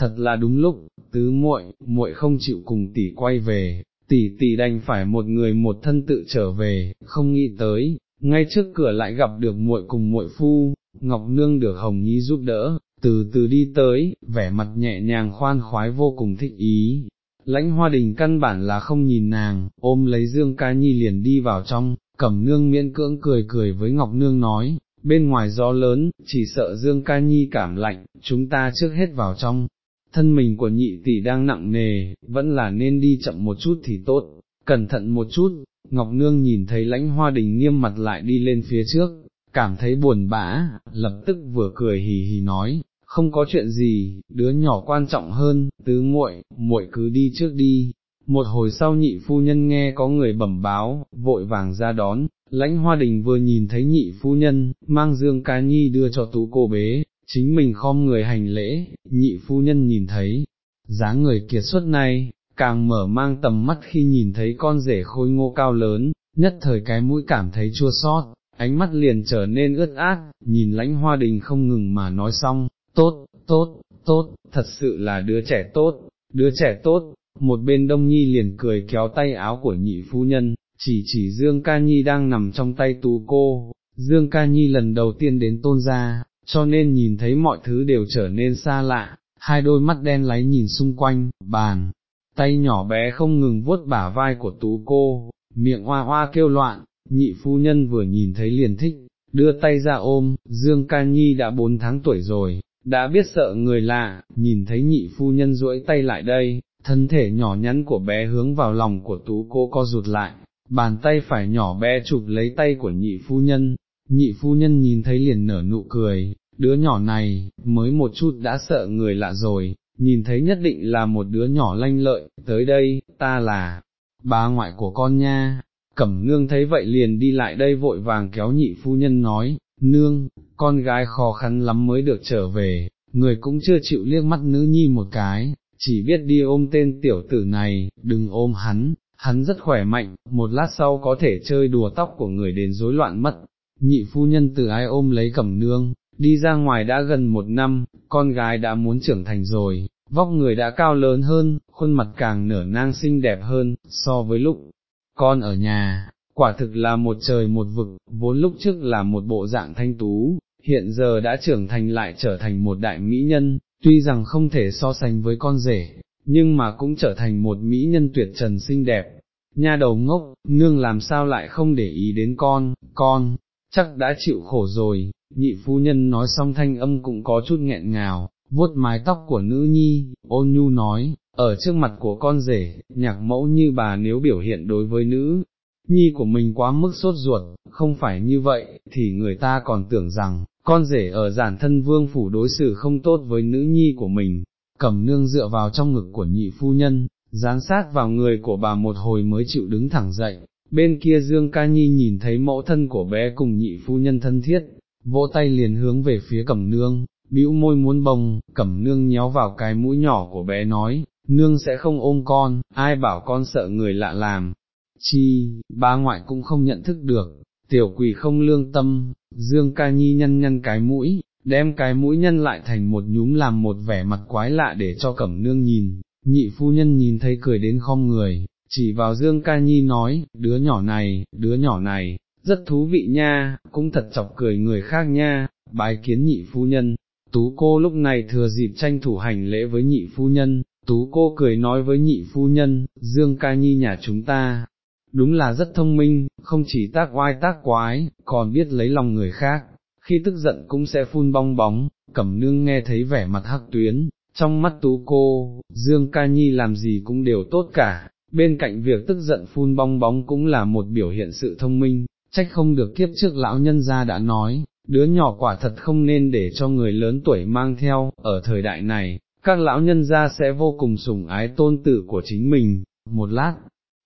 thật là đúng lúc, tứ muội, muội không chịu cùng tỷ quay về, tỷ tỷ đành phải một người một thân tự trở về, không nghĩ tới, ngay trước cửa lại gặp được muội cùng muội phu, Ngọc Nương được Hồng Nhi giúp đỡ, từ từ đi tới, vẻ mặt nhẹ nhàng khoan khoái vô cùng thích ý. Lãnh hoa đình căn bản là không nhìn nàng, ôm lấy Dương Ca Nhi liền đi vào trong, cẩm nương miễn cưỡng cười cười với Ngọc Nương nói, bên ngoài gió lớn, chỉ sợ Dương Ca Nhi cảm lạnh, chúng ta trước hết vào trong, thân mình của nhị tỷ đang nặng nề, vẫn là nên đi chậm một chút thì tốt, cẩn thận một chút, Ngọc Nương nhìn thấy lãnh hoa đình nghiêm mặt lại đi lên phía trước, cảm thấy buồn bã, lập tức vừa cười hì hì nói, không có chuyện gì, đứa nhỏ quan trọng hơn, tứ muội, muội cứ đi trước đi. Một hồi sau nhị phu nhân nghe có người bẩm báo, vội vàng ra đón, lãnh hoa đình vừa nhìn thấy nhị phu nhân, mang dương ca nhi đưa cho tú cô bế, chính mình khom người hành lễ, nhị phu nhân nhìn thấy, dáng người kiệt xuất này, càng mở mang tầm mắt khi nhìn thấy con rể khôi ngô cao lớn, nhất thời cái mũi cảm thấy chua xót, ánh mắt liền trở nên ướt át, nhìn lãnh hoa đình không ngừng mà nói xong, tốt, tốt, tốt, thật sự là đứa trẻ tốt, đứa trẻ tốt, một bên đông nhi liền cười kéo tay áo của nhị phu nhân, chỉ chỉ Dương Ca Nhi đang nằm trong tay tú cô, Dương Ca Nhi lần đầu tiên đến tôn gia, cho nên nhìn thấy mọi thứ đều trở nên xa lạ, hai đôi mắt đen láy nhìn xung quanh, bàn, tay nhỏ bé không ngừng vuốt bả vai của tú cô, miệng hoa hoa kêu loạn, nhị phu nhân vừa nhìn thấy liền thích, đưa tay ra ôm, Dương Ca Nhi đã bốn tháng tuổi rồi, đã biết sợ người lạ, nhìn thấy nhị phu nhân duỗi tay lại đây, thân thể nhỏ nhắn của bé hướng vào lòng của tú cô co rụt lại, bàn tay phải nhỏ bé chụp lấy tay của nhị phu nhân, nhị phu nhân nhìn thấy liền nở nụ cười, đứa nhỏ này, mới một chút đã sợ người lạ rồi, nhìn thấy nhất định là một đứa nhỏ lanh lợi, tới đây, ta là, bà ngoại của con nha, cẩm nương thấy vậy liền đi lại đây vội vàng kéo nhị phu nhân nói, nương, con gái khó khăn lắm mới được trở về, người cũng chưa chịu liếc mắt nữ nhi một cái, chỉ biết đi ôm tên tiểu tử này, đừng ôm hắn, hắn rất khỏe mạnh, một lát sau có thể chơi đùa tóc của người đến rối loạn mất. Nhị phu nhân từ ai ôm lấy cẩm nương, đi ra ngoài đã gần một năm, con gái đã muốn trưởng thành rồi, vóc người đã cao lớn hơn, khuôn mặt càng nở nang xinh đẹp hơn, so với lúc con ở nhà, quả thực là một trời một vực, vốn lúc trước là một bộ dạng thanh tú, hiện giờ đã trưởng thành lại trở thành một đại mỹ nhân, tuy rằng không thể so sánh với con rể, nhưng mà cũng trở thành một mỹ nhân tuyệt trần xinh đẹp. Nha đầu ngốc, nương làm sao lại không để ý đến con, con, chắc đã chịu khổ rồi, nhị phu nhân nói xong thanh âm cũng có chút nghẹn ngào, vuốt mái tóc của nữ nhi, ôn nhu nói, ở trước mặt của con rể, nhạc mẫu như bà nếu biểu hiện đối với nữ, nhi của mình quá mức sốt ruột, không phải như vậy, thì người ta còn tưởng rằng, con rể ở giản thân vương phủ đối xử không tốt với nữ nhi của mình, cầm nương dựa vào trong ngực của nhị phu nhân, dán sát vào người của bà một hồi mới chịu đứng thẳng dậy, bên kia Dương Ca Nhi nhìn thấy mẫu thân của bé cùng nhị phu nhân thân thiết, vỗ tay liền hướng về phía cẩm nương, bĩu môi muốn bồng, cẩm nương nhéo vào cái mũi nhỏ của bé nói, nương sẽ không ôm con, ai bảo con sợ người lạ làm, chi, ba ngoại cũng không nhận thức được, tiểu quỷ không lương tâm, Dương Ca Nhi nhăn nhăn cái mũi, đem cái mũi nhân lại thành một nhúm làm một vẻ mặt quái lạ để cho cẩm nương nhìn, nhị phu nhân nhìn thấy cười đến không người, chỉ vào Dương Ca Nhi nói, đứa nhỏ này, đứa nhỏ này, rất thú vị nha, cũng thật chọc cười người khác nha, bái kiến nhị phu nhân. Tú cô lúc này thừa dịp tranh thủ hành lễ với nhị phu nhân, tú cô cười nói với nhị phu nhân, Dương ca nhi nhà chúng ta, đúng là rất thông minh, không chỉ tác oai tác quái, còn biết lấy lòng người khác, khi tức giận cũng sẽ phun bong bóng, cẩm nương nghe thấy vẻ mặt hắc tuyến, trong mắt tú cô, Dương ca nhi làm gì cũng đều tốt cả, bên cạnh việc tức giận phun bong bóng cũng là một biểu hiện sự thông minh, trách không được kiếp trước lão nhân gia đã nói, đứa nhỏ quả thật không nên để cho người lớn tuổi mang theo, ở thời đại này, các lão nhân gia sẽ vô cùng sủng ái tôn tử của chính mình, một lát.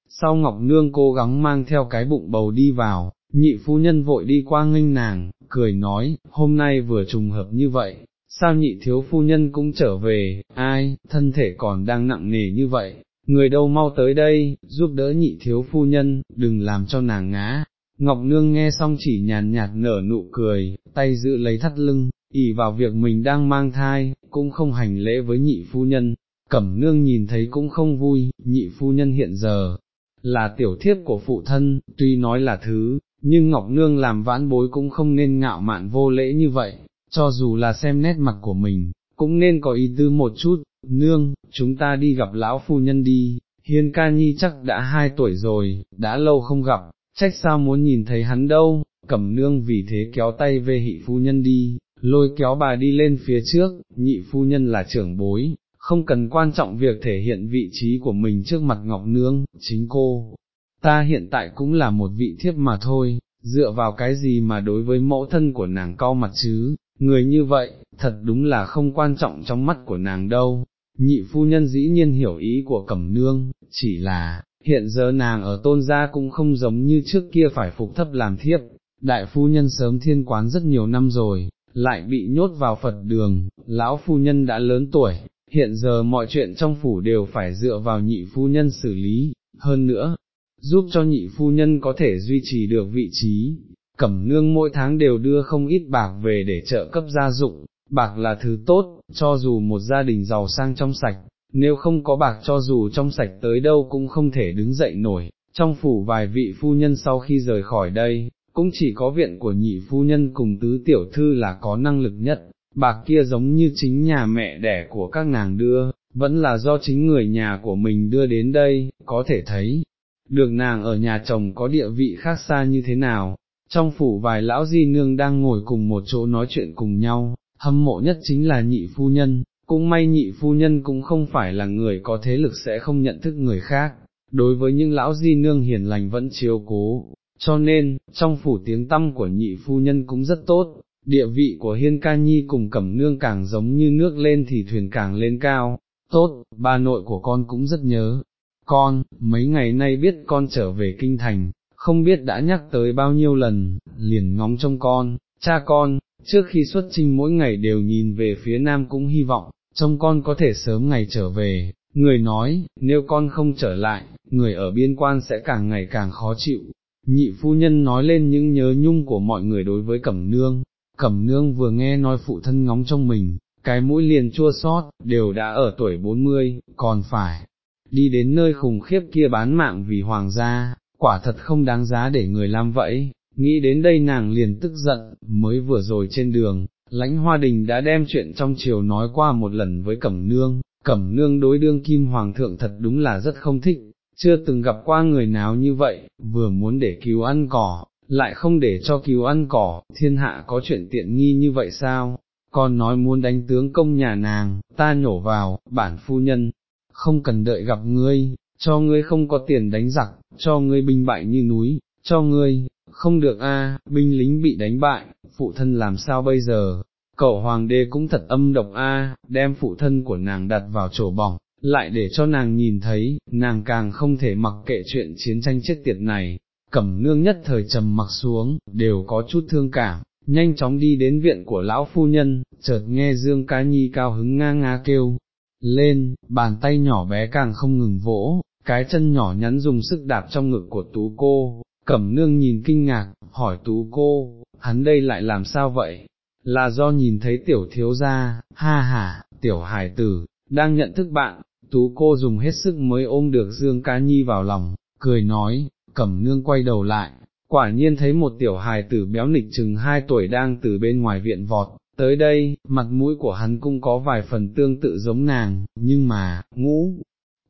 Sau Ngọc Nương cố gắng mang theo cái bụng bầu đi vào, nhị phu nhân vội đi qua nghênh nàng, cười nói, hôm nay vừa trùng hợp như vậy, sao nhị thiếu phu nhân cũng trở về, ai, thân thể còn đang nặng nề như vậy, người đâu mau tới đây, giúp đỡ nhị thiếu phu nhân, đừng làm cho nàng ngá. Ngọc Nương nghe xong chỉ nhàn nhạt nở nụ cười, tay giữ lấy thắt lưng, ỉ vào việc mình đang mang thai, cũng không hành lễ với nhị phu nhân, cẩm nương nhìn thấy cũng không vui, nhị phu nhân hiện giờ, là tiểu thiếp của phụ thân, tuy nói là thứ, nhưng Ngọc Nương làm vãn bối cũng không nên ngạo mạn vô lễ như vậy, cho dù là xem nét mặt của mình, cũng nên có ý tư một chút, nương, chúng ta đi gặp lão phu nhân đi, hiên ca nhi chắc đã hai tuổi rồi, đã lâu không gặp, trách sao muốn nhìn thấy hắn đâu, cẩm nương vì thế kéo tay về hị phu nhân đi, lôi kéo bà đi lên phía trước, nhị phu nhân là trưởng bối, không cần quan trọng việc thể hiện vị trí của mình trước mặt Ngọc Nương, chính cô. Ta hiện tại cũng là một vị thiếp mà thôi, dựa vào cái gì mà đối với mẫu thân của nàng cao mặt chứ, người như vậy, thật đúng là không quan trọng trong mắt của nàng đâu. Nhị phu nhân dĩ nhiên hiểu ý của cẩm nương, chỉ là, hiện giờ nàng ở tôn gia cũng không giống như trước kia phải phục thấp làm thiếp, đại phu nhân sớm thiên quán rất nhiều năm rồi, lại bị nhốt vào Phật đường, lão phu nhân đã lớn tuổi, hiện giờ mọi chuyện trong phủ đều phải dựa vào nhị phu nhân xử lý, hơn nữa, giúp cho nhị phu nhân có thể duy trì được vị trí, cẩm nương mỗi tháng đều đưa không ít bạc về để trợ cấp gia dụng, bạc là thứ tốt, cho dù một gia đình giàu sang trong sạch, nếu không có bạc cho dù trong sạch tới đâu cũng không thể đứng dậy nổi, trong phủ vài vị phu nhân sau khi rời khỏi đây, cũng chỉ có viện của nhị phu nhân cùng tứ tiểu thư là có năng lực nhất, bạc kia giống như chính nhà mẹ đẻ của các nàng đưa, vẫn là do chính người nhà của mình đưa đến đây, có thể thấy, được nàng ở nhà chồng có địa vị khác xa như thế nào, trong phủ vài lão di nương đang ngồi cùng một chỗ nói chuyện cùng nhau, hâm mộ nhất chính là nhị phu nhân, cũng may nhị phu nhân cũng không phải là người có thế lực sẽ không nhận thức người khác, đối với những lão di nương hiền lành vẫn chiếu cố, cho nên, trong phủ tiếng tâm của nhị phu nhân cũng rất tốt, địa vị của hiên ca nhi cùng cẩm nương càng giống như nước lên thì thuyền càng lên cao, tốt, bà nội của con cũng rất nhớ, con, mấy ngày nay biết con trở về kinh thành, không biết đã nhắc tới bao nhiêu lần, liền ngóng trong con, cha con, trước khi xuất trình mỗi ngày đều nhìn về phía nam cũng hy vọng, trông con có thể sớm ngày trở về, người nói, nếu con không trở lại, người ở biên quan sẽ càng ngày càng khó chịu. Nhị phu nhân nói lên những nhớ nhung của mọi người đối với Cẩm Nương, Cẩm Nương vừa nghe nói phụ thân ngóng trong mình, cái mũi liền chua xót. đều đã ở tuổi 40, còn phải, đi đến nơi khủng khiếp kia bán mạng vì hoàng gia, quả thật không đáng giá để người làm vậy, nghĩ đến đây nàng liền tức giận, mới vừa rồi trên đường, lãnh hoa đình đã đem chuyện trong chiều nói qua một lần với Cẩm Nương, Cẩm Nương đối đương kim hoàng thượng thật đúng là rất không thích, chưa từng gặp qua người nào như vậy, vừa muốn để cứu ăn cỏ, lại không để cho cứu ăn cỏ, thiên hạ có chuyện tiện nghi như vậy sao, còn nói muốn đánh tướng công nhà nàng, ta nhổ vào, bản phu nhân, không cần đợi gặp ngươi, cho ngươi không có tiền đánh giặc, cho ngươi binh bại như núi, cho ngươi, không được a, binh lính bị đánh bại, phụ thân làm sao bây giờ, cậu hoàng đế cũng thật âm độc a, đem phụ thân của nàng đặt vào chỗ bỏng, lại để cho nàng nhìn thấy, nàng càng không thể mặc kệ chuyện chiến tranh chết tiệt này, cẩm nương nhất thời trầm mặc xuống, đều có chút thương cảm, nhanh chóng đi đến viện của lão phu nhân, chợt nghe Dương Cá Nhi cao hứng nga nga kêu, lên, bàn tay nhỏ bé càng không ngừng vỗ, cái chân nhỏ nhắn dùng sức đạp trong ngực của tú cô, cẩm nương nhìn kinh ngạc, hỏi tú cô, hắn đây lại làm sao vậy? Là do nhìn thấy tiểu thiếu gia, ha ha, tiểu hải tử, đang nhận thức bạn, tú cô dùng hết sức mới ôm được Dương Cá Nhi vào lòng, cười nói, cẩm nương quay đầu lại, quả nhiên thấy một tiểu hài tử béo nịch chừng hai tuổi đang từ bên ngoài viện vọt, tới đây, mặt mũi của hắn cũng có vài phần tương tự giống nàng, nhưng mà, ngũ,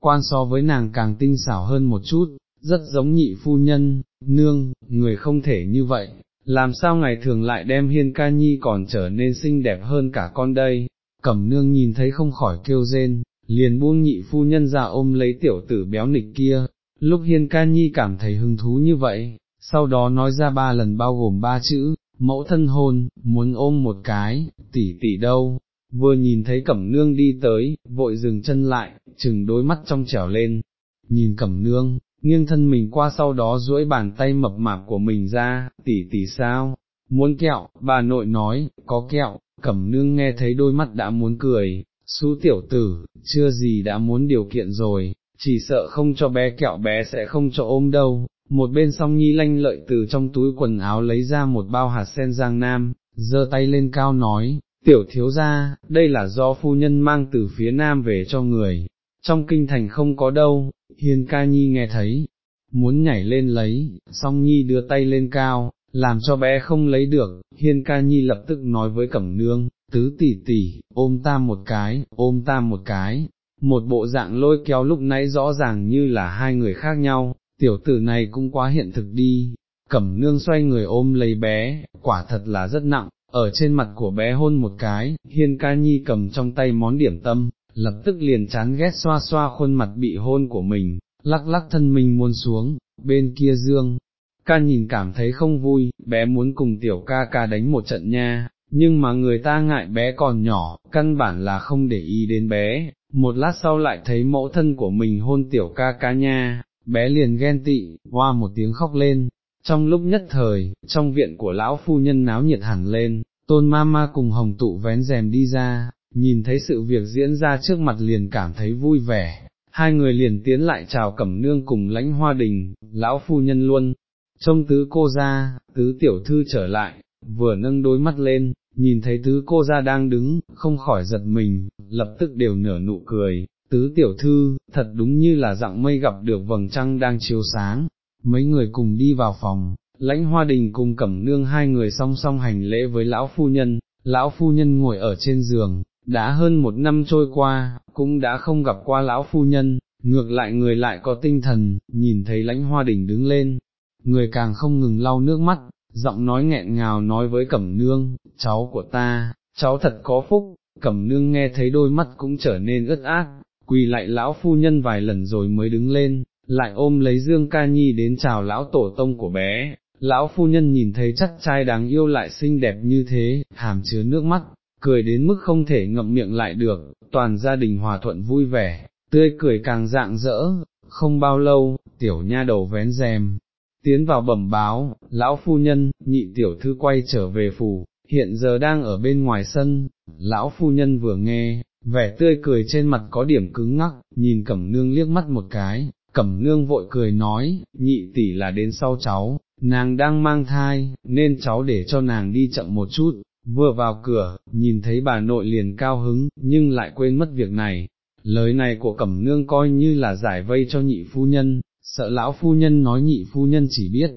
quan so với nàng càng tinh xảo hơn một chút, rất giống nhị phu nhân, nương, người không thể như vậy, làm sao ngày thường lại đem hiên ca nhi còn trở nên xinh đẹp hơn cả con đây, cẩm nương nhìn thấy không khỏi kêu rên, liền buông nhị phu nhân ra ôm lấy tiểu tử béo nịch kia, lúc hiên ca nhi cảm thấy hứng thú như vậy, sau đó nói ra ba lần bao gồm ba chữ, mẫu thân hôn, muốn ôm một cái, tỷ tỷ đâu, vừa nhìn thấy cẩm nương đi tới, vội dừng chân lại, chừng đôi mắt trong trẻo lên, nhìn cẩm nương, nghiêng thân mình qua sau đó duỗi bàn tay mập mạp của mình ra, tỷ tỷ sao, muốn kẹo, bà nội nói, có kẹo, cẩm nương nghe thấy đôi mắt đã muốn cười, xú tiểu tử, chưa gì đã muốn điều kiện rồi, chỉ sợ không cho bé kẹo bé sẽ không cho ôm đâu, một bên song nhi lanh lợi từ trong túi quần áo lấy ra một bao hạt sen giang nam, giơ tay lên cao nói, tiểu thiếu gia, đây là do phu nhân mang từ phía nam về cho người, trong kinh thành không có đâu, hiền ca nhi nghe thấy, muốn nhảy lên lấy, song nhi đưa tay lên cao, làm cho bé không lấy được, hiên ca nhi lập tức nói với cẩm nương, tứ tỷ tỷ, ôm ta một cái, ôm ta một cái, một bộ dạng lôi kéo lúc nãy rõ ràng như là hai người khác nhau, tiểu tử này cũng quá hiện thực đi, cẩm nương xoay người ôm lấy bé, quả thật là rất nặng, ở trên mặt của bé hôn một cái, hiên ca nhi cầm trong tay món điểm tâm, lập tức liền chán ghét xoa xoa khuôn mặt bị hôn của mình, lắc lắc thân mình muôn xuống, bên kia dương. Ca nhìn cảm thấy không vui, bé muốn cùng tiểu ca ca đánh một trận nha, nhưng mà người ta ngại bé còn nhỏ, căn bản là không để ý đến bé, một lát sau lại thấy mẫu thân của mình hôn tiểu ca ca nha, bé liền ghen tị, hoa một tiếng khóc lên, trong lúc nhất thời, trong viện của lão phu nhân náo nhiệt hẳn lên, tôn ma ma cùng hồng tụ vén rèm đi ra, nhìn thấy sự việc diễn ra trước mặt liền cảm thấy vui vẻ, hai người liền tiến lại chào cẩm nương cùng lãnh hoa đình, lão phu nhân luôn, trông tứ cô ra, tứ tiểu thư trở lại, vừa nâng đôi mắt lên, nhìn thấy tứ cô ra đang đứng, không khỏi giật mình, lập tức đều nở nụ cười, tứ tiểu thư, thật đúng như là dạng mây gặp được vầng trăng đang chiếu sáng, mấy người cùng đi vào phòng, lãnh hoa đình cùng cẩm nương hai người song song hành lễ với lão phu nhân, lão phu nhân ngồi ở trên giường, đã hơn một năm trôi qua, cũng đã không gặp qua lão phu nhân, ngược lại người lại có tinh thần, nhìn thấy lãnh hoa đỉnh đứng lên, người càng không ngừng lau nước mắt, giọng nói nghẹn ngào nói với cẩm nương, cháu của ta, cháu thật có phúc, cẩm nương nghe thấy đôi mắt cũng trở nên ướt át, quỳ lại lão phu nhân vài lần rồi mới đứng lên, lại ôm lấy Dương Ca Nhi đến chào lão tổ tông của bé, lão phu nhân nhìn thấy chắc trai đáng yêu lại xinh đẹp như thế, hàm chứa nước mắt, cười đến mức không thể ngậm miệng lại được, toàn gia đình hòa thuận vui vẻ, tươi cười càng dạng dỡ, không bao lâu, tiểu nha đầu vén rèm, tiến vào bẩm báo, lão phu nhân, nhị tiểu thư quay trở về phủ, hiện giờ đang ở bên ngoài sân, lão phu nhân vừa nghe, vẻ tươi cười trên mặt có điểm cứng ngắc, nhìn cẩm nương liếc mắt một cái, cẩm nương vội cười nói, nhị tỷ là đến sau cháu, nàng đang mang thai, nên cháu để cho nàng đi chậm một chút, vừa vào cửa, nhìn thấy bà nội liền cao hứng, nhưng lại quên mất việc này. Lời này của Cẩm Nương coi như là giải vây cho nhị phu nhân, sợ lão phu nhân nói nhị phu nhân chỉ biết,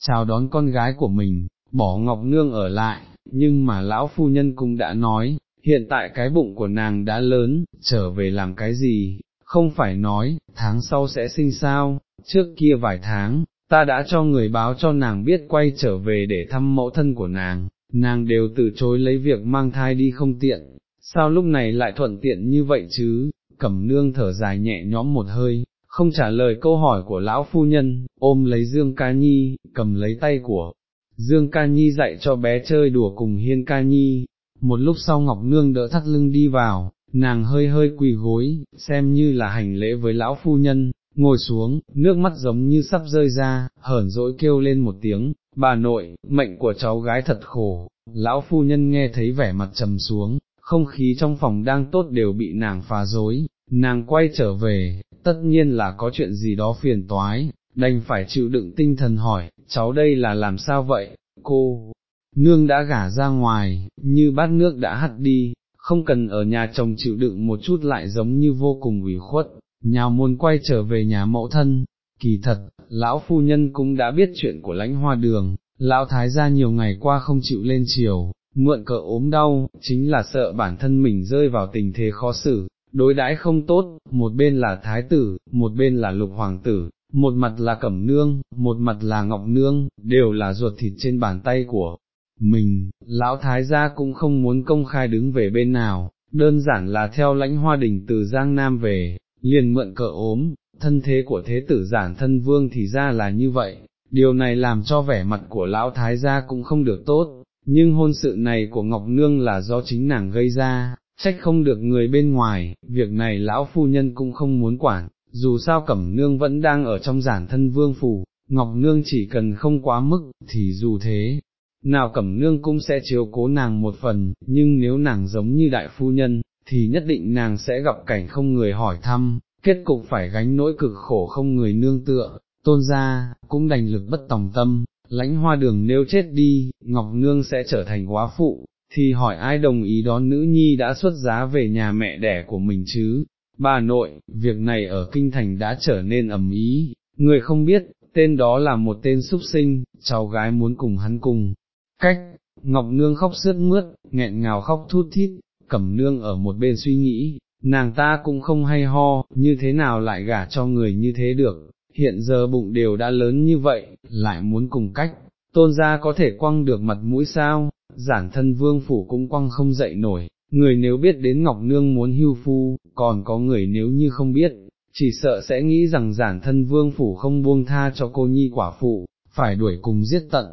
chào đón con gái của mình, bỏ Ngọc Nương ở lại, nhưng mà lão phu nhân cũng đã nói, hiện tại cái bụng của nàng đã lớn, trở về làm cái gì, không phải nói, tháng sau sẽ sinh sao, trước kia vài tháng, ta đã cho người báo cho nàng biết quay trở về để thăm mẫu thân của nàng, nàng đều từ chối lấy việc mang thai đi không tiện, sao lúc này lại thuận tiện như vậy chứ, cẩm nương thở dài nhẹ nhõm một hơi, không trả lời câu hỏi của lão phu nhân, ôm lấy Dương Ca Nhi, cầm lấy tay của Dương Ca Nhi dạy cho bé chơi đùa cùng Hiên Ca Nhi, một lúc sau Ngọc Nương đỡ thắt lưng đi vào, nàng hơi hơi quỳ gối, xem như là hành lễ với lão phu nhân, ngồi xuống, nước mắt giống như sắp rơi ra, hởn dỗi kêu lên một tiếng, bà nội, mệnh của cháu gái thật khổ, lão phu nhân nghe thấy vẻ mặt trầm xuống, không khí trong phòng đang tốt đều bị nàng phá dối, nàng quay trở về, tất nhiên là có chuyện gì đó phiền toái, đành phải chịu đựng tinh thần hỏi, cháu đây là làm sao vậy, cô, nương đã gả ra ngoài, như bát nước đã hắt đi, không cần ở nhà chồng chịu đựng một chút lại giống như vô cùng ủy khuất, nhào muốn quay trở về nhà mẫu thân, kỳ thật, lão phu nhân cũng đã biết chuyện của lãnh hoa đường, lão thái gia nhiều ngày qua không chịu lên chiều, mượn cỡ ốm đau, chính là sợ bản thân mình rơi vào tình thế khó xử, đối đãi không tốt, một bên là thái tử, một bên là lục hoàng tử, một mặt là cẩm nương, một mặt là ngọc nương, đều là ruột thịt trên bàn tay của mình, lão thái gia cũng không muốn công khai đứng về bên nào, đơn giản là theo lãnh hoa đình từ Giang Nam về, liền mượn cỡ ốm, thân thế của thế tử giản thân vương thì ra là như vậy, điều này làm cho vẻ mặt của lão thái gia cũng không được tốt, nhưng hôn sự này của Ngọc Nương là do chính nàng gây ra, trách không được người bên ngoài, việc này lão phu nhân cũng không muốn quản, dù sao Cẩm Nương vẫn đang ở trong giản thân vương phủ, Ngọc Nương chỉ cần không quá mức, thì dù thế, nào Cẩm Nương cũng sẽ chiếu cố nàng một phần, nhưng nếu nàng giống như đại phu nhân, thì nhất định nàng sẽ gặp cảnh không người hỏi thăm, kết cục phải gánh nỗi cực khổ không người nương tựa, tôn ra, cũng đành lực bất tòng tâm, lãnh hoa đường nếu chết đi, Ngọc Nương sẽ trở thành quá phụ, thì hỏi ai đồng ý đón nữ nhi đã xuất giá về nhà mẹ đẻ của mình chứ, bà nội, việc này ở kinh thành đã trở nên ầm ý, người không biết, tên đó là một tên súc sinh, cháu gái muốn cùng hắn cùng, cách, Ngọc Nương khóc sướt mướt, nghẹn ngào khóc thút thít, Cẩm Nương ở một bên suy nghĩ, nàng ta cũng không hay ho, như thế nào lại gả cho người như thế được, hiện giờ bụng đều đã lớn như vậy, lại muốn cùng cách, tôn gia có thể quăng được mặt mũi sao, giản thân vương phủ cũng quăng không dậy nổi, người nếu biết đến Ngọc Nương muốn hưu phu, còn có người nếu như không biết, chỉ sợ sẽ nghĩ rằng giản thân vương phủ không buông tha cho cô nhi quả phụ, phải đuổi cùng giết tận.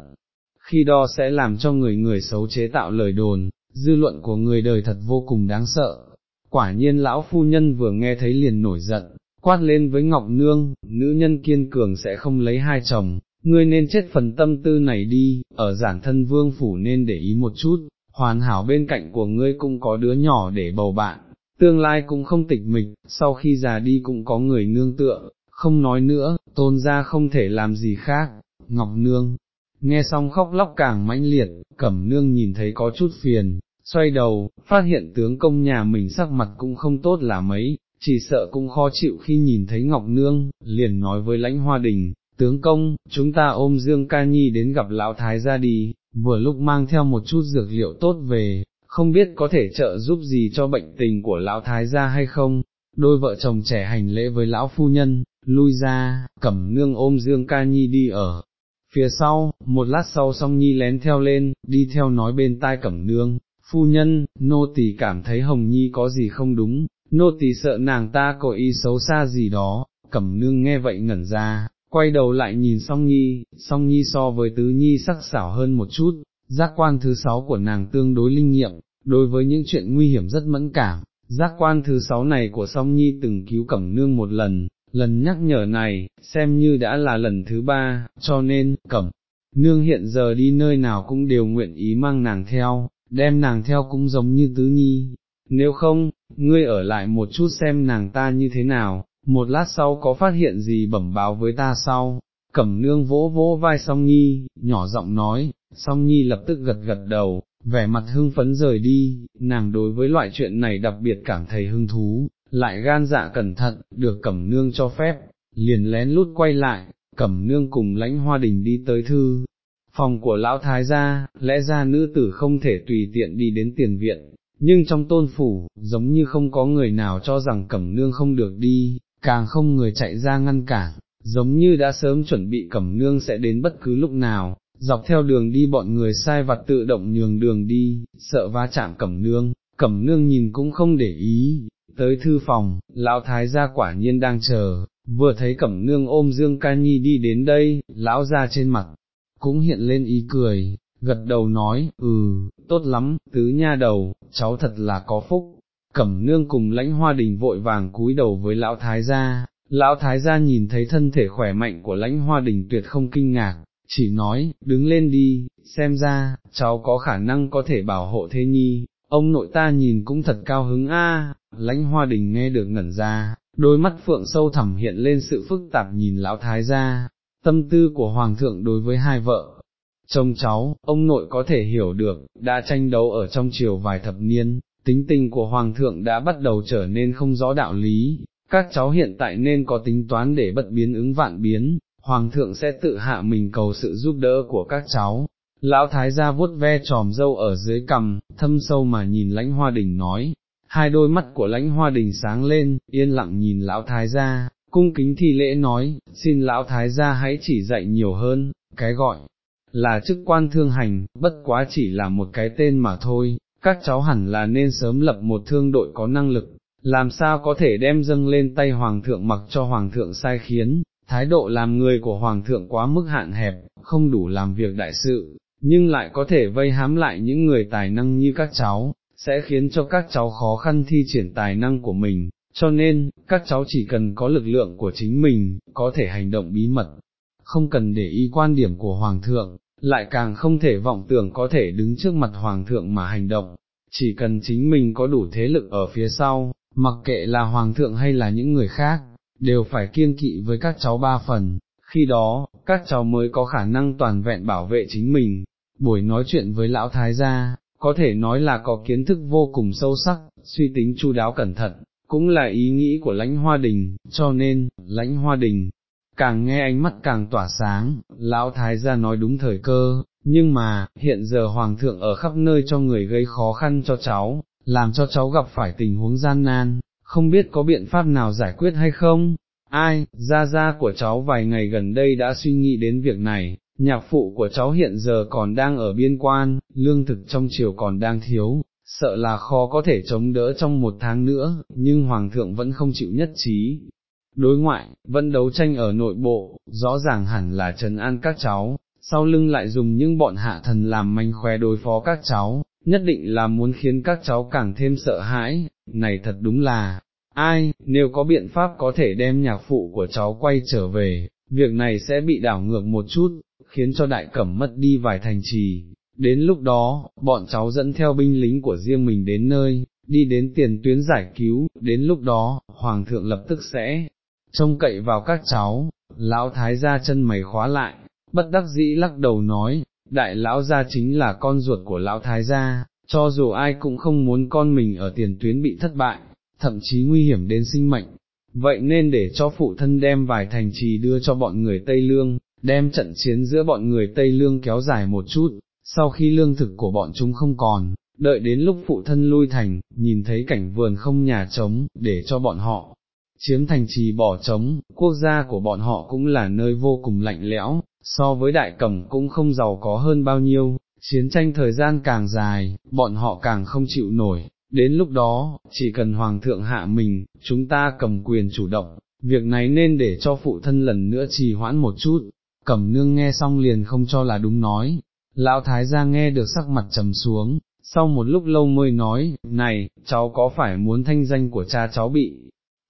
Khi đó sẽ làm cho người người xấu chế tạo lời đồn, dư luận của người đời thật vô cùng đáng sợ. Quả nhiên lão phu nhân vừa nghe thấy liền nổi giận, quát lên với Ngọc Nương, nữ nhân kiên cường sẽ không lấy hai chồng, ngươi nên chết phần tâm tư này đi, ở giản thân vương phủ nên để ý một chút, hoàn hảo bên cạnh của ngươi cũng có đứa nhỏ để bầu bạn, tương lai cũng không tịch mịch, sau khi già đi cũng có người nương tựa, không nói nữa, tôn ra không thể làm gì khác, Ngọc Nương. Nghe xong khóc lóc càng mãnh liệt, cẩm nương nhìn thấy có chút phiền, xoay đầu, phát hiện tướng công nhà mình sắc mặt cũng không tốt là mấy, chỉ sợ cũng khó chịu khi nhìn thấy Ngọc Nương, liền nói với lãnh hoa đình, tướng công, chúng ta ôm Dương Ca Nhi đến gặp lão thái gia đi, vừa lúc mang theo một chút dược liệu tốt về, không biết có thể trợ giúp gì cho bệnh tình của lão thái gia hay không, đôi vợ chồng trẻ hành lễ với lão phu nhân, lui ra, cẩm nương ôm Dương Ca Nhi đi ở. Phía sau, một lát sau song nhi lén theo lên, đi theo nói bên tai cẩm nương, phu nhân, nô tỳ cảm thấy hồng nhi có gì không đúng, nô tỳ sợ nàng ta có ý xấu xa gì đó, cẩm nương nghe vậy ngẩn ra, quay đầu lại nhìn song nhi, song nhi so với tứ nhi sắc xảo hơn một chút, giác quan thứ sáu của nàng tương đối linh nghiệm, đối với những chuyện nguy hiểm rất mẫn cảm, giác quan thứ sáu này của song nhi từng cứu cẩm nương một lần, lần nhắc nhở này, xem như đã là lần thứ ba, cho nên, cẩm, nương hiện giờ đi nơi nào cũng đều nguyện ý mang nàng theo, đem nàng theo cũng giống như tứ nhi, nếu không, ngươi ở lại một chút xem nàng ta như thế nào, một lát sau có phát hiện gì bẩm báo với ta sau, cẩm nương vỗ vỗ vai song nhi, nhỏ giọng nói, song nhi lập tức gật gật đầu, vẻ mặt hưng phấn rời đi, nàng đối với loại chuyện này đặc biệt cảm thấy hứng thú, lại gan dạ cẩn thận, được cẩm nương cho phép, liền lén lút quay lại, cẩm nương cùng lãnh hoa đình đi tới thư. Phòng của lão thái gia, lẽ ra nữ tử không thể tùy tiện đi đến tiền viện, nhưng trong tôn phủ, giống như không có người nào cho rằng cẩm nương không được đi, càng không người chạy ra ngăn cản, giống như đã sớm chuẩn bị cẩm nương sẽ đến bất cứ lúc nào, dọc theo đường đi bọn người sai vặt tự động nhường đường đi, sợ va chạm cẩm nương, cẩm nương nhìn cũng không để ý, tới thư phòng, lão thái gia quả nhiên đang chờ, vừa thấy cẩm nương ôm Dương Ca Nhi đi đến đây, lão ra trên mặt, cũng hiện lên ý cười, gật đầu nói, ừ, tốt lắm, tứ nha đầu, cháu thật là có phúc. Cẩm nương cùng lãnh hoa đình vội vàng cúi đầu với lão thái gia, lão thái gia nhìn thấy thân thể khỏe mạnh của lãnh hoa đình tuyệt không kinh ngạc, chỉ nói, đứng lên đi, xem ra, cháu có khả năng có thể bảo hộ thế nhi, ông nội ta nhìn cũng thật cao hứng a. lãnh hoa đình nghe được ngẩn ra, đôi mắt phượng sâu thẳm hiện lên sự phức tạp nhìn lão thái gia, tâm tư của hoàng thượng đối với hai vợ. Chồng cháu, ông nội có thể hiểu được, đã tranh đấu ở trong triều vài thập niên, tính tình của hoàng thượng đã bắt đầu trở nên không rõ đạo lý, các cháu hiện tại nên có tính toán để bất biến ứng vạn biến, hoàng thượng sẽ tự hạ mình cầu sự giúp đỡ của các cháu. Lão thái gia vuốt ve tròm dâu ở dưới cằm, thâm sâu mà nhìn lãnh hoa đình nói, hai đôi mắt của lãnh hoa đình sáng lên, yên lặng nhìn lão thái gia, cung kính thi lễ nói, xin lão thái gia hãy chỉ dạy nhiều hơn, cái gọi là chức quan thương hành, bất quá chỉ là một cái tên mà thôi, các cháu hẳn là nên sớm lập một thương đội có năng lực, làm sao có thể đem dâng lên tay hoàng thượng mặc cho hoàng thượng sai khiến, thái độ làm người của hoàng thượng quá mức hạn hẹp, không đủ làm việc đại sự, nhưng lại có thể vây hám lại những người tài năng như các cháu, sẽ khiến cho các cháu khó khăn thi triển tài năng của mình, cho nên, các cháu chỉ cần có lực lượng của chính mình, có thể hành động bí mật, không cần để ý quan điểm của hoàng thượng, lại càng không thể vọng tưởng có thể đứng trước mặt hoàng thượng mà hành động, chỉ cần chính mình có đủ thế lực ở phía sau, mặc kệ là hoàng thượng hay là những người khác, đều phải kiêng kỵ với các cháu ba phần, khi đó, các cháu mới có khả năng toàn vẹn bảo vệ chính mình. Buổi nói chuyện với lão thái gia, có thể nói là có kiến thức vô cùng sâu sắc, suy tính chu đáo cẩn thận, cũng là ý nghĩ của lãnh hoa đình, cho nên, lãnh hoa đình, càng nghe ánh mắt càng tỏa sáng, lão thái gia nói đúng thời cơ, nhưng mà, hiện giờ hoàng thượng ở khắp nơi cho người gây khó khăn cho cháu, làm cho cháu gặp phải tình huống gian nan, không biết có biện pháp nào giải quyết hay không, ai, gia gia của cháu vài ngày gần đây đã suy nghĩ đến việc này, nhạc phụ của cháu hiện giờ còn đang ở biên quan, lương thực trong triều còn đang thiếu, sợ là khó có thể chống đỡ trong một tháng nữa, nhưng Hoàng thượng vẫn không chịu nhất trí. Đối ngoại, vẫn đấu tranh ở nội bộ, rõ ràng hẳn là trấn an các cháu, sau lưng lại dùng những bọn hạ thần làm manh khoe đối phó các cháu, nhất định là muốn khiến các cháu càng thêm sợ hãi, này thật đúng là, ai, nếu có biện pháp có thể đem nhạc phụ của cháu quay trở về, việc này sẽ bị đảo ngược một chút, khiến cho đại cẩm mất đi vài thành trì. Đến lúc đó, bọn cháu dẫn theo binh lính của riêng mình đến nơi, đi đến tiền tuyến giải cứu, đến lúc đó, Hoàng thượng lập tức sẽ trông cậy vào các cháu, lão thái gia chân mày khóa lại, bất đắc dĩ lắc đầu nói, đại lão gia chính là con ruột của lão thái gia, cho dù ai cũng không muốn con mình ở tiền tuyến bị thất bại, thậm chí nguy hiểm đến sinh mệnh, vậy nên để cho phụ thân đem vài thành trì đưa cho bọn người Tây Lương, đem trận chiến giữa bọn người Tây Lương kéo dài một chút, sau khi lương thực của bọn chúng không còn, đợi đến lúc phụ thân lui thành, nhìn thấy cảnh vườn không nhà trống, để cho bọn họ chiếm thành trì bỏ trống, quốc gia của bọn họ cũng là nơi vô cùng lạnh lẽo, so với đại cẩm cũng không giàu có hơn bao nhiêu, chiến tranh thời gian càng dài, bọn họ càng không chịu nổi, đến lúc đó, chỉ cần hoàng thượng hạ mình, chúng ta cầm quyền chủ động, việc này nên để cho phụ thân lần nữa trì hoãn một chút, cẩm nương nghe xong liền không cho là đúng nói, lão thái gia nghe được sắc mặt trầm xuống, sau một lúc lâu mới nói, này, cháu có phải muốn thanh danh của cha cháu bị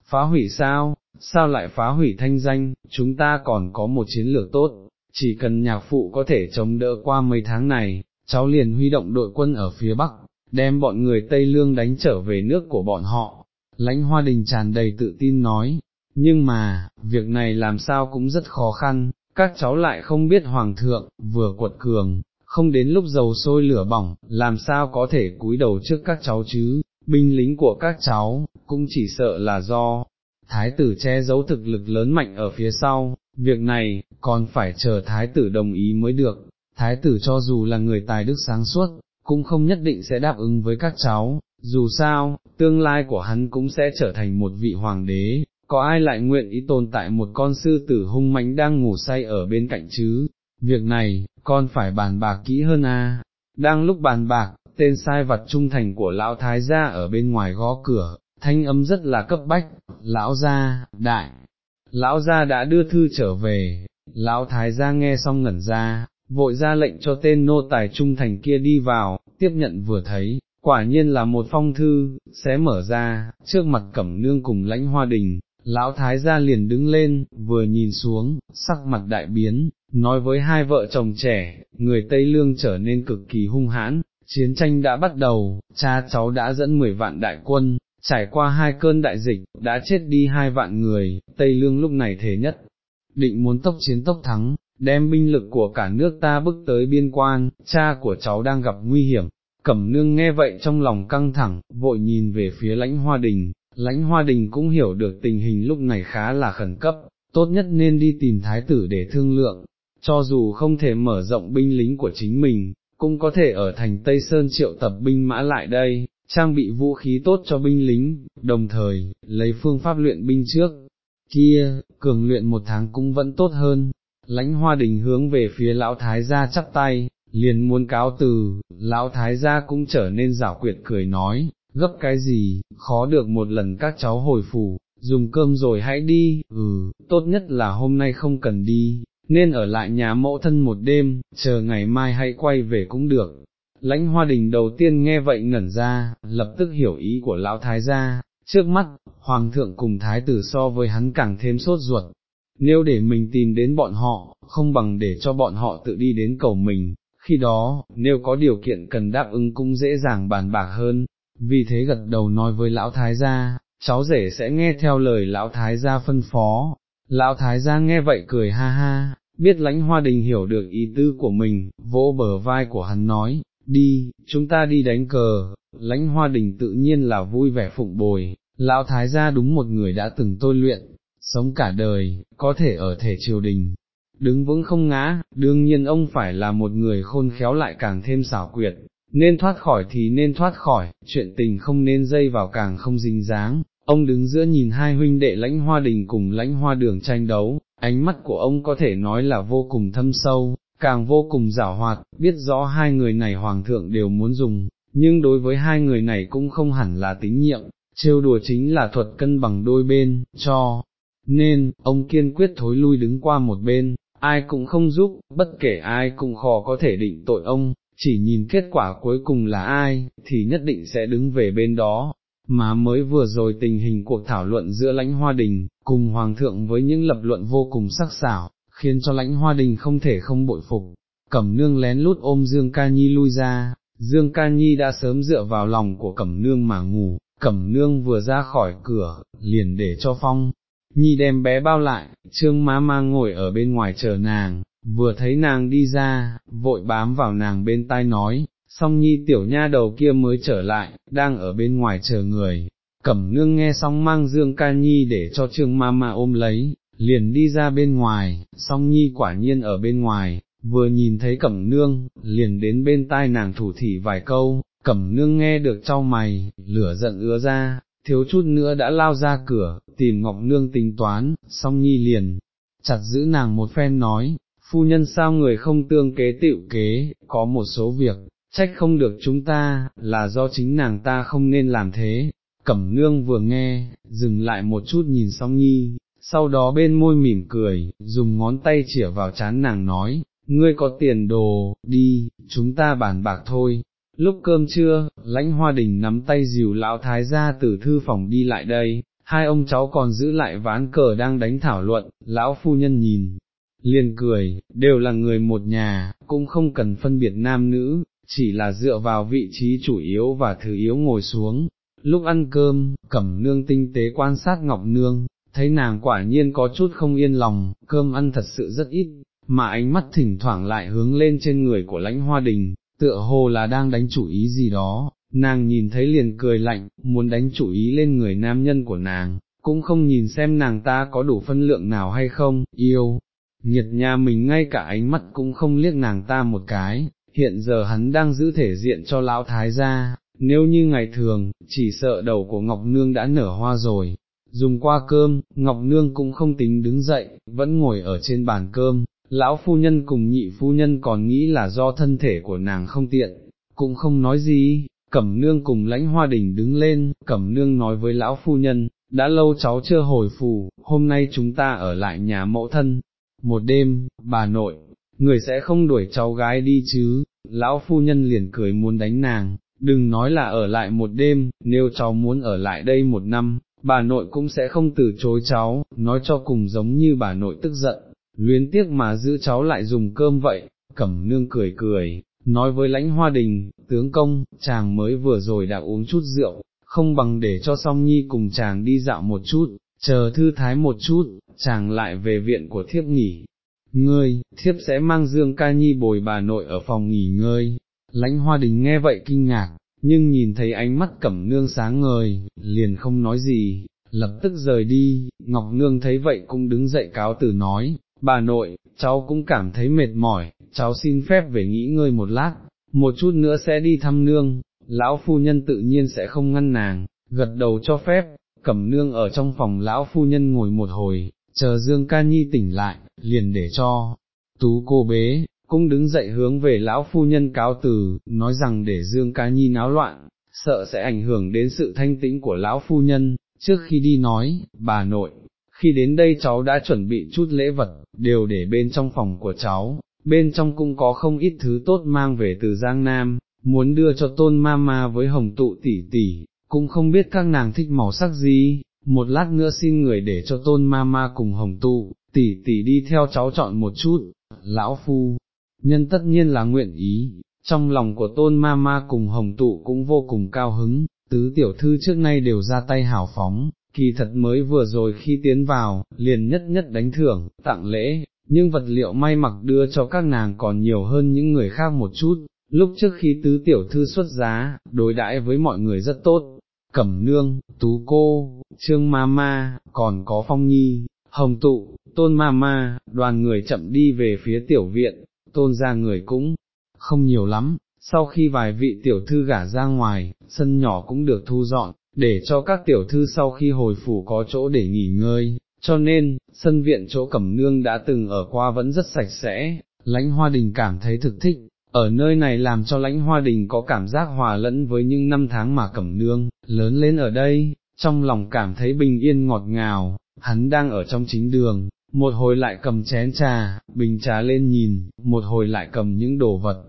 phá hủy sao, sao lại phá hủy thanh danh, chúng ta còn có một chiến lược tốt, chỉ cần nhạc phụ có thể chống đỡ qua mấy tháng này, cháu liền huy động đội quân ở phía Bắc, đem bọn người Tây Lương đánh trở về nước của bọn họ. Lãnh hoa đình tràn đầy tự tin nói, nhưng mà, việc này làm sao cũng rất khó khăn, các cháu lại không biết Hoàng thượng, vừa quật cường, không đến lúc dầu sôi lửa bỏng, làm sao có thể cúi đầu trước các cháu chứ, binh lính của các cháu, cũng chỉ sợ là do, thái tử che giấu thực lực lớn mạnh ở phía sau, việc này, còn phải chờ thái tử đồng ý mới được, thái tử cho dù là người tài đức sáng suốt, cũng không nhất định sẽ đáp ứng với các cháu, dù sao, tương lai của hắn cũng sẽ trở thành một vị hoàng đế, có ai lại nguyện ý tồn tại một con sư tử hung mãnh đang ngủ say ở bên cạnh chứ, việc này, con phải bàn bạc kỹ hơn a. Đang lúc bàn bạc, tên sai vật trung thành của lão thái gia ở bên ngoài gõ cửa, thanh âm rất là cấp bách, lão gia, đại, lão gia đã đưa thư trở về, lão thái gia nghe xong ngẩn ra, vội ra lệnh cho tên nô tài trung thành kia đi vào, tiếp nhận vừa thấy, quả nhiên là một phong thư, xé mở ra, trước mặt cẩm nương cùng lãnh hoa đình, lão thái gia liền đứng lên, vừa nhìn xuống, sắc mặt đại biến, nói với hai vợ chồng trẻ, người Tây Lương trở nên cực kỳ hung hãn, chiến tranh đã bắt đầu, cha cháu đã dẫn 10 vạn đại quân, trải qua hai cơn đại dịch, đã chết đi hai vạn người, Tây Lương lúc này thế nhất, định muốn tốc chiến tốc thắng, đem binh lực của cả nước ta bước tới biên quan, cha của cháu đang gặp nguy hiểm. Cẩm nương nghe vậy trong lòng căng thẳng, vội nhìn về phía lãnh hoa đình, lãnh hoa đình cũng hiểu được tình hình lúc này khá là khẩn cấp, tốt nhất nên đi tìm thái tử để thương lượng, cho dù không thể mở rộng binh lính của chính mình, cũng có thể ở thành Tây Sơn triệu tập binh mã lại đây, trang bị vũ khí tốt cho binh lính, đồng thời, lấy phương pháp luyện binh trước, kia, cường luyện một tháng cũng vẫn tốt hơn, lãnh hoa đình hướng về phía lão thái gia chắp tay, liền muốn cáo từ, lão thái gia cũng trở nên giảo quyệt cười nói, gấp cái gì, khó được một lần các cháu hồi phủ, dùng cơm rồi hãy đi, ừ, tốt nhất là hôm nay không cần đi, nên ở lại nhà mẫu thân một đêm, chờ ngày mai hãy quay về cũng được. Lãnh hoa đình đầu tiên nghe vậy ngẩn ra, lập tức hiểu ý của lão thái gia, trước mắt, hoàng thượng cùng thái tử so với hắn càng thêm sốt ruột, nếu để mình tìm đến bọn họ, không bằng để cho bọn họ tự đi đến cầu mình, khi đó, nếu có điều kiện cần đáp ứng cũng dễ dàng bàn bạc hơn, vì thế gật đầu nói với lão thái gia, cháu rể sẽ nghe theo lời lão thái gia phân phó, lão thái gia nghe vậy cười ha ha, biết lãnh hoa đình hiểu được ý tư của mình, vỗ bờ vai của hắn nói, đi, chúng ta đi đánh cờ, lãnh hoa đình tự nhiên là vui vẻ phụng bồi, lão thái gia đúng một người đã từng tôi luyện, sống cả đời, có thể ở thể triều đình, đứng vững không ngã, đương nhiên ông phải là một người khôn khéo lại càng thêm xảo quyệt, nên thoát khỏi thì nên thoát khỏi, chuyện tình không nên dây vào càng không dính dáng. Ông đứng giữa nhìn hai huynh đệ lãnh hoa đình cùng lãnh hoa đường tranh đấu, ánh mắt của ông có thể nói là vô cùng thâm sâu, càng vô cùng giảo hoạt, biết rõ hai người này hoàng thượng đều muốn dùng, nhưng đối với hai người này cũng không hẳn là tín nhiệm, trêu đùa chính là thuật cân bằng đôi bên, cho, nên, ông kiên quyết thối lui đứng qua một bên, ai cũng không giúp, bất kể ai cũng khó có thể định tội ông, chỉ nhìn kết quả cuối cùng là ai, thì nhất định sẽ đứng về bên đó. Mà mới vừa rồi tình hình cuộc thảo luận giữa lãnh hoa đình, cùng hoàng thượng với những lập luận vô cùng sắc sảo, khiến cho lãnh hoa đình không thể không bội phục, cẩm nương lén lút ôm Dương Ca Nhi lui ra, Dương Ca Nhi đã sớm dựa vào lòng của cẩm nương mà ngủ, cẩm nương vừa ra khỏi cửa, liền để cho phong, Nhi đem bé bao lại, trương má mang ngồi ở bên ngoài chờ nàng, vừa thấy nàng đi ra, vội bám vào nàng bên tai nói, song Nhi tiểu nha đầu kia mới trở lại, đang ở bên ngoài chờ người. Cẩm nương nghe xong mang Dương Ca Nhi để cho trương ma ma ôm lấy, liền đi ra bên ngoài, song Nhi quả nhiên ở bên ngoài, vừa nhìn thấy Cẩm nương, liền đến bên tai nàng thủ thỉ vài câu, Cẩm nương nghe được trao mày, lửa giận ứa ra, thiếu chút nữa đã lao ra cửa, tìm Ngọc Nương tính toán, song nhi liền, chặt giữ nàng một phen nói, phu nhân sao người không tương kế tịu kế, có một số việc, trách không được chúng ta, là do chính nàng ta không nên làm thế. Cẩm nương vừa nghe, dừng lại một chút nhìn song nhi, sau đó bên môi mỉm cười, dùng ngón tay chỉa vào chán nàng nói, ngươi có tiền đồ, đi, chúng ta bàn bạc thôi, Lúc cơm trưa, lãnh hoa đình nắm tay dìu lão thái gia từ thư phòng đi lại đây, hai ông cháu còn giữ lại ván cờ đang đánh thảo luận, lão phu nhân nhìn, liền cười, đều là người một nhà, cũng không cần phân biệt nam nữ, chỉ là dựa vào vị trí chủ yếu và thứ yếu ngồi xuống. Lúc ăn cơm, cẩm nương tinh tế quan sát ngọc nương, thấy nàng quả nhiên có chút không yên lòng, cơm ăn thật sự rất ít, mà ánh mắt thỉnh thoảng lại hướng lên trên người của lãnh hoa đình, tựa hồ là đang đánh chủ ý gì đó, nàng nhìn thấy liền cười lạnh, muốn đánh chủ ý lên người nam nhân của nàng, cũng không nhìn xem nàng ta có đủ phân lượng nào hay không, yêu, nhiệt nhà mình ngay cả ánh mắt cũng không liếc nàng ta một cái, hiện giờ hắn đang giữ thể diện cho lão thái gia, nếu như ngày thường, chỉ sợ đầu của Ngọc Nương đã nở hoa rồi. Dùng qua cơm, Ngọc Nương cũng không tính đứng dậy, vẫn ngồi ở trên bàn cơm, lão phu nhân cùng nhị phu nhân còn nghĩ là do thân thể của nàng không tiện, cũng không nói gì, cẩm nương cùng lãnh hoa đình đứng lên, cẩm nương nói với lão phu nhân, đã lâu cháu chưa hồi phù, hôm nay chúng ta ở lại nhà mẫu thân, một đêm, bà nội, người sẽ không đuổi cháu gái đi chứ, lão phu nhân liền cười muốn đánh nàng, đừng nói là ở lại một đêm, nếu cháu muốn ở lại đây một năm, bà nội cũng sẽ không từ chối cháu, nói cho cùng giống như bà nội tức giận, luyến tiếc mà giữ cháu lại dùng cơm vậy, cẩm nương cười cười, nói với lãnh hoa đình, tướng công, chàng mới vừa rồi đã uống chút rượu, không bằng để cho song nhi cùng chàng đi dạo một chút, chờ thư thái một chút, chàng lại về viện của thiếp nghỉ. Ngươi, thiếp sẽ mang Dương Ca Nhi bồi bà nội ở phòng nghỉ ngơi, lãnh hoa đình nghe vậy kinh ngạc, nhưng nhìn thấy ánh mắt cẩm nương sáng ngời, liền không nói gì, lập tức rời đi, Ngọc Nương thấy vậy cũng đứng dậy cáo từ nói, bà nội, cháu cũng cảm thấy mệt mỏi, cháu xin phép về nghỉ ngơi một lát, một chút nữa sẽ đi thăm nương, lão phu nhân tự nhiên sẽ không ngăn nàng, gật đầu cho phép, cẩm nương ở trong phòng lão phu nhân ngồi một hồi, chờ Dương Ca Nhi tỉnh lại, liền để cho, tú cô bế, cũng đứng dậy hướng về lão phu nhân cáo từ, nói rằng để Dương Ca Nhi náo loạn, sợ sẽ ảnh hưởng đến sự thanh tĩnh của lão phu nhân, trước khi đi nói, bà nội, khi đến đây cháu đã chuẩn bị chút lễ vật, đều để bên trong phòng của cháu, bên trong cũng có không ít thứ tốt mang về từ Giang Nam, muốn đưa cho tôn ma ma với hồng tụ tỷ tỷ, cũng không biết các nàng thích màu sắc gì, một lát nữa xin người để cho tôn ma ma cùng hồng tụ, tỷ tỷ đi theo cháu chọn một chút, lão phu, nhân tất nhiên là nguyện ý, trong lòng của tôn ma ma cùng hồng tụ cũng vô cùng cao hứng, tứ tiểu thư trước nay đều ra tay hào phóng, kỳ thật mới vừa rồi khi tiến vào, liền nhất nhất đánh thưởng, tặng lễ, nhưng vật liệu may mặc đưa cho các nàng còn nhiều hơn những người khác một chút, lúc trước khi tứ tiểu thư xuất giá, đối đãi với mọi người rất tốt, Cẩm Nương, Tú Cô, Trương Ma Ma, còn có Phong Nhi, Hồng Tụ, Tôn Ma Ma, đoàn người chậm đi về phía tiểu viện, tôn ra người cũng không nhiều lắm, sau khi vài vị tiểu thư gả ra ngoài, sân nhỏ cũng được thu dọn, để cho các tiểu thư sau khi hồi phủ có chỗ để nghỉ ngơi, cho nên, sân viện chỗ Cẩm Nương đã từng ở qua vẫn rất sạch sẽ, lãnh hoa đình cảm thấy thực thích, ở nơi này làm cho lãnh hoa đình có cảm giác hòa lẫn với những năm tháng mà Cẩm Nương, lớn lên ở đây, trong lòng cảm thấy bình yên ngọt ngào, hắn đang ở trong chính đường, một hồi lại cầm chén trà, bình trà lên nhìn, một hồi lại cầm những đồ vật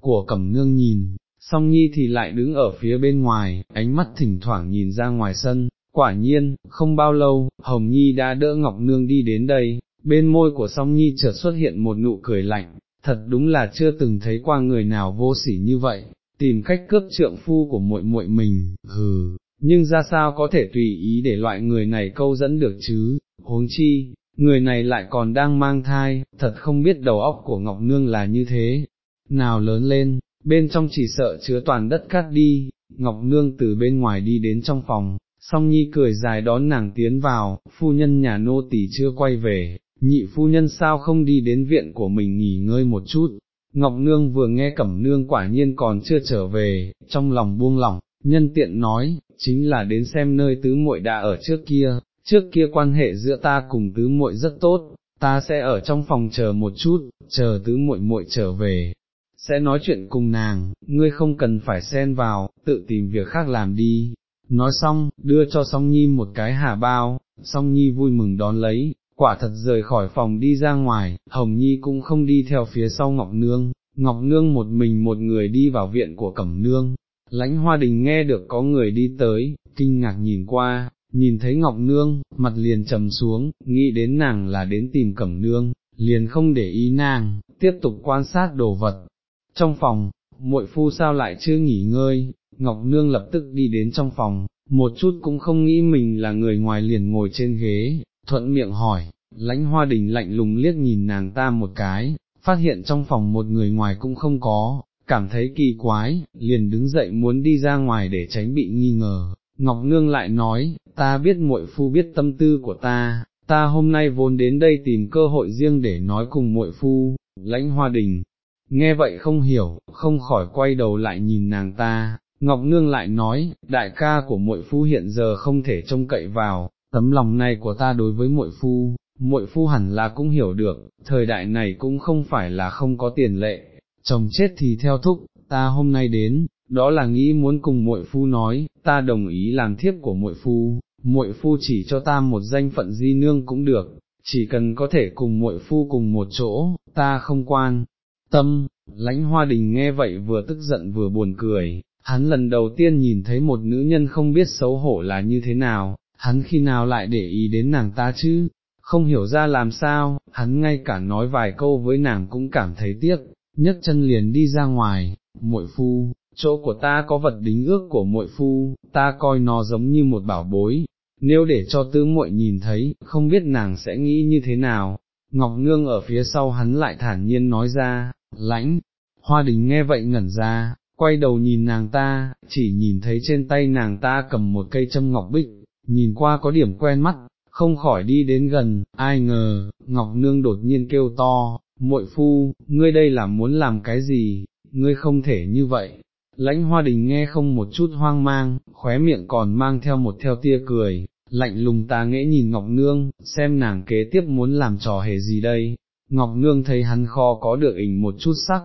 của Cẩm Nương nhìn, song nhi thì lại đứng ở phía bên ngoài, ánh mắt thỉnh thoảng nhìn ra ngoài sân, quả nhiên, không bao lâu, Hồng Nhi đã đỡ Ngọc Nương đi đến đây, bên môi của song nhi chợt xuất hiện một nụ cười lạnh, thật đúng là chưa từng thấy qua người nào vô sỉ như vậy, tìm cách cướp trượng phu của muội muội mình, hừ, nhưng ra sao có thể tùy ý để loại người này câu dẫn được chứ, huống chi, người này lại còn đang mang thai, thật không biết đầu óc của Ngọc Nương là như thế, nào lớn lên, bên trong chỉ sợ chứa toàn đất cát đi, Ngọc Nương từ bên ngoài đi đến trong phòng, song nhi cười dài đón nàng tiến vào, phu nhân nhà nô tỳ chưa quay về, nhị phu nhân sao không đi đến viện của mình nghỉ ngơi một chút, Ngọc Nương vừa nghe Cẩm Nương quả nhiên còn chưa trở về, trong lòng buông lỏng, nhân tiện nói, chính là đến xem nơi tứ muội đã ở trước kia, trước kia quan hệ giữa ta cùng tứ muội rất tốt, ta sẽ ở trong phòng chờ một chút, chờ tứ muội muội trở về, sẽ nói chuyện cùng nàng, ngươi không cần phải xen vào, tự tìm việc khác làm đi. Nói xong, đưa cho song nhi một cái hà bao, song nhi vui mừng đón lấy, quả thật rời khỏi phòng đi ra ngoài, Hồng Nhi cũng không đi theo phía sau Ngọc Nương, Ngọc Nương một mình một người đi vào viện của Cẩm Nương, lãnh hoa đình nghe được có người đi tới, kinh ngạc nhìn qua, nhìn thấy Ngọc Nương, mặt liền trầm xuống, nghĩ đến nàng là đến tìm Cẩm Nương, liền không để ý nàng, tiếp tục quan sát đồ vật. Trong phòng, muội phu sao lại chưa nghỉ ngơi, Ngọc Nương lập tức đi đến trong phòng, một chút cũng không nghĩ mình là người ngoài liền ngồi trên ghế, thuận miệng hỏi, lãnh hoa đình lạnh lùng liếc nhìn nàng ta một cái, phát hiện trong phòng một người ngoài cũng không có, cảm thấy kỳ quái, liền đứng dậy muốn đi ra ngoài để tránh bị nghi ngờ. Ngọc Nương lại nói, ta biết muội phu biết tâm tư của ta, ta hôm nay vốn đến đây tìm cơ hội riêng để nói cùng muội phu, lãnh hoa đình. Nghe vậy không hiểu, không khỏi quay đầu lại nhìn nàng ta, Ngọc Nương lại nói, đại ca của muội phu hiện giờ không thể trông cậy vào, tấm lòng này của ta đối với muội phu, muội phu hẳn là cũng hiểu được, thời đại này cũng không phải là không có tiền lệ, chồng chết thì theo thúc, ta hôm nay đến, đó là nghĩ muốn cùng muội phu nói, ta đồng ý làm thiếp của muội phu, muội phu chỉ cho ta một danh phận di nương cũng được, chỉ cần có thể cùng muội phu cùng một chỗ, ta không quan tâm. Lãnh hoa đình nghe vậy vừa tức giận vừa buồn cười, hắn lần đầu tiên nhìn thấy một nữ nhân không biết xấu hổ là như thế nào, hắn khi nào lại để ý đến nàng ta chứ, không hiểu ra làm sao, hắn ngay cả nói vài câu với nàng cũng cảm thấy tiếc, nhấc chân liền đi ra ngoài, muội phu, chỗ của ta có vật đính ước của muội phu, ta coi nó giống như một bảo bối, nếu để cho tứ muội nhìn thấy, không biết nàng sẽ nghĩ như thế nào. Ngọc Nương ở phía sau hắn lại thản nhiên nói ra, lãnh, hoa đình nghe vậy ngẩn ra, quay đầu nhìn nàng ta, chỉ nhìn thấy trên tay nàng ta cầm một cây châm ngọc bích, nhìn qua có điểm quen mắt, không khỏi đi đến gần, ai ngờ, Ngọc Nương đột nhiên kêu to, muội phu, ngươi đây là muốn làm cái gì, ngươi không thể như vậy. Lãnh hoa đình nghe không một chút hoang mang, khóe miệng còn mang theo một theo tia cười, lạnh lùng ta nghẽ nhìn Ngọc Nương, xem nàng kế tiếp muốn làm trò hề gì đây. Ngọc Nương thấy hắn kho có được ỉnh một chút sắc,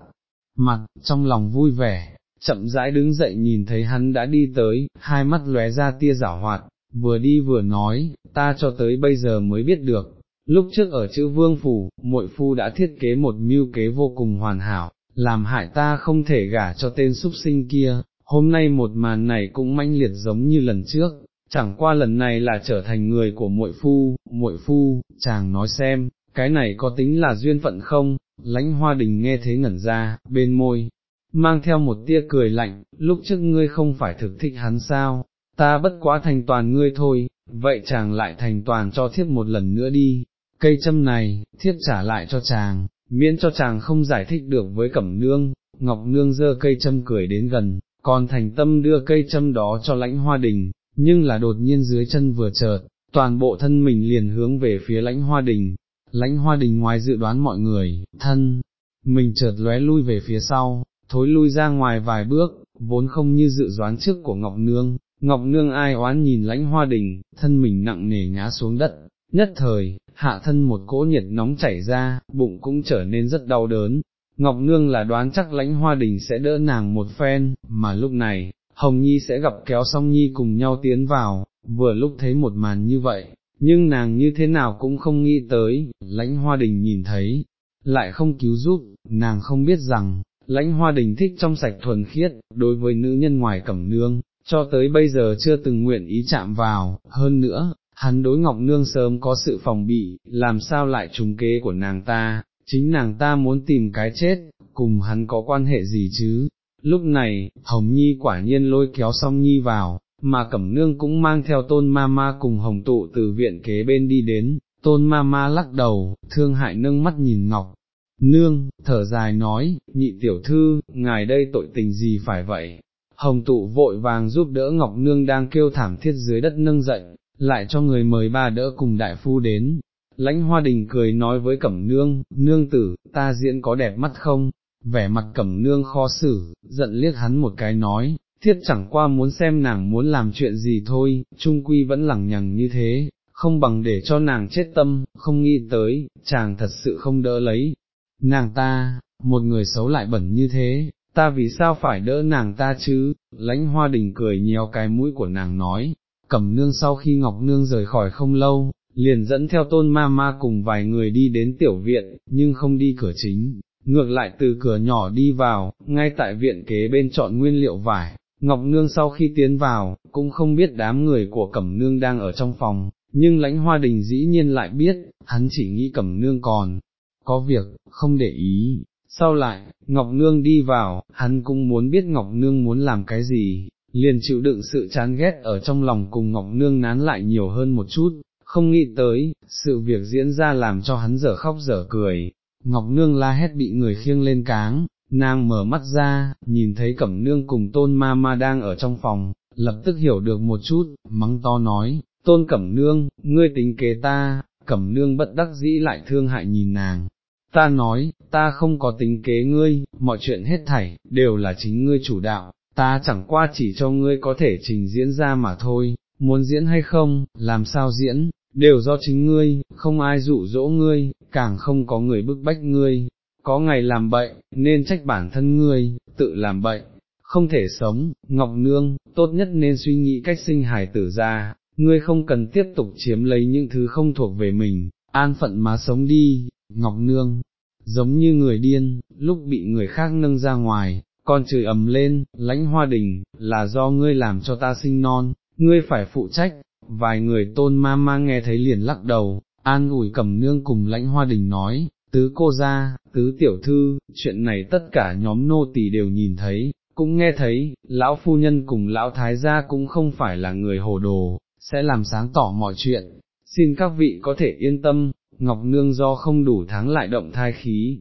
mặt, trong lòng vui vẻ, chậm rãi đứng dậy nhìn thấy hắn đã đi tới, hai mắt lóe ra tia giả hoạt, vừa đi vừa nói, ta cho tới bây giờ mới biết được, lúc trước ở chữ vương phủ, muội phu đã thiết kế một mưu kế vô cùng hoàn hảo, làm hại ta không thể gả cho tên súc sinh kia, hôm nay một màn này cũng manh liệt giống như lần trước, chẳng qua lần này là trở thành người của muội phu, muội phu, chàng nói xem, cái này có tính là duyên phận không, lãnh hoa đình nghe thế ngẩn ra, bên môi, mang theo một tia cười lạnh, lúc trước ngươi không phải thực thích hắn sao, ta bất quá thành toàn ngươi thôi, vậy chàng lại thành toàn cho thiếp một lần nữa đi, cây châm này, thiết trả lại cho chàng, miễn cho chàng không giải thích được với cẩm nương, Ngọc Nương dơ cây châm cười đến gần, còn thành tâm đưa cây châm đó cho lãnh hoa đình, nhưng là đột nhiên dưới chân vừa chợt, toàn bộ thân mình liền hướng về phía lãnh hoa đình, lãnh hoa đình ngoài dự đoán mọi người, thân, mình chợt lóe lui về phía sau, thối lui ra ngoài vài bước, vốn không như dự đoán trước của Ngọc Nương, Ngọc Nương ai oán nhìn lãnh hoa đình, thân mình nặng nề ngã xuống đất, nhất thời, hạ thân một cỗ nhiệt nóng chảy ra, bụng cũng trở nên rất đau đớn. Ngọc Nương là đoán chắc lãnh hoa đình sẽ đỡ nàng một phen, mà lúc này, Hồng Nhi sẽ gặp kéo song Nhi cùng nhau tiến vào, vừa lúc thấy một màn như vậy, nhưng nàng như thế nào cũng không nghĩ tới, lãnh hoa đình nhìn thấy, lại không cứu giúp, nàng không biết rằng, lãnh hoa đình thích trong sạch thuần khiết, đối với nữ nhân ngoài cẩm nương, cho tới bây giờ chưa từng nguyện ý chạm vào, hơn nữa, hắn đối Ngọc Nương sớm có sự phòng bị, làm sao lại trùng kế của nàng ta, chính nàng ta muốn tìm cái chết, cùng hắn có quan hệ gì chứ. Lúc này, Hồng Nhi quả nhiên lôi kéo song Nhi vào, mà Cẩm Nương cũng mang theo tôn ma ma cùng Hồng Tụ từ viện kế bên đi đến, tôn ma ma lắc đầu, thương hại nâng mắt nhìn Ngọc. Nương, thở dài nói, nhị tiểu thư, ngài đây tội tình gì phải vậy? Hồng tụ vội vàng giúp đỡ Ngọc Nương đang kêu thảm thiết dưới đất nâng dậy, lại cho người mời ba đỡ cùng đại phu đến. Lãnh hoa đình cười nói với cẩm nương, nương tử, ta diễn có đẹp mắt không? Vẻ mặt cẩm nương khó xử, giận liếc hắn một cái nói, thiết chẳng qua muốn xem nàng muốn làm chuyện gì thôi, trung quy vẫn lẳng nhằng như thế, không bằng để cho nàng chết tâm, không nghĩ tới, chàng thật sự không đỡ lấy. Nàng ta, một người xấu lại bẩn như thế, ta vì sao phải đỡ nàng ta chứ, lãnh hoa đình cười nhéo cái mũi của nàng nói, cẩm nương sau khi Ngọc Nương rời khỏi không lâu, liền dẫn theo tôn ma ma cùng vài người đi đến tiểu viện, nhưng không đi cửa chính, ngược lại từ cửa nhỏ đi vào, ngay tại viện kế bên chọn nguyên liệu vải. Ngọc Nương sau khi tiến vào, cũng không biết đám người của Cẩm Nương đang ở trong phòng, nhưng lãnh hoa đình dĩ nhiên lại biết, hắn chỉ nghĩ Cẩm Nương còn, có việc, không để ý. Sau lại, Ngọc Nương đi vào, hắn cũng muốn biết Ngọc Nương muốn làm cái gì, liền chịu đựng sự chán ghét ở trong lòng cùng Ngọc Nương nán lại nhiều hơn một chút, không nghĩ tới, sự việc diễn ra làm cho hắn dở khóc dở cười, Ngọc Nương la hét bị người khiêng lên cáng, nàng mở mắt ra, nhìn thấy Cẩm Nương cùng Tôn Ma Ma đang ở trong phòng, lập tức hiểu được một chút, mắng to nói, Tôn Cẩm Nương, ngươi tính kế ta, Cẩm Nương bất đắc dĩ lại thương hại nhìn nàng. Ta nói, ta không có tính kế ngươi, mọi chuyện hết thảy, đều là chính ngươi chủ đạo, ta chẳng qua chỉ cho ngươi có thể trình diễn ra mà thôi, muốn diễn hay không, làm sao diễn, đều do chính ngươi, không ai dụ dỗ ngươi, càng không có người bức bách ngươi, có ngày làm bậy, nên trách bản thân ngươi, tự làm bậy, không thể sống, Ngọc Nương, tốt nhất nên suy nghĩ cách sinh hài tử ra, ngươi không cần tiếp tục chiếm lấy những thứ không thuộc về mình, an phận mà sống đi, Ngọc Nương, giống như người điên, lúc bị người khác nâng ra ngoài, con chửi ầm lên, lãnh hoa đình, là do ngươi làm cho ta sinh non, ngươi phải phụ trách, vài người tôn ma ma nghe thấy liền lắc đầu, an ủi cầm nương cùng lãnh hoa đình nói, tứ cô ra, tứ tiểu thư, chuyện này tất cả nhóm nô tỳ đều nhìn thấy, cũng nghe thấy, lão phu nhân cùng lão thái gia cũng không phải là người hồ đồ, sẽ làm sáng tỏ mọi chuyện, xin các vị có thể yên tâm, Ngọc Nương do không đủ tháng lại động thai khí,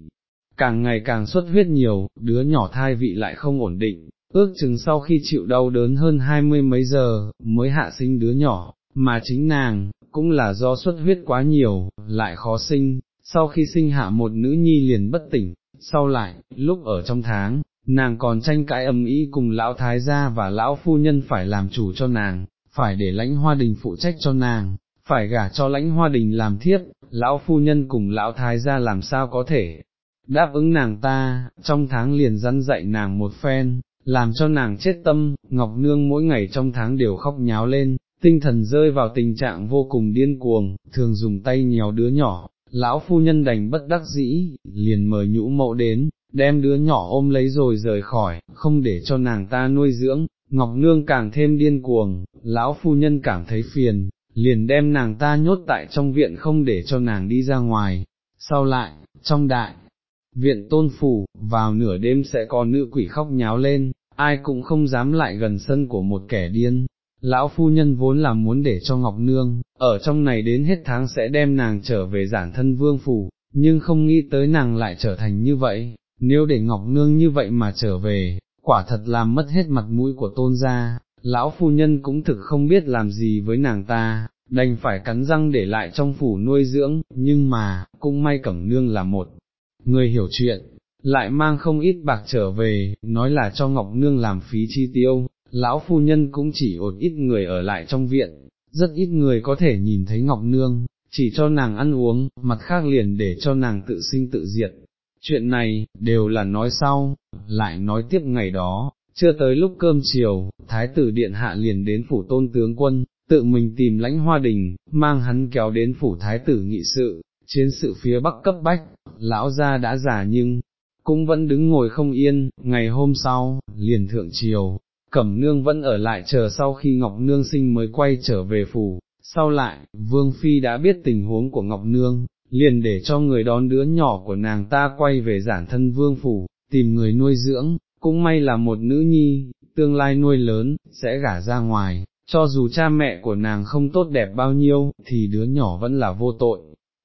càng ngày càng xuất huyết nhiều, đứa nhỏ thai vị lại không ổn định, ước chừng sau khi chịu đau đớn hơn hai mươi mấy giờ, mới hạ sinh đứa nhỏ, mà chính nàng, cũng là do xuất huyết quá nhiều, lại khó sinh, sau khi sinh hạ một nữ nhi liền bất tỉnh, sau lại, lúc ở trong tháng, nàng còn tranh cãi âm ý cùng lão thái gia và lão phu nhân phải làm chủ cho nàng, phải để lãnh hoa đình phụ trách cho nàng, phải gả cho lãnh hoa đình làm thiếp, lão phu nhân cùng lão thái gia làm sao có thể, đáp ứng nàng ta, trong tháng liền răn dạy nàng một phen, làm cho nàng chết tâm, Ngọc Nương mỗi ngày trong tháng đều khóc nháo lên, tinh thần rơi vào tình trạng vô cùng điên cuồng, thường dùng tay nhéo đứa nhỏ, lão phu nhân đành bất đắc dĩ, liền mời nhũ mậu đến, đem đứa nhỏ ôm lấy rồi rời khỏi, không để cho nàng ta nuôi dưỡng, Ngọc Nương càng thêm điên cuồng, lão phu nhân cảm thấy phiền, liền đem nàng ta nhốt tại trong viện không để cho nàng đi ra ngoài, sau lại, trong đại, viện tôn phủ, vào nửa đêm sẽ có nữ quỷ khóc nháo lên, ai cũng không dám lại gần sân của một kẻ điên. Lão phu nhân vốn là muốn để cho Ngọc Nương, ở trong này đến hết tháng sẽ đem nàng trở về giản thân vương phủ, nhưng không nghĩ tới nàng lại trở thành như vậy, nếu để Ngọc Nương như vậy mà trở về, quả thật làm mất hết mặt mũi của tôn gia, lão phu nhân cũng thực không biết làm gì với nàng ta, đành phải cắn răng để lại trong phủ nuôi dưỡng, nhưng mà, cũng may Cẩm Nương là một người hiểu chuyện, lại mang không ít bạc trở về, nói là cho Ngọc Nương làm phí chi tiêu, lão phu nhân cũng chỉ ổn ít người ở lại trong viện, rất ít người có thể nhìn thấy Ngọc Nương, chỉ cho nàng ăn uống, mặt khác liền để cho nàng tự sinh tự diệt. Chuyện này, đều là nói sau, lại nói tiếp ngày đó, chưa tới lúc cơm chiều, Thái tử Điện Hạ liền đến phủ tôn tướng quân, tự mình tìm lãnh hoa đình, mang hắn kéo đến phủ Thái tử nghị sự, chiến sự phía bắc cấp bách, lão gia đã già nhưng, cũng vẫn đứng ngồi không yên, ngày hôm sau, liền thượng chiều, Cẩm Nương vẫn ở lại chờ sau khi Ngọc Nương sinh mới quay trở về phủ, sau lại, Vương Phi đã biết tình huống của Ngọc Nương, liền để cho người đón đứa nhỏ của nàng ta quay về giản thân Vương Phủ, tìm người nuôi dưỡng, cũng may là một nữ nhi, tương lai nuôi lớn, sẽ gả ra ngoài, cho dù cha mẹ của nàng không tốt đẹp bao nhiêu, thì đứa nhỏ vẫn là vô tội.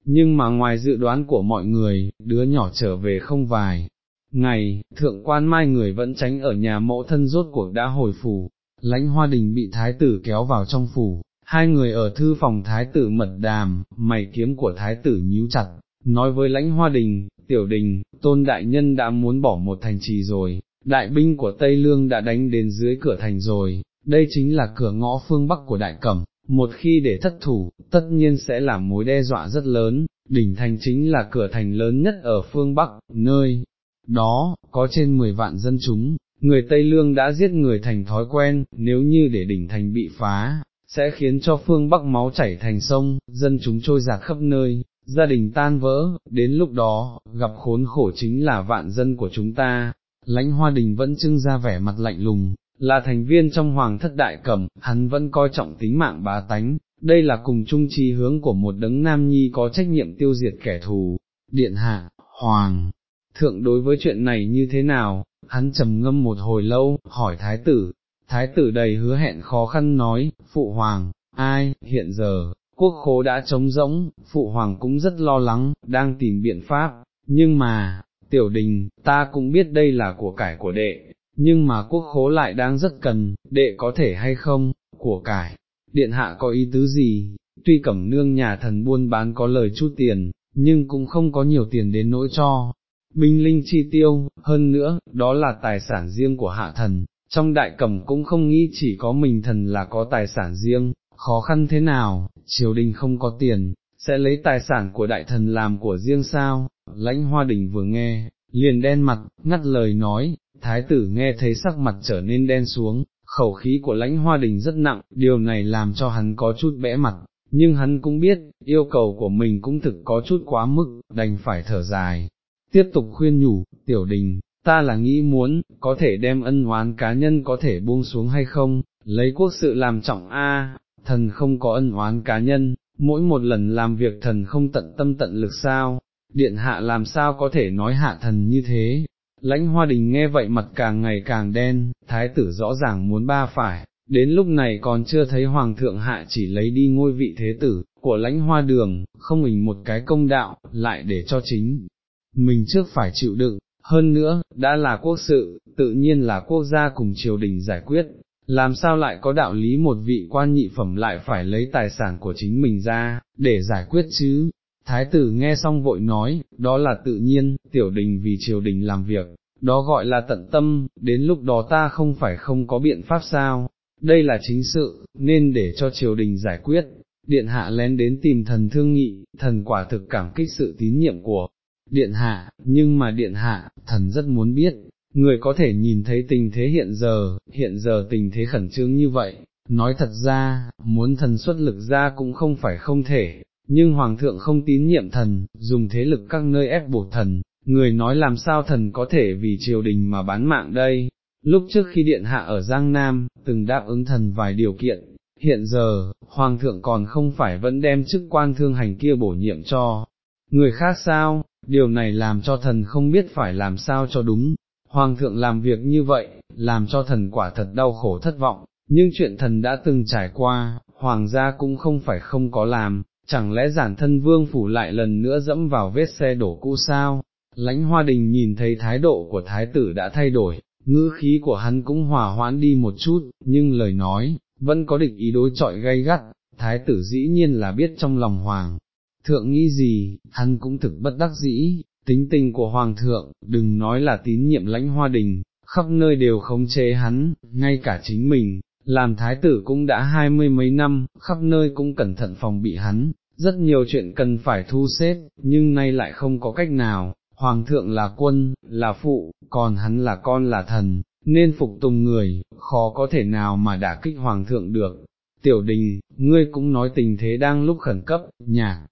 Nhưng mà ngoài dự đoán của mọi người, đứa nhỏ trở về không vài, Ngày, thượng quan mai người vẫn tránh ở nhà mẫu thân rốt cuộc đã hồi phủ, lãnh hoa đình bị thái tử kéo vào trong phủ, hai người ở thư phòng thái tử mật đàm, mày kiếm của thái tử nhíu chặt, nói với lãnh hoa đình, tiểu đình, tôn đại nhân đã muốn bỏ một thành trì rồi, đại binh của Tây Lương đã đánh đến dưới cửa thành rồi, đây chính là cửa ngõ phương Bắc của đại cẩm, một khi để thất thủ, tất nhiên sẽ là mối đe dọa rất lớn, đỉnh thành chính là cửa thành lớn nhất ở phương Bắc, nơi đó, có trên 10 vạn dân chúng, người Tây Lương đã giết người thành thói quen, nếu như để đỉnh thành bị phá, sẽ khiến cho phương Bắc máu chảy thành sông, dân chúng trôi giạt khắp nơi, gia đình tan vỡ, đến lúc đó, gặp khốn khổ chính là vạn dân của chúng ta. Lãnh hoa đình vẫn trưng ra vẻ mặt lạnh lùng, là thành viên trong hoàng thất đại cẩm, hắn vẫn coi trọng tính mạng bá tánh, đây là cùng chung trí hướng của một đấng nam nhi có trách nhiệm tiêu diệt kẻ thù. Điện hạ, hoàng, thượng đối với chuyện này như thế nào, hắn trầm ngâm một hồi lâu, hỏi thái tử, thái tử đầy hứa hẹn khó khăn nói, phụ hoàng, ai, hiện giờ, quốc khố đã trống rỗng, phụ hoàng cũng rất lo lắng, đang tìm biện pháp, nhưng mà, tiểu đình, ta cũng biết đây là của cải của đệ, nhưng mà quốc khố lại đang rất cần, đệ có thể hay không, của cải, điện hạ có ý tứ gì, tuy cẩm nương nhà thần buôn bán có lời chút tiền, nhưng cũng không có nhiều tiền đến nỗi cho, binh linh chi tiêu, hơn nữa, đó là tài sản riêng của hạ thần, trong đại cẩm cũng không nghĩ chỉ có mình thần là có tài sản riêng, khó khăn thế nào, triều đình không có tiền, sẽ lấy tài sản của đại thần làm của riêng sao, lãnh hoa đình vừa nghe, liền đen mặt, ngắt lời nói, thái tử nghe thấy sắc mặt trở nên đen xuống, khẩu khí của lãnh hoa đình rất nặng, điều này làm cho hắn có chút bẽ mặt, nhưng hắn cũng biết, yêu cầu của mình cũng thực có chút quá mức, đành phải thở dài, tiếp tục khuyên nhủ, tiểu đình, ta là nghĩ muốn, có thể đem ân oán cá nhân có thể buông xuống hay không, lấy quốc sự làm trọng a, thần không có ân oán cá nhân, mỗi một lần làm việc thần không tận tâm tận lực sao, điện hạ làm sao có thể nói hạ thần như thế. Lãnh hoa đình nghe vậy mặt càng ngày càng đen, thái tử rõ ràng muốn ba phải, đến lúc này còn chưa thấy hoàng thượng hạ chỉ lấy đi ngôi vị thế tử, của lãnh hoa đường, không hình một cái công đạo, lại để cho chính mình trước phải chịu đựng, hơn nữa, đã là quốc sự, tự nhiên là quốc gia cùng triều đình giải quyết, làm sao lại có đạo lý một vị quan nhị phẩm lại phải lấy tài sản của chính mình ra, để giải quyết chứ. Thái tử nghe xong vội nói, đó là tự nhiên, tiểu đình vì triều đình làm việc, đó gọi là tận tâm, đến lúc đó ta không phải không có biện pháp sao, đây là chính sự, nên để cho triều đình giải quyết. Điện hạ lén đến tìm thần thương nghị, thần quả thực cảm kích sự tín nhiệm của điện hạ, nhưng mà điện hạ, thần rất muốn biết, người có thể nhìn thấy tình thế hiện giờ, hiện giờ tình thế khẩn trương như vậy, nói thật ra, muốn thần xuất lực ra cũng không phải không thể, nhưng hoàng thượng không tín nhiệm thần, dùng thế lực các nơi ép buộc thần, người nói làm sao thần có thể vì triều đình mà bán mạng đây. Lúc trước khi điện hạ ở Giang Nam, từng đáp ứng thần vài điều kiện, hiện giờ, hoàng thượng còn không phải vẫn đem chức quan thương hành kia bổ nhiệm cho, người khác sao, điều này làm cho thần không biết phải làm sao cho đúng, hoàng thượng làm việc như vậy, làm cho thần quả thật đau khổ thất vọng, nhưng chuyện thần đã từng trải qua, hoàng gia cũng không phải không có làm, chẳng lẽ giản thân vương phủ lại lần nữa dẫm vào vết xe đổ cũ sao, lãnh hoa đình nhìn thấy thái độ của thái tử đã thay đổi, ngữ khí của hắn cũng hòa hoãn đi một chút, nhưng lời nói, vẫn có địch ý đối chọi gay gắt, thái tử dĩ nhiên là biết trong lòng hoàng. Thượng nghĩ gì, hắn cũng thực bất đắc dĩ, tính tình của hoàng thượng, đừng nói là tín nhiệm lãnh hoa đình, khắp nơi đều khống chế hắn, ngay cả chính mình, làm thái tử cũng đã hai mươi mấy năm, khắp nơi cũng cẩn thận phòng bị hắn, rất nhiều chuyện cần phải thu xếp, nhưng nay lại không có cách nào, hoàng thượng là quân, là phụ, còn hắn là con là thần, nên phục tùng người, khó có thể nào mà đả kích hoàng thượng được. Tiểu đình, ngươi cũng nói tình thế đang lúc khẩn cấp, nhạc,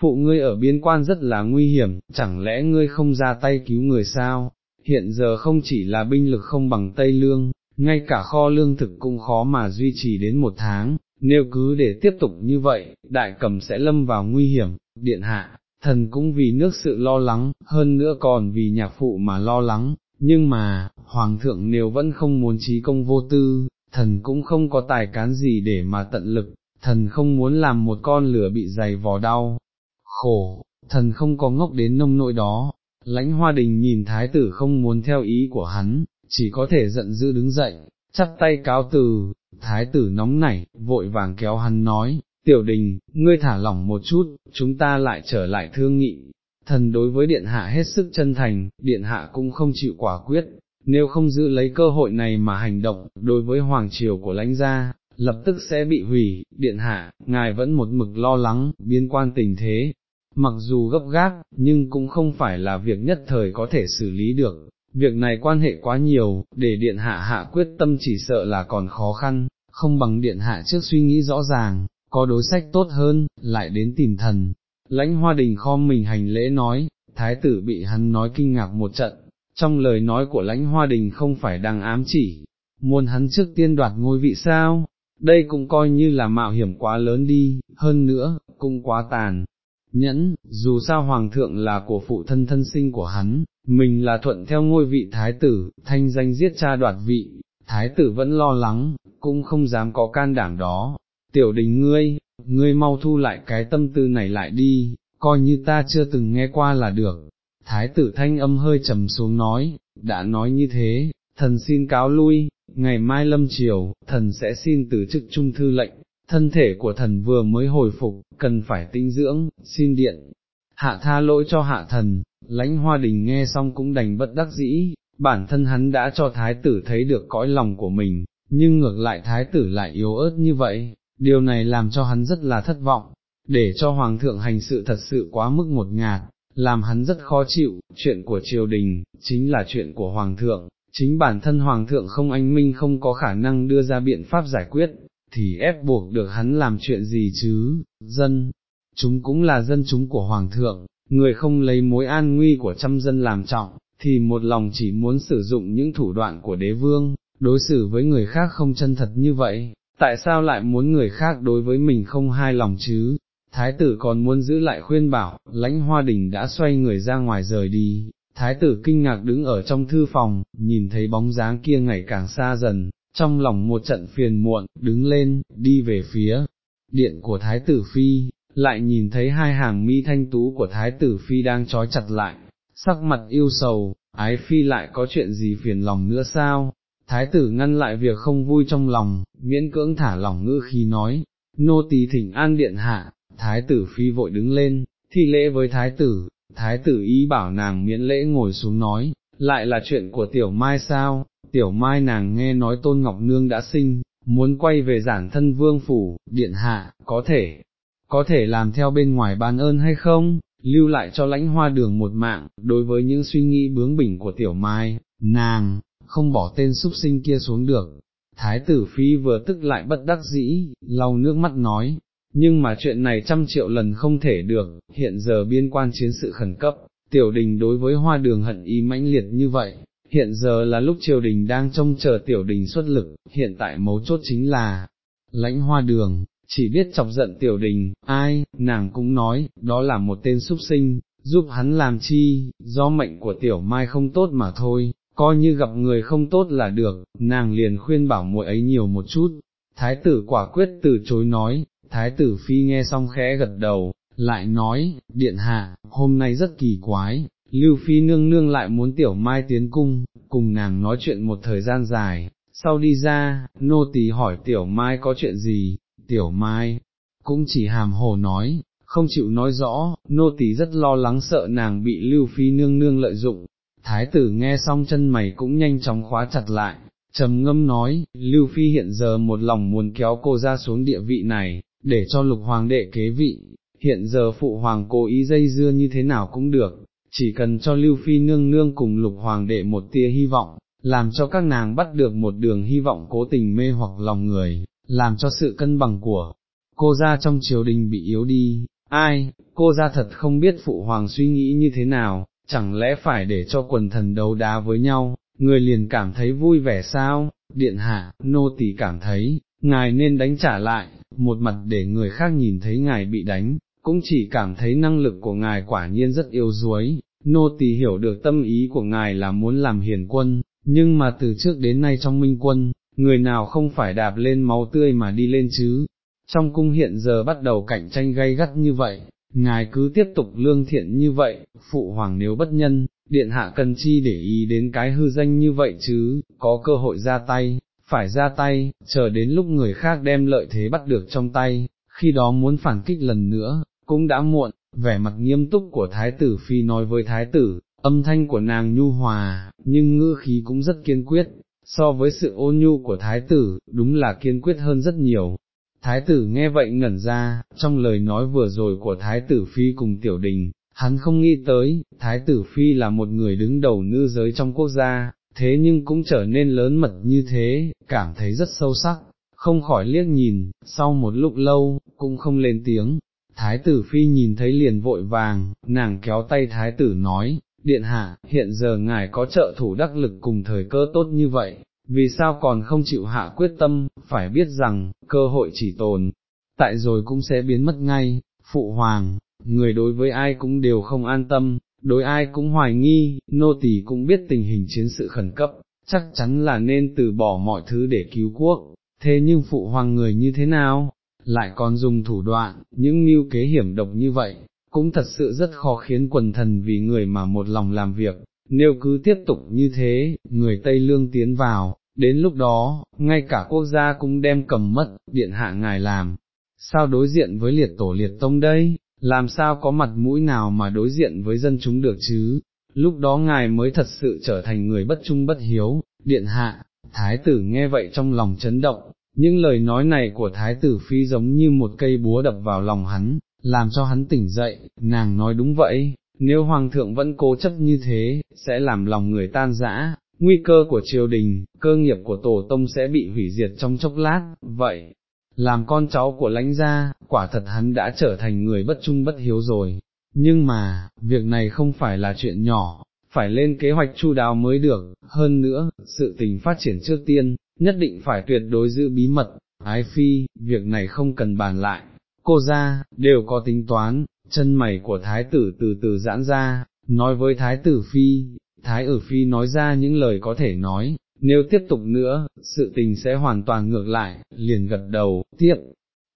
phụ ngươi ở biên quan rất là nguy hiểm, chẳng lẽ ngươi không ra tay cứu người sao? Hiện giờ không chỉ là binh lực không bằng Tây Lương, ngay cả kho lương thực cũng khó mà duy trì đến một tháng, nếu cứ để tiếp tục như vậy, đại cầm sẽ lâm vào nguy hiểm, điện hạ, thần cũng vì nước sự lo lắng, hơn nữa còn vì nhạc phụ mà lo lắng, nhưng mà, hoàng thượng nếu vẫn không muốn trí công vô tư, thần cũng không có tài cán gì để mà tận lực, thần không muốn làm một con lửa bị dày vò đau, khổ, thần không có ngốc đến nông nỗi đó. Lãnh hoa đình nhìn thái tử không muốn theo ý của hắn, chỉ có thể giận dữ đứng dậy, chắp tay cáo từ, thái tử nóng nảy, vội vàng kéo hắn nói, tiểu đình, ngươi thả lỏng một chút, chúng ta lại trở lại thương nghị. Thần đối với điện hạ hết sức chân thành, điện hạ cũng không chịu quả quyết, nếu không giữ lấy cơ hội này mà hành động, đối với hoàng triều của lãnh gia, lập tức sẽ bị hủy, điện hạ, ngài vẫn một mực lo lắng, biên quan tình thế, mặc dù gấp gáp, nhưng cũng không phải là việc nhất thời có thể xử lý được, việc này quan hệ quá nhiều, để điện hạ hạ quyết tâm chỉ sợ là còn khó khăn, không bằng điện hạ trước suy nghĩ rõ ràng, có đối sách tốt hơn, lại đến tìm thần. Lãnh hoa đình kho mình hành lễ nói, thái tử bị hắn nói kinh ngạc một trận, trong lời nói của lãnh hoa đình không phải đang ám chỉ, muốn hắn trước tiên đoạt ngôi vị sao, đây cũng coi như là mạo hiểm quá lớn đi, hơn nữa, cũng quá tàn. Nhẫn, dù sao hoàng thượng là của phụ thân thân sinh của hắn, mình là thuận theo ngôi vị thái tử, thanh danh giết cha đoạt vị, thái tử vẫn lo lắng, cũng không dám có can đảm đó, tiểu đình ngươi, ngươi mau thu lại cái tâm tư này lại đi, coi như ta chưa từng nghe qua là được. Thái tử thanh âm hơi trầm xuống nói, đã nói như thế, thần xin cáo lui, ngày mai lâm chiều, thần sẽ xin từ chức trung thư lệnh, thân thể của thần vừa mới hồi phục, cần phải tinh dưỡng, xin điện. Hạ tha lỗi cho hạ thần, lãnh hoa đình nghe xong cũng đành bất đắc dĩ, bản thân hắn đã cho thái tử thấy được cõi lòng của mình, nhưng ngược lại thái tử lại yếu ớt như vậy, điều này làm cho hắn rất là thất vọng, để cho hoàng thượng hành sự thật sự quá mức một ngạt, làm hắn rất khó chịu, chuyện của triều đình, chính là chuyện của hoàng thượng, chính bản thân hoàng thượng không anh minh không có khả năng đưa ra biện pháp giải quyết, thì ép buộc được hắn làm chuyện gì chứ, dân, chúng cũng là dân chúng của hoàng thượng, người không lấy mối an nguy của trăm dân làm trọng, thì một lòng chỉ muốn sử dụng những thủ đoạn của đế vương, đối xử với người khác không chân thật như vậy, tại sao lại muốn người khác đối với mình không hai lòng chứ? Thái tử còn muốn giữ lại khuyên bảo, lãnh hoa đình đã xoay người ra ngoài rời đi, thái tử kinh ngạc đứng ở trong thư phòng, nhìn thấy bóng dáng kia ngày càng xa dần, trong lòng một trận phiền muộn, đứng lên, đi về phía điện của thái tử phi, lại nhìn thấy hai hàng mi thanh tú của thái tử phi đang trói chặt lại, sắc mặt yêu sầu, ái phi lại có chuyện gì phiền lòng nữa sao? Thái tử ngăn lại việc không vui trong lòng, miễn cưỡng thả lòng ngữ khi nói, nô tỳ thỉnh an điện hạ, thái tử phi vội đứng lên, thi lễ với thái tử, thái tử ý bảo nàng miễn lễ ngồi xuống nói, lại là chuyện của tiểu mai sao, tiểu mai nàng nghe nói tôn ngọc nương đã sinh, muốn quay về giản thân vương phủ, điện hạ, có thể, có thể làm theo bên ngoài ban ơn hay không, lưu lại cho lãnh hoa đường một mạng, đối với những suy nghĩ bướng bỉnh của tiểu mai, nàng, không bỏ tên súc sinh kia xuống được. Thái tử phi vừa tức lại bất đắc dĩ, lau nước mắt nói, nhưng mà chuyện này trăm triệu lần không thể được, hiện giờ biên quan chiến sự khẩn cấp, tiểu đình đối với hoa đường hận ý mãnh liệt như vậy, hiện giờ là lúc triều đình đang trông chờ tiểu đình xuất lực, hiện tại mấu chốt chính là, lãnh hoa đường, chỉ biết chọc giận tiểu đình, ai, nàng cũng nói, đó là một tên súc sinh, giúp hắn làm chi, do mệnh của tiểu mai không tốt mà thôi, coi như gặp người không tốt là được, nàng liền khuyên bảo muội ấy nhiều một chút. Thái tử quả quyết từ chối nói, thái tử phi nghe xong khẽ gật đầu, lại nói, điện hạ, hôm nay rất kỳ quái, Lưu Phi nương nương lại muốn tiểu mai tiến cung, cùng nàng nói chuyện một thời gian dài, sau đi ra, nô tỳ hỏi tiểu mai có chuyện gì, tiểu mai, cũng chỉ hàm hồ nói, không chịu nói rõ, nô tỳ rất lo lắng sợ nàng bị Lưu Phi nương nương lợi dụng. Thái tử nghe xong chân mày cũng nhanh chóng khóa chặt lại, trầm ngâm nói, Lưu Phi hiện giờ một lòng muốn kéo cô ra xuống địa vị này, để cho lục hoàng đệ kế vị, hiện giờ phụ hoàng cố ý dây dưa như thế nào cũng được, chỉ cần cho Lưu Phi nương nương cùng lục hoàng đệ một tia hy vọng, làm cho các nàng bắt được một đường hy vọng cố tình mê hoặc lòng người, làm cho sự cân bằng của cô ra trong triều đình bị yếu đi, ai, cô ra thật không biết phụ hoàng suy nghĩ như thế nào, chẳng lẽ phải để cho quần thần đấu đá với nhau, người liền cảm thấy vui vẻ sao, điện hạ, nô tỳ cảm thấy, ngài nên đánh trả lại, một mặt để người khác nhìn thấy ngài bị đánh, cũng chỉ cảm thấy năng lực của ngài quả nhiên rất yêu đuối. nô tỳ hiểu được tâm ý của ngài là muốn làm hiền quân, nhưng mà từ trước đến nay trong minh quân, người nào không phải đạp lên máu tươi mà đi lên chứ, trong cung hiện giờ bắt đầu cạnh tranh gay gắt như vậy, ngài cứ tiếp tục lương thiện như vậy, phụ hoàng nếu bất nhân, điện hạ cần chi để ý đến cái hư danh như vậy chứ, có cơ hội ra tay, phải ra tay, chờ đến lúc người khác đem lợi thế bắt được trong tay, khi đó muốn phản kích lần nữa, cũng đã muộn, vẻ mặt nghiêm túc của thái tử phi nói với thái tử, âm thanh của nàng nhu hòa, nhưng ngữ khí cũng rất kiên quyết, so với sự ôn nhu của thái tử, đúng là kiên quyết hơn rất nhiều. Thái tử nghe vậy ngẩn ra, trong lời nói vừa rồi của thái tử phi cùng tiểu đình, hắn không nghĩ tới, thái tử phi là một người đứng đầu nữ giới trong quốc gia, thế nhưng cũng trở nên lớn mật như thế, cảm thấy rất sâu sắc, không khỏi liếc nhìn, sau một lúc lâu, cũng không lên tiếng. Thái tử phi nhìn thấy liền vội vàng, nàng kéo tay thái tử nói, điện hạ, hiện giờ ngài có trợ thủ đắc lực cùng thời cơ tốt như vậy, vì sao còn không chịu hạ quyết tâm, phải biết rằng, cơ hội chỉ tồn, tại rồi cũng sẽ biến mất ngay, phụ hoàng, người đối với ai cũng đều không an tâm, đối ai cũng hoài nghi, nô tỳ cũng biết tình hình chiến sự khẩn cấp, chắc chắn là nên từ bỏ mọi thứ để cứu quốc, thế nhưng phụ hoàng người như thế nào, lại còn dùng thủ đoạn, những mưu kế hiểm độc như vậy, cũng thật sự rất khó khiến quần thần vì người mà một lòng làm việc, nếu cứ tiếp tục như thế, người Tây Lương tiến vào, đến lúc đó, ngay cả quốc gia cũng đem cầm mất, điện hạ ngài làm, sao đối diện với liệt tổ liệt tông đây, làm sao có mặt mũi nào mà đối diện với dân chúng được chứ, lúc đó ngài mới thật sự trở thành người bất trung bất hiếu, điện hạ, thái tử nghe vậy trong lòng chấn động, những lời nói này của thái tử phi giống như một cây búa đập vào lòng hắn, làm cho hắn tỉnh dậy, nàng nói đúng vậy, nếu hoàng thượng vẫn cố chấp như thế, sẽ làm lòng người tan rã, nguy cơ của triều đình, cơ nghiệp của tổ tông sẽ bị hủy diệt trong chốc lát, vậy, làm con cháu của lãnh gia, quả thật hắn đã trở thành người bất trung bất hiếu rồi, nhưng mà, việc này không phải là chuyện nhỏ, phải lên kế hoạch chu đáo mới được, hơn nữa, sự tình phát triển trước tiên, nhất định phải tuyệt đối giữ bí mật, ái phi, việc này không cần bàn lại, cô ra, đều có tính toán, chân mày của thái tử từ từ giãn ra, nói với thái tử phi, thái ở phi nói ra những lời có thể nói, nếu tiếp tục nữa, sự tình sẽ hoàn toàn ngược lại, liền gật đầu, tiếp.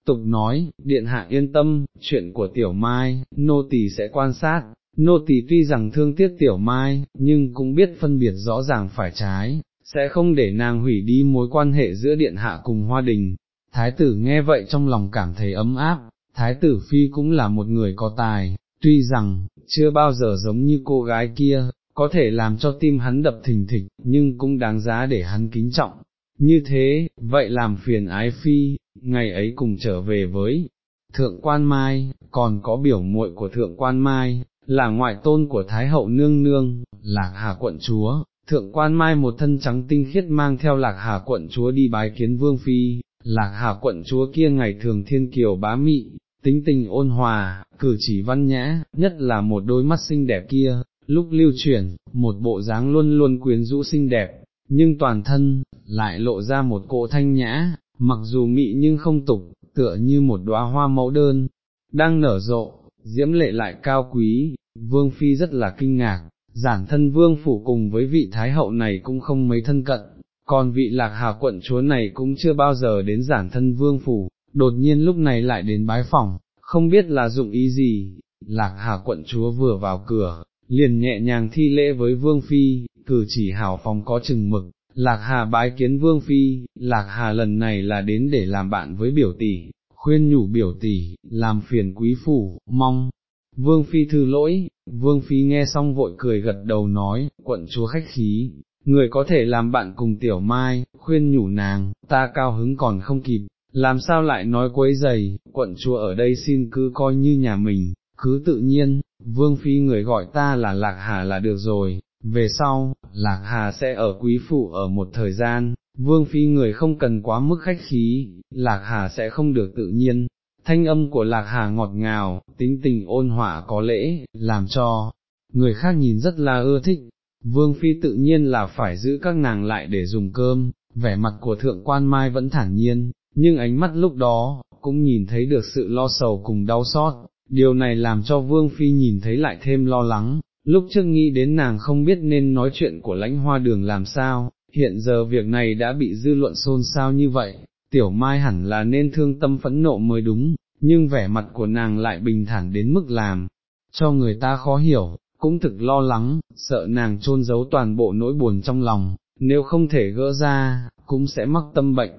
Tục nói, điện hạ yên tâm, chuyện của tiểu mai, nô tỳ sẽ quan sát, nô tỳ tuy rằng thương tiếc tiểu mai, nhưng cũng biết phân biệt rõ ràng phải trái, sẽ không để nàng hủy đi mối quan hệ giữa điện hạ cùng hoa đình. Thái tử nghe vậy trong lòng cảm thấy ấm áp, thái tử phi cũng là một người có tài, tuy rằng, chưa bao giờ giống như cô gái kia, có thể làm cho tim hắn đập thình thịch, nhưng cũng đáng giá để hắn kính trọng. Như thế, vậy làm phiền ái phi, ngày ấy cùng trở về với thượng quan mai, còn có biểu muội của thượng quan mai, là ngoại tôn của Thái hậu nương nương, lạc hà quận chúa, thượng quan mai một thân trắng tinh khiết mang theo lạc hà quận chúa đi bái kiến vương phi, lạc hà quận chúa kia ngày thường thiên kiều bá mị, tính tình ôn hòa, cử chỉ văn nhã, nhất là một đôi mắt xinh đẹp kia, lúc lưu chuyển, một bộ dáng luôn luôn quyến rũ xinh đẹp, nhưng toàn thân, lại lộ ra một cỗ thanh nhã, mặc dù mị nhưng không tục, tựa như một đóa hoa mẫu đơn, đang nở rộ, diễm lệ lại cao quý, vương phi rất là kinh ngạc, giản thân vương phủ cùng với vị thái hậu này cũng không mấy thân cận, còn vị lạc hà quận chúa này cũng chưa bao giờ đến giản thân vương phủ, đột nhiên lúc này lại đến bái phòng, không biết là dụng ý gì, lạc hà quận chúa vừa vào cửa, liền nhẹ nhàng thi lễ với Vương Phi, cử chỉ hảo phóng có chừng mực, Lạc Hà bái kiến Vương Phi, Lạc Hà lần này là đến để làm bạn với biểu tỷ, khuyên nhủ biểu tỷ, làm phiền quý phủ, mong. Vương Phi thư lỗi, Vương Phi nghe xong vội cười gật đầu nói, quận chúa khách khí, người có thể làm bạn cùng tiểu mai, khuyên nhủ nàng, ta cao hứng còn không kịp, làm sao lại nói quấy giày, quận chúa ở đây xin cứ coi như nhà mình, cứ tự nhiên, Vương Phi người gọi ta là Lạc Hà là được rồi, về sau, Lạc Hà sẽ ở quý phụ ở một thời gian, Vương Phi người không cần quá mức khách khí, Lạc Hà sẽ không được tự nhiên. Thanh âm của Lạc Hà ngọt ngào, tính tình ôn hòa có lễ, làm cho người khác nhìn rất là ưa thích. Vương Phi tự nhiên là phải giữ các nàng lại để dùng cơm, vẻ mặt của thượng quan mai vẫn thản nhiên, nhưng ánh mắt lúc đó, cũng nhìn thấy được sự lo sầu cùng đau xót, điều này làm cho Vương Phi nhìn thấy lại thêm lo lắng, lúc trước nghĩ đến nàng không biết nên nói chuyện của lãnh hoa đường làm sao, hiện giờ việc này đã bị dư luận xôn xao như vậy, tiểu mai hẳn là nên thương tâm phẫn nộ mới đúng, nhưng vẻ mặt của nàng lại bình thản đến mức làm, cho người ta khó hiểu, cũng thực lo lắng, sợ nàng trôn giấu toàn bộ nỗi buồn trong lòng, nếu không thể gỡ ra, cũng sẽ mắc tâm bệnh.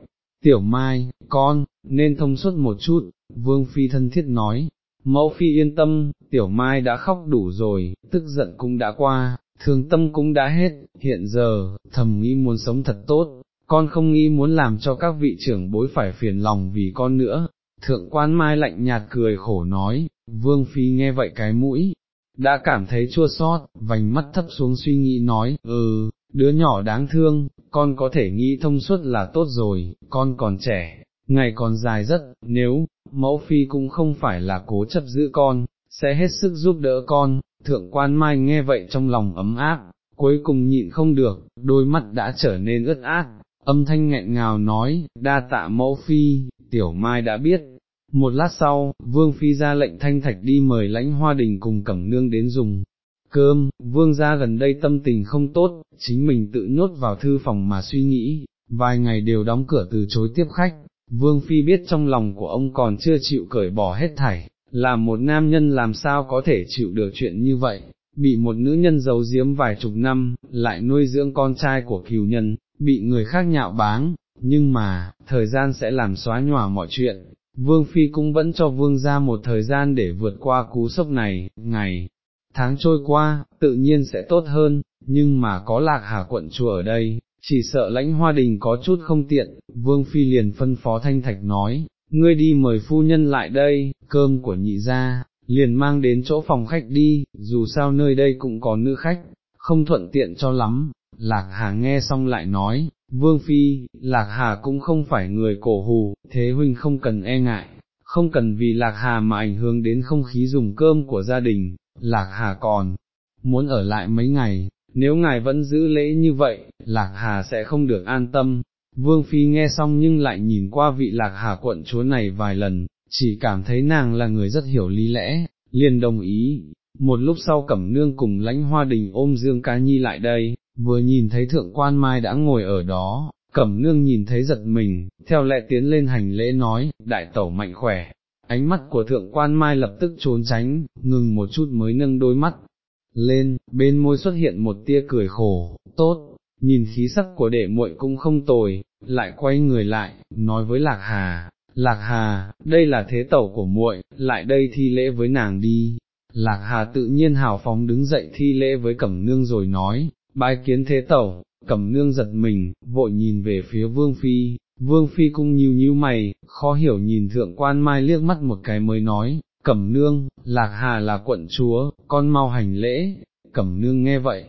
Tiểu Mai, con, nên thông suốt một chút, Vương Phi thân thiết nói, mẫu Phi yên tâm, Tiểu Mai đã khóc đủ rồi, tức giận cũng đã qua, thương tâm cũng đã hết, hiện giờ, thầm nghĩ muốn sống thật tốt, con không nghĩ muốn làm cho các vị trưởng bối phải phiền lòng vì con nữa. Thượng quan mai lạnh nhạt cười khổ nói, vương phi nghe vậy cái mũi, đã cảm thấy chua xót, vành mắt thấp xuống suy nghĩ nói, ừ, đứa nhỏ đáng thương, con có thể nghĩ thông suốt là tốt rồi, con còn trẻ, ngày còn dài rất, nếu, mẫu phi cũng không phải là cố chấp giữ con, sẽ hết sức giúp đỡ con, thượng quan mai nghe vậy trong lòng ấm áp, cuối cùng nhịn không được, đôi mắt đã trở nên ướt át, âm thanh nghẹn ngào nói, đa tạ mẫu phi, tiểu mai đã biết. Một lát sau, vương phi ra lệnh thanh thạch đi mời lãnh hoa đình cùng cẩm nương đến dùng. Cơm, vương gia gần đây tâm tình không tốt, chính mình tự nhốt vào thư phòng mà suy nghĩ, vài ngày đều đóng cửa từ chối tiếp khách, vương phi biết trong lòng của ông còn chưa chịu cởi bỏ hết thảy, là một nam nhân làm sao có thể chịu được chuyện như vậy, bị một nữ nhân giấu giếm vài chục năm, lại nuôi dưỡng con trai của kiều nhân, bị người khác nhạo báng, nhưng mà, thời gian sẽ làm xóa nhòa mọi chuyện. Vương Phi cũng vẫn cho Vương ra một thời gian để vượt qua cú sốc này, ngày, tháng trôi qua, tự nhiên sẽ tốt hơn, nhưng mà có lạc hà quận chùa ở đây, chỉ sợ lãnh hoa đình có chút không tiện, Vương Phi liền phân phó Thanh Thạch nói, ngươi đi mời phu nhân lại đây, cơm của nhị gia, liền mang đến chỗ phòng khách đi, dù sao nơi đây cũng có nữ khách, không thuận tiện cho lắm. Lạc Hà nghe xong lại nói, Vương Phi, Lạc Hà cũng không phải người cổ hù, thế huynh không cần e ngại, không cần vì Lạc Hà mà ảnh hưởng đến không khí dùng cơm của gia đình, Lạc Hà còn muốn ở lại mấy ngày, nếu ngài vẫn giữ lễ như vậy, Lạc Hà sẽ không được an tâm, Vương Phi nghe xong nhưng lại nhìn qua vị lạc hà quận chúa này vài lần, chỉ cảm thấy nàng là người rất hiểu lý lẽ, liền đồng ý. Một lúc sau cẩm nương cùng lãnh hoa đình ôm Dương Cá Nhi lại đây, vừa nhìn thấy thượng quan mai đã ngồi ở đó, cẩm nương nhìn thấy giật mình, theo lẽ tiến lên hành lễ nói, đại tẩu mạnh khỏe. Ánh mắt của thượng quan mai lập tức trốn tránh, ngừng một chút mới nâng đôi mắt lên, bên môi xuất hiện một tia cười khổ, tốt, nhìn khí sắc của đệ muội cũng không tồi, lại quay người lại, nói với Lạc Hà, Lạc Hà, đây là thế tẩu của muội, lại đây thi lễ với nàng đi. Lạc Hà tự nhiên hào phóng đứng dậy thi lễ với Cẩm Nương rồi nói, bái kiến thế tẩu, Cẩm Nương giật mình, vội nhìn về phía Vương Phi, Vương Phi cũng nhíu nhíu mày, khó hiểu nhìn thượng quan mai liếc mắt một cái mới nói, Cẩm Nương, Lạc Hà là quận chúa, con mau hành lễ, Cẩm Nương nghe vậy,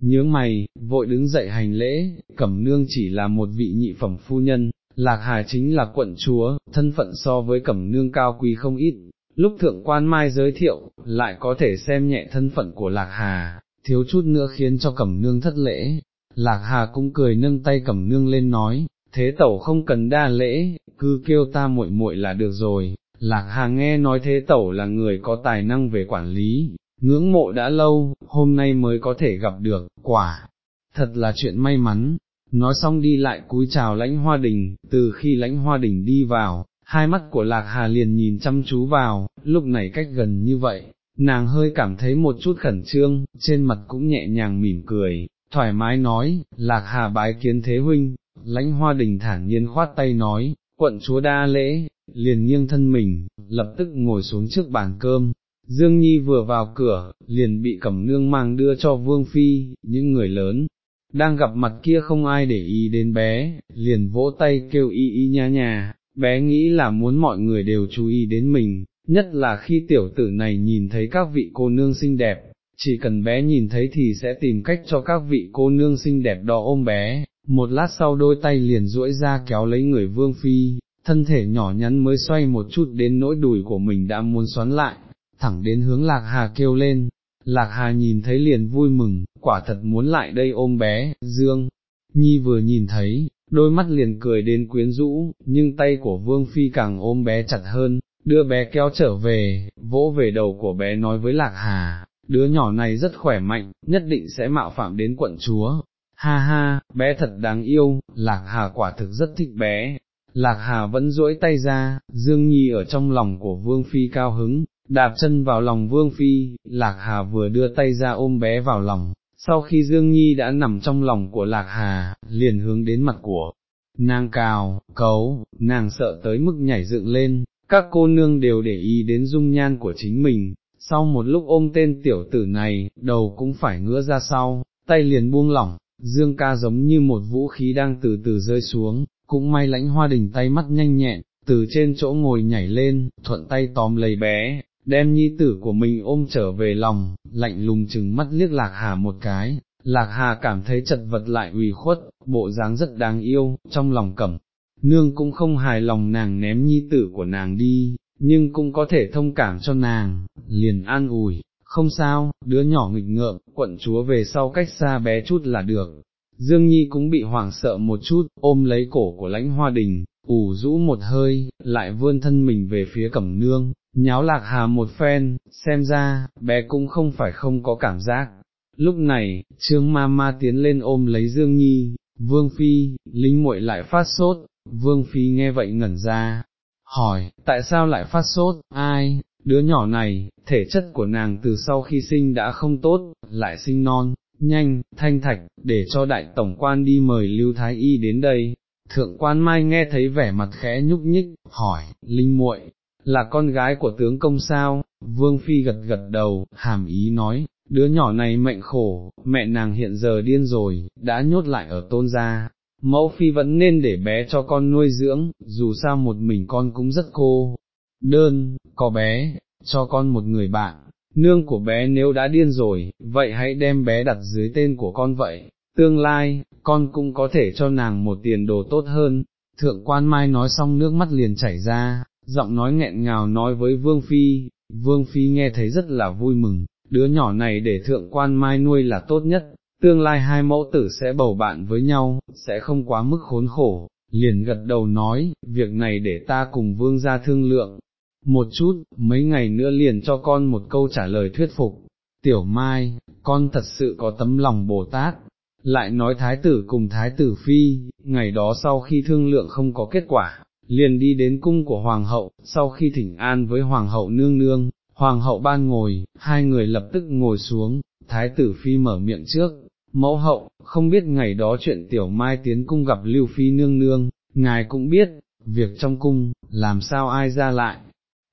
nhướng mày, vội đứng dậy hành lễ, cẩm nương chỉ là một vị nhị phẩm phu nhân, lạc hà chính là quận chúa, thân phận so với cẩm nương cao quý không ít, lúc thượng quan mai giới thiệu, lại có thể xem nhẹ thân phận của lạc hà, thiếu chút nữa khiến cho cẩm nương thất lễ, lạc hà cũng cười nâng tay cẩm nương lên nói, thế tẩu không cần đa lễ, cứ kêu ta muội muội là được rồi. Lạc Hà nghe nói thế tẩu là người có tài năng về quản lý, ngưỡng mộ đã lâu, hôm nay mới có thể gặp được, quả, thật là chuyện may mắn, nói xong đi lại cúi chào lãnh hoa đình, từ khi lãnh hoa đình đi vào, hai mắt của lạc hà liền nhìn chăm chú vào, lúc này cách gần như vậy, nàng hơi cảm thấy một chút khẩn trương, trên mặt cũng nhẹ nhàng mỉm cười, thoải mái nói, lạc hà bái kiến thế huynh, lãnh hoa đình thản nhiên khoát tay nói, quận chúa đa lễ, liền nghiêng thân mình, lập tức ngồi xuống trước bàn cơm. Dương Nhi vừa vào cửa, liền bị cẩm nương mang đưa cho Vương Phi, những người lớn, đang gặp mặt kia không ai để ý đến bé, liền vỗ tay kêu y y nha nha, bé nghĩ là muốn mọi người đều chú ý đến mình, nhất là khi tiểu tử này nhìn thấy các vị cô nương xinh đẹp, chỉ cần bé nhìn thấy thì sẽ tìm cách cho các vị cô nương xinh đẹp đó ôm bé, một lát sau đôi tay liền duỗi ra kéo lấy người vương phi, thân thể nhỏ nhắn mới xoay một chút đến nỗi đùi của mình đã muốn xoắn lại, thẳng đến hướng lạc hà kêu lên, lạc hà nhìn thấy liền vui mừng, quả thật muốn lại đây ôm bé, dương, nhi vừa nhìn thấy, đôi mắt liền cười đến quyến rũ, nhưng tay của vương phi càng ôm bé chặt hơn, đưa bé kéo trở về, vỗ về đầu của bé nói với lạc hà, đứa nhỏ này rất khỏe mạnh, nhất định sẽ mạo phạm đến quận chúa. Ha ha, bé thật đáng yêu, lạc hà quả thực rất thích bé. Lạc hà vẫn duỗi tay ra, Dương Nhi ở trong lòng của Vương Phi cao hứng, đạp chân vào lòng Vương Phi, Lạc Hà vừa đưa tay ra ôm bé vào lòng, sau khi Dương Nhi đã nằm trong lòng của Lạc Hà, liền hướng đến mặt của nàng cào, cấu, nàng sợ tới mức nhảy dựng lên, các cô nương đều để ý đến dung nhan của chính mình, sau một lúc ôm tên tiểu tử này, đầu cũng phải ngửa ra sau, tay liền buông lỏng, dương ca giống như một vũ khí đang từ từ rơi xuống, cũng may lãnh hoa đình tay mắt nhanh nhẹn, từ trên chỗ ngồi nhảy lên, thuận tay tóm lấy bé, đem nhi tử của mình ôm trở về lòng, lạnh lùng chừng mắt liếc lạc hà một cái, lạc hà cảm thấy chật vật lại ủy khuất, bộ dáng rất đáng yêu, trong lòng cẩm. Nương cũng không hài lòng nàng ném nhi tử của nàng đi, nhưng cũng có thể thông cảm cho nàng, liền an ủi, không sao, đứa nhỏ nghịch ngợm, quận chúa về sau cách xa bé chút là được. Dương Nhi cũng bị hoảng sợ một chút, ôm lấy cổ của lãnh hoa đình, ủ rũ một hơi, lại vươn thân mình về phía cẩm nương, nháo lạc hà một phen, xem ra, bé cũng không phải không có cảm giác. Lúc này, trương ma ma tiến lên ôm lấy Dương Nhi, Vương Phi, lính muội lại phát sốt, Vương Phi nghe vậy ngẩn ra, hỏi, tại sao lại phát sốt, ai, đứa nhỏ này, thể chất của nàng từ sau khi sinh đã không tốt, lại sinh non, nhanh, thanh thạch, để cho đại tổng quan đi mời Lưu Thái Y đến đây. Thượng quan Mai nghe thấy vẻ mặt khẽ nhúc nhích, hỏi, Linh muội là con gái của tướng công sao, Vương Phi gật gật đầu, hàm ý nói, đứa nhỏ này mệnh khổ, mẹ nàng hiện giờ điên rồi, đã nhốt lại ở tôn gia, mẫu phi vẫn nên để bé cho con nuôi dưỡng, dù sao một mình con cũng rất cô, đơn, có bé, cho con một người bạn, nương của bé nếu đã điên rồi, vậy hãy đem bé đặt dưới tên của con vậy, tương lai, con cũng có thể cho nàng một tiền đồ tốt hơn, thượng quan mai nói xong nước mắt liền chảy ra, giọng nói nghẹn ngào nói với Vương Phi, Vương Phi nghe thấy rất là vui mừng, đứa nhỏ này để thượng quan mai nuôi là tốt nhất, tương lai hai mẫu tử sẽ bầu bạn với nhau, sẽ không quá mức khốn khổ, liền gật đầu nói, việc này để ta cùng vương ra thương lượng, một chút, mấy ngày nữa liền cho con một câu trả lời thuyết phục, tiểu mai, con thật sự có tấm lòng Bồ Tát, lại nói thái tử cùng thái tử phi, ngày đó sau khi thương lượng không có kết quả, liền đi đến cung của hoàng hậu, sau khi thỉnh an với hoàng hậu nương nương, hoàng hậu ban ngồi, hai người lập tức ngồi xuống, thái tử phi mở miệng trước, mẫu hậu, không biết ngày đó chuyện tiểu mai tiến cung gặp lưu phi nương nương, ngài cũng biết, việc trong cung, làm sao ai ra lại,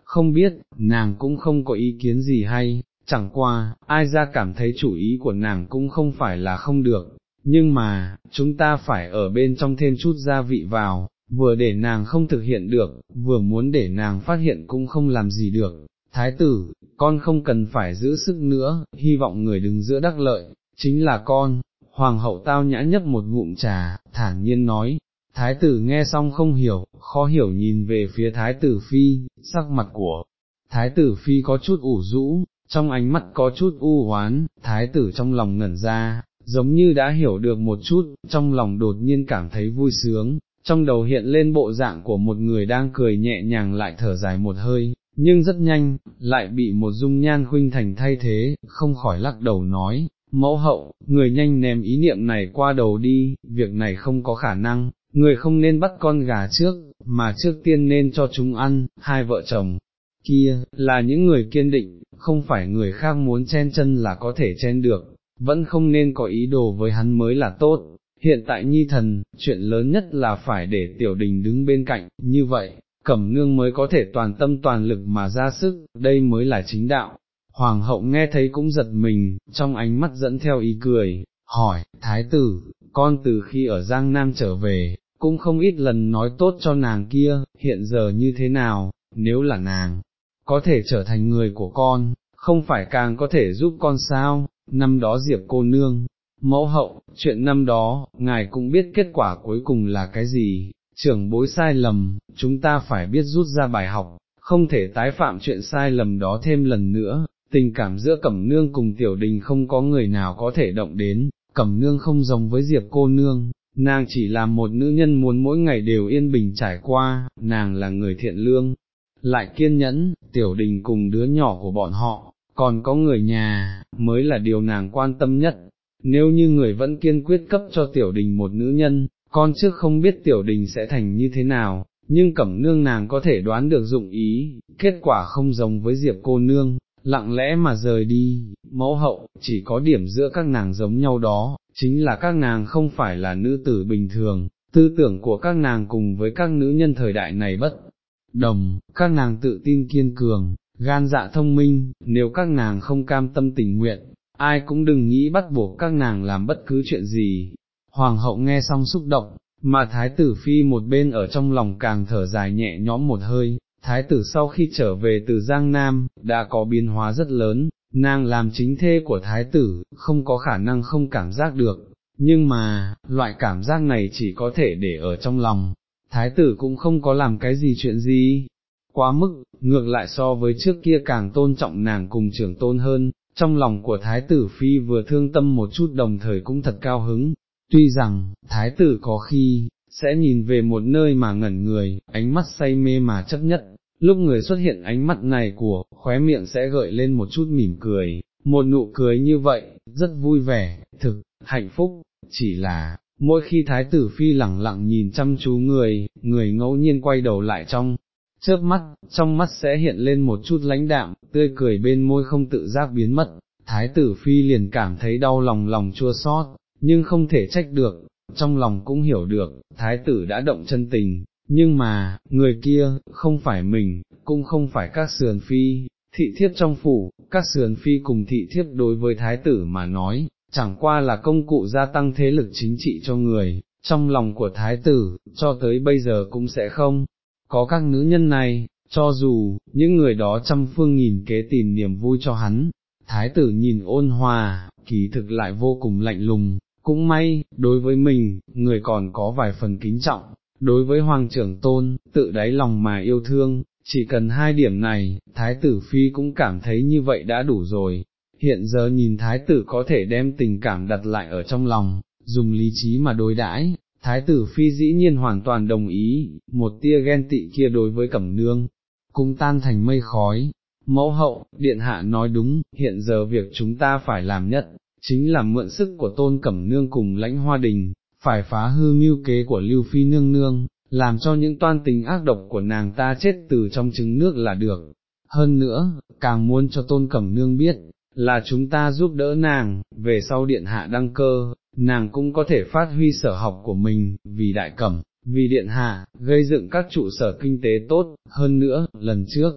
không biết, nàng cũng không có ý kiến gì hay, chẳng qua, ai ra cảm thấy chủ ý của nàng cũng không phải là không được, nhưng mà, chúng ta phải ở bên trong thêm chút gia vị vào, vừa để nàng không thực hiện được, vừa muốn để nàng phát hiện cũng không làm gì được. Thái tử, con không cần phải giữ sức nữa, hy vọng người đứng giữa đắc lợi, chính là con. Hoàng hậu tao nhã nhấp một ngụm trà, thản nhiên nói, thái tử nghe xong không hiểu, khó hiểu nhìn về phía thái tử phi, sắc mặt của thái tử phi có chút ủ rũ, trong ánh mắt có chút u hoán, thái tử trong lòng ngẩn ra, giống như đã hiểu được một chút, trong lòng đột nhiên cảm thấy vui sướng, trong đầu hiện lên bộ dạng của một người đang cười nhẹ nhàng lại thở dài một hơi, nhưng rất nhanh, lại bị một dung nhan khuynh thành thay thế, không khỏi lắc đầu nói, mẫu hậu, người nhanh ném ý niệm này qua đầu đi, việc này không có khả năng, người không nên bắt con gà trước, mà trước tiên nên cho chúng ăn, hai vợ chồng, kia, là những người kiên định, không phải người khác muốn chen chân là có thể chen được, vẫn không nên có ý đồ với hắn mới là tốt. Hiện tại nhi thần, chuyện lớn nhất là phải để tiểu đình đứng bên cạnh, như vậy, cẩm nương mới có thể toàn tâm toàn lực mà ra sức, đây mới là chính đạo. Hoàng hậu nghe thấy cũng giật mình, trong ánh mắt dẫn theo ý cười, hỏi, thái tử, con từ khi ở Giang Nam trở về, cũng không ít lần nói tốt cho nàng kia, hiện giờ như thế nào, nếu là nàng, có thể trở thành người của con, không phải càng có thể giúp con sao, năm đó diệp cô nương, mẫu hậu, chuyện năm đó, ngài cũng biết kết quả cuối cùng là cái gì, trưởng bối sai lầm, chúng ta phải biết rút ra bài học, không thể tái phạm chuyện sai lầm đó thêm lần nữa, tình cảm giữa cẩm nương cùng tiểu đình không có người nào có thể động đến, cẩm nương không giống với diệp cô nương, nàng chỉ là một nữ nhân muốn mỗi ngày đều yên bình trải qua, nàng là người thiện lương, lại kiên nhẫn, tiểu đình cùng đứa nhỏ của bọn họ, còn có người nhà, mới là điều nàng quan tâm nhất, nếu như người vẫn kiên quyết cấp cho tiểu đình một nữ nhân, con trước không biết tiểu đình sẽ thành như thế nào, nhưng cẩm nương nàng có thể đoán được dụng ý, kết quả không giống với diệp cô nương, lặng lẽ mà rời đi, mẫu hậu, chỉ có điểm giữa các nàng giống nhau đó, chính là các nàng không phải là nữ tử bình thường, tư tưởng của các nàng cùng với các nữ nhân thời đại này bất đồng, các nàng tự tin kiên cường, gan dạ thông minh, nếu các nàng không cam tâm tình nguyện, ai cũng đừng nghĩ bắt buộc các nàng làm bất cứ chuyện gì. Hoàng hậu nghe xong xúc động, mà thái tử phi một bên ở trong lòng càng thở dài nhẹ nhõm một hơi, thái tử sau khi trở về từ Giang Nam, đã có biến hóa rất lớn, nàng làm chính thê của thái tử, không có khả năng không cảm giác được, nhưng mà, loại cảm giác này chỉ có thể để ở trong lòng, thái tử cũng không có làm cái gì chuyện gì, quá mức, ngược lại so với trước kia càng tôn trọng nàng cùng trưởng tôn hơn, trong lòng của thái tử phi vừa thương tâm một chút đồng thời cũng thật cao hứng, tuy rằng, thái tử có khi, sẽ nhìn về một nơi mà ngẩn người, ánh mắt say mê mà chấp nhất, lúc người xuất hiện ánh mắt này của, khóe miệng sẽ gợi lên một chút mỉm cười, một nụ cười như vậy, rất vui vẻ, thực, hạnh phúc, chỉ là, mỗi khi thái tử phi lẳng lặng nhìn chăm chú người, người ngẫu nhiên quay đầu lại trong, chớp mắt, trong mắt sẽ hiện lên một chút lãnh đạm, tươi cười bên môi không tự giác biến mất, thái tử phi liền cảm thấy đau lòng lòng chua xót, nhưng không thể trách được, trong lòng cũng hiểu được, thái tử đã động chân tình, nhưng mà, người kia, không phải mình, cũng không phải các sườn phi, thị thiếp trong phủ, các sườn phi cùng thị thiếp đối với thái tử mà nói, chẳng qua là công cụ gia tăng thế lực chính trị cho người, trong lòng của thái tử, cho tới bây giờ cũng sẽ không, có các nữ nhân này, cho dù, những người đó trăm phương nghìn kế tìm niềm vui cho hắn, thái tử nhìn ôn hòa, kỳ thực lại vô cùng lạnh lùng, cũng may, đối với mình, người còn có vài phần kính trọng, đối với hoàng trưởng tôn, tự đáy lòng mà yêu thương, chỉ cần hai điểm này, thái tử phi cũng cảm thấy như vậy đã đủ rồi, hiện giờ nhìn thái tử có thể đem tình cảm đặt lại ở trong lòng, dùng lý trí mà đối đãi, thái tử phi dĩ nhiên hoàn toàn đồng ý, một tia ghen tị kia đối với cẩm nương, cũng tan thành mây khói. Mẫu hậu, điện hạ nói đúng, hiện giờ việc chúng ta phải làm nhất, chính là mượn sức của tôn cẩm nương cùng lãnh hoa đình, phải phá hư mưu kế của lưu phi nương nương, làm cho những toan tình ác độc của nàng ta chết từ trong trứng nước là được. Hơn nữa, càng muốn cho tôn cẩm nương biết, là chúng ta giúp đỡ nàng, về sau điện hạ đăng cơ, nàng cũng có thể phát huy sở học của mình, vì đại cẩm, vì điện hạ, gây dựng các trụ sở kinh tế tốt, hơn nữa, lần trước,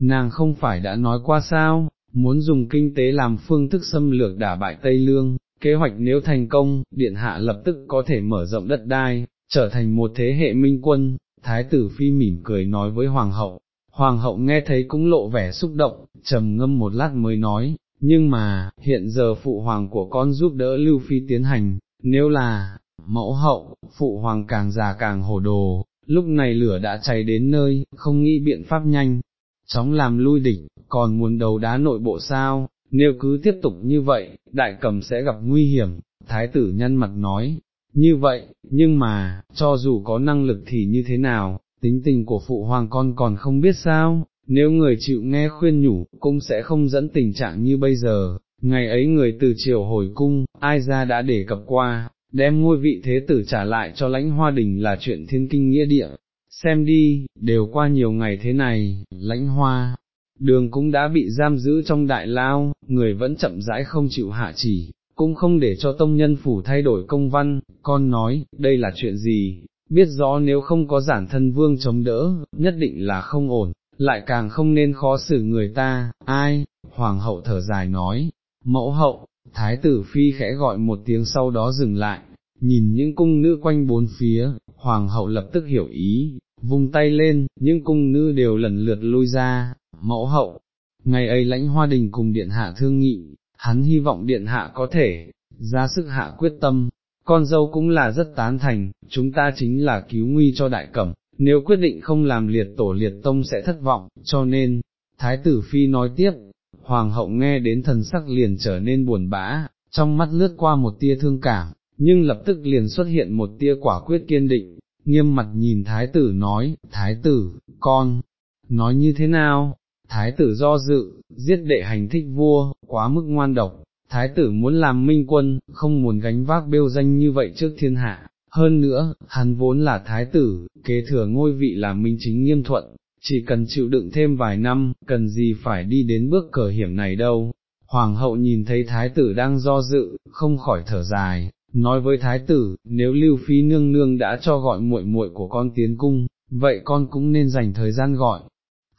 nàng không phải đã nói qua sao, muốn dùng kinh tế làm phương thức xâm lược đả bại Tây Lương, kế hoạch nếu thành công, điện hạ lập tức có thể mở rộng đất đai, trở thành một thế hệ minh quân, thái tử phi mỉm cười nói với hoàng hậu. Hoàng hậu nghe thấy cũng lộ vẻ xúc động, trầm ngâm một lát mới nói, nhưng mà, hiện giờ phụ hoàng của con giúp đỡ Lưu Phi tiến hành, nếu là, mẫu hậu, phụ hoàng càng già càng hồ đồ, lúc này lửa đã cháy đến nơi, không nghĩ biện pháp nhanh, chóng làm lui địch, còn muốn đầu đá nội bộ sao, nếu cứ tiếp tục như vậy, đại cầm sẽ gặp nguy hiểm, thái tử nhân mặt nói, như vậy, nhưng mà, cho dù có năng lực thì như thế nào, tính tình của phụ hoàng con còn không biết sao, nếu người chịu nghe khuyên nhủ, cũng sẽ không dẫn tình trạng như bây giờ, ngày ấy người từ triều hồi cung, ai ra đã đề cập qua, đem ngôi vị thế tử trả lại cho lãnh hoa đình là chuyện thiên kinh nghĩa địa, xem đi, đều qua nhiều ngày thế này, lãnh hoa, đường cũng đã bị giam giữ trong đại lao, người vẫn chậm rãi không chịu hạ chỉ, cũng không để cho tông nhân phủ thay đổi công văn, con nói, đây là chuyện gì, biết rõ nếu không có giản thân vương chống đỡ, nhất định là không ổn, lại càng không nên khó xử người ta, ai, hoàng hậu thở dài nói, mẫu hậu, thái tử phi khẽ gọi một tiếng sau đó dừng lại, nhìn những cung nữ quanh bốn phía, hoàng hậu lập tức hiểu ý, vung tay lên, những cung nữ đều lần lượt lui ra, mẫu hậu, ngày ấy lãnh hoa đình cùng điện hạ thương nghị, hắn hy vọng điện hạ có thể, ra sức hạ quyết tâm, con dâu cũng là rất tán thành, chúng ta chính là cứu nguy cho đại cẩm, nếu quyết định không làm liệt tổ liệt tông sẽ thất vọng, cho nên, Thái tử Phi nói tiếp, Hoàng hậu nghe đến thần sắc liền trở nên buồn bã, trong mắt lướt qua một tia thương cảm, nhưng lập tức liền xuất hiện một tia quả quyết kiên định, nghiêm mặt nhìn Thái tử nói, Thái tử, con, nói như thế nào? Thái tử do dự, giết đệ hành thích vua, quá mức ngoan độc, thái tử muốn làm minh quân, không muốn gánh vác bêu danh như vậy trước thiên hạ, hơn nữa, hắn vốn là thái tử, kế thừa ngôi vị là minh chính nghiêm thuận, chỉ cần chịu đựng thêm vài năm, cần gì phải đi đến bước cờ hiểm này đâu. Hoàng hậu nhìn thấy thái tử đang do dự, không khỏi thở dài, nói với thái tử, nếu lưu phi nương nương đã cho gọi muội muội của con tiến cung, vậy con cũng nên dành thời gian gọi.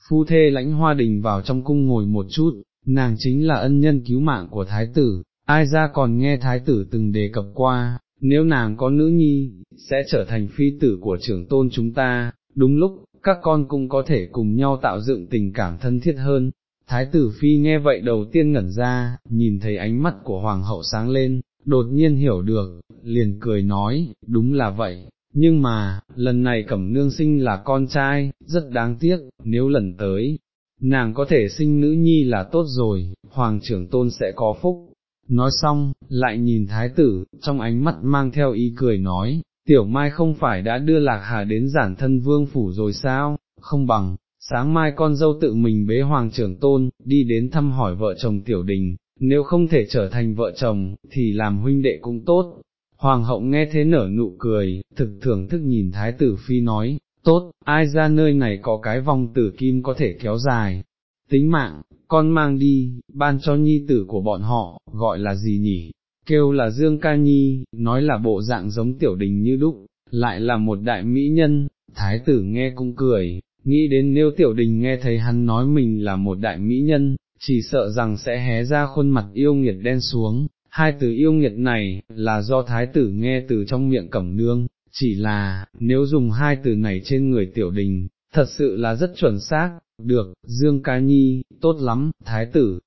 Phu thê lãnh hoa đình vào trong cung ngồi một chút, nàng chính là ân nhân cứu mạng của thái tử, ai ra còn nghe thái tử từng đề cập qua, nếu nàng có nữ nhi, sẽ trở thành phi tử của trưởng tôn chúng ta, đúng lúc, các con cũng có thể cùng nhau tạo dựng tình cảm thân thiết hơn. Thái tử phi nghe vậy đầu tiên ngẩn ra, nhìn thấy ánh mắt của hoàng hậu sáng lên, đột nhiên hiểu được, liền cười nói, đúng là vậy, nhưng mà, lần này cẩm nương sinh là con trai, rất đáng tiếc, nếu lần tới, nàng có thể sinh nữ nhi là tốt rồi, hoàng trưởng tôn sẽ có phúc. Nói xong, lại nhìn thái tử, trong ánh mắt mang theo ý cười nói, tiểu mai không phải đã đưa lạc hà đến giản thân vương phủ rồi sao, không bằng, sáng mai con dâu tự mình bế hoàng trưởng tôn, đi đến thăm hỏi vợ chồng tiểu đình, nếu không thể trở thành vợ chồng, thì làm huynh đệ cũng tốt. Hoàng hậu nghe thế nở nụ cười, thực thưởng thức nhìn thái tử phi nói, tốt, ai ra nơi này có cái vòng tử kim có thể kéo dài, tính mạng, con mang đi, ban cho nhi tử của bọn họ, gọi là gì nhỉ, kêu là Dương Ca Nhi, nói là bộ dạng giống tiểu đình như đúc, lại là một đại mỹ nhân, thái tử nghe cũng cười, nghĩ đến nếu tiểu đình nghe thấy hắn nói mình là một đại mỹ nhân, chỉ sợ rằng sẽ hé ra khuôn mặt yêu nghiệt đen xuống, hai từ yêu nghiệt này, là do thái tử nghe từ trong miệng cẩm nương, chỉ là, nếu dùng hai từ này trên người tiểu đình, thật sự là rất chuẩn xác, được, Dương Ca Nhi, tốt lắm, thái tử,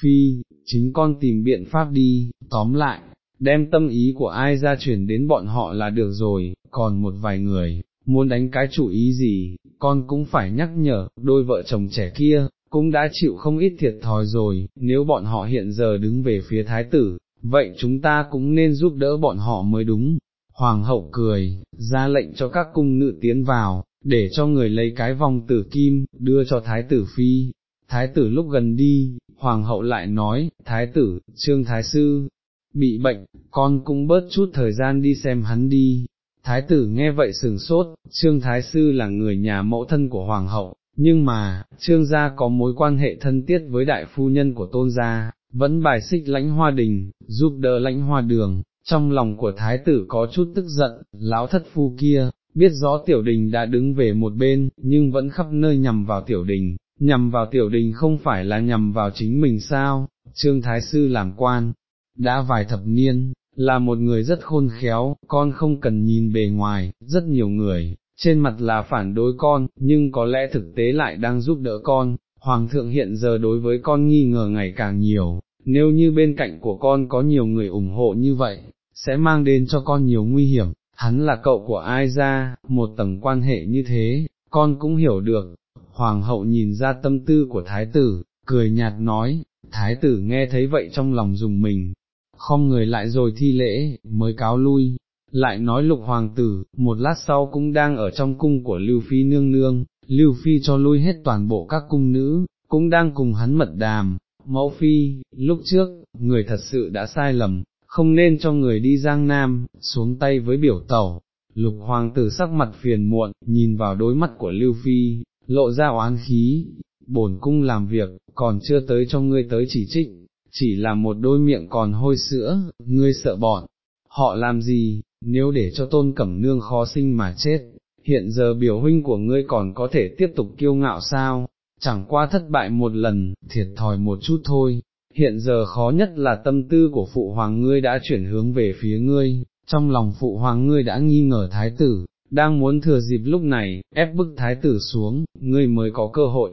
phi, chính con tìm biện pháp đi, tóm lại, đem tâm ý của ai ra truyền đến bọn họ là được rồi, còn một vài người, muốn đánh cái chủ ý gì, con cũng phải nhắc nhở, đôi vợ chồng trẻ kia, cũng đã chịu không ít thiệt thòi rồi, nếu bọn họ hiện giờ đứng về phía thái tử, vậy chúng ta cũng nên giúp đỡ bọn họ mới đúng, Hoàng hậu cười, ra lệnh cho các cung nữ tiến vào, để cho người lấy cái vòng tử kim, đưa cho thái tử phi. Thái tử lúc gần đi, hoàng hậu lại nói, thái tử, trương thái sư, bị bệnh, con cũng bớt chút thời gian đi xem hắn đi. Thái tử nghe vậy sừng sốt, trương thái sư là người nhà mẫu thân của hoàng hậu, nhưng mà, trương gia có mối quan hệ thân thiết với đại phu nhân của tôn gia, vẫn bài xích lãnh hoa đình, giúp đỡ lãnh hoa đường, trong lòng của thái tử có chút tức giận, lão thất phu kia, biết rõ tiểu đình đã đứng về một bên, nhưng vẫn khắp nơi nhằm vào tiểu đình, nhằm vào tiểu đình không phải là nhằm vào chính mình sao, trương thái sư làm quan, đã vài thập niên, là một người rất khôn khéo, con không cần nhìn bề ngoài, rất nhiều người, trên mặt là phản đối con, nhưng có lẽ thực tế lại đang giúp đỡ con, hoàng thượng hiện giờ đối với con nghi ngờ ngày càng nhiều, nếu như bên cạnh của con có nhiều người ủng hộ như vậy, sẽ mang đến cho con nhiều nguy hiểm, hắn là cậu của ai ra, một tầng quan hệ như thế, con cũng hiểu được. Hoàng hậu nhìn ra tâm tư của thái tử, cười nhạt nói, thái tử nghe thấy vậy trong lòng dùng mình, không người lại rồi thi lễ, mới cáo lui, lại nói lục hoàng tử, một lát sau cũng đang ở trong cung của Lưu Phi nương nương, Lưu Phi cho lui hết toàn bộ các cung nữ, cũng đang cùng hắn mật đàm, mẫu Phi, lúc trước, người thật sự đã sai lầm, không nên cho người đi Giang Nam, xuống tay với biểu tẩu, lục hoàng tử sắc mặt phiền muộn, nhìn vào đôi mắt của Lưu Phi, lộ ra oán khí, bổn cung làm việc, còn chưa tới cho ngươi tới chỉ trích, chỉ là một đôi miệng còn hôi sữa, ngươi sợ bọn, họ làm gì, nếu để cho tôn cẩm nương khó sinh mà chết, hiện giờ biểu huynh của ngươi còn có thể tiếp tục kiêu ngạo sao, chẳng qua thất bại một lần, thiệt thòi một chút thôi, hiện giờ khó nhất là tâm tư của phụ hoàng ngươi đã chuyển hướng về phía ngươi, trong lòng phụ hoàng ngươi đã nghi ngờ thái tử, đang muốn thừa dịp lúc này, ép bức thái tử xuống, ngươi mới có cơ hội.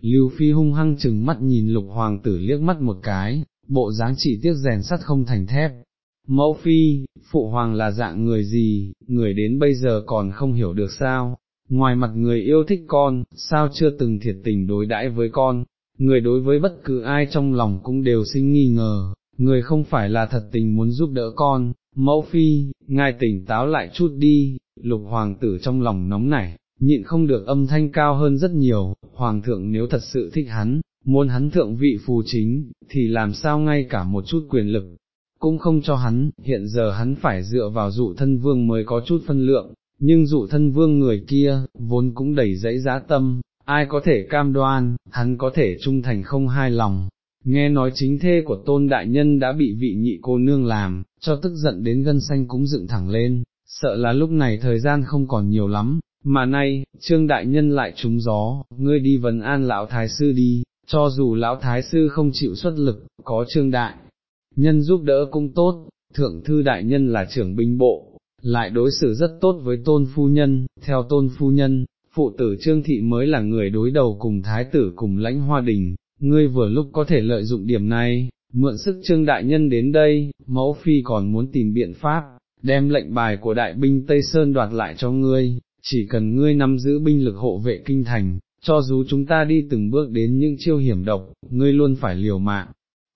Lưu Phi hung hăng chừng mắt nhìn lục hoàng tử liếc mắt một cái, bộ dáng chỉ tiếc rèn sắt không thành thép. Mẫu Phi, phụ hoàng là dạng người gì, người đến bây giờ còn không hiểu được sao, ngoài mặt người yêu thích con, sao chưa từng thiệt tình đối đãi với con, người đối với bất cứ ai trong lòng cũng đều sinh nghi ngờ, người không phải là thật tình muốn giúp đỡ con, mẫu phi, ngài tỉnh táo lại chút đi, lục hoàng tử trong lòng nóng nảy, nhịn không được âm thanh cao hơn rất nhiều, hoàng thượng nếu thật sự thích hắn, muốn hắn thượng vị phù chính, thì làm sao ngay cả một chút quyền lực, cũng không cho hắn, hiện giờ hắn phải dựa vào dụ thân vương mới có chút phân lượng, nhưng dụ thân vương người kia, vốn cũng đầy dãy giá tâm, ai có thể cam đoan, hắn có thể trung thành không hai lòng. Nghe nói chính thê của tôn đại nhân đã bị vị nhị cô nương làm, cho tức giận đến gân xanh cũng dựng thẳng lên, sợ là lúc này thời gian không còn nhiều lắm, mà nay, trương đại nhân lại trúng gió, ngươi đi vấn an lão thái sư đi, cho dù lão thái sư không chịu xuất lực, có trương đại, nhân giúp đỡ cũng tốt, thượng thư đại nhân là trưởng binh bộ, lại đối xử rất tốt với tôn phu nhân, theo tôn phu nhân, phụ tử trương thị mới là người đối đầu cùng thái tử cùng lãnh hoa đình, ngươi vừa lúc có thể lợi dụng điểm này, mượn sức trương đại nhân đến đây, mẫu phi còn muốn tìm biện pháp, đem lệnh bài của đại binh Tây Sơn đoạt lại cho ngươi, chỉ cần ngươi nắm giữ binh lực hộ vệ kinh thành, cho dù chúng ta đi từng bước đến những chiêu hiểm độc, ngươi luôn phải liều mạng.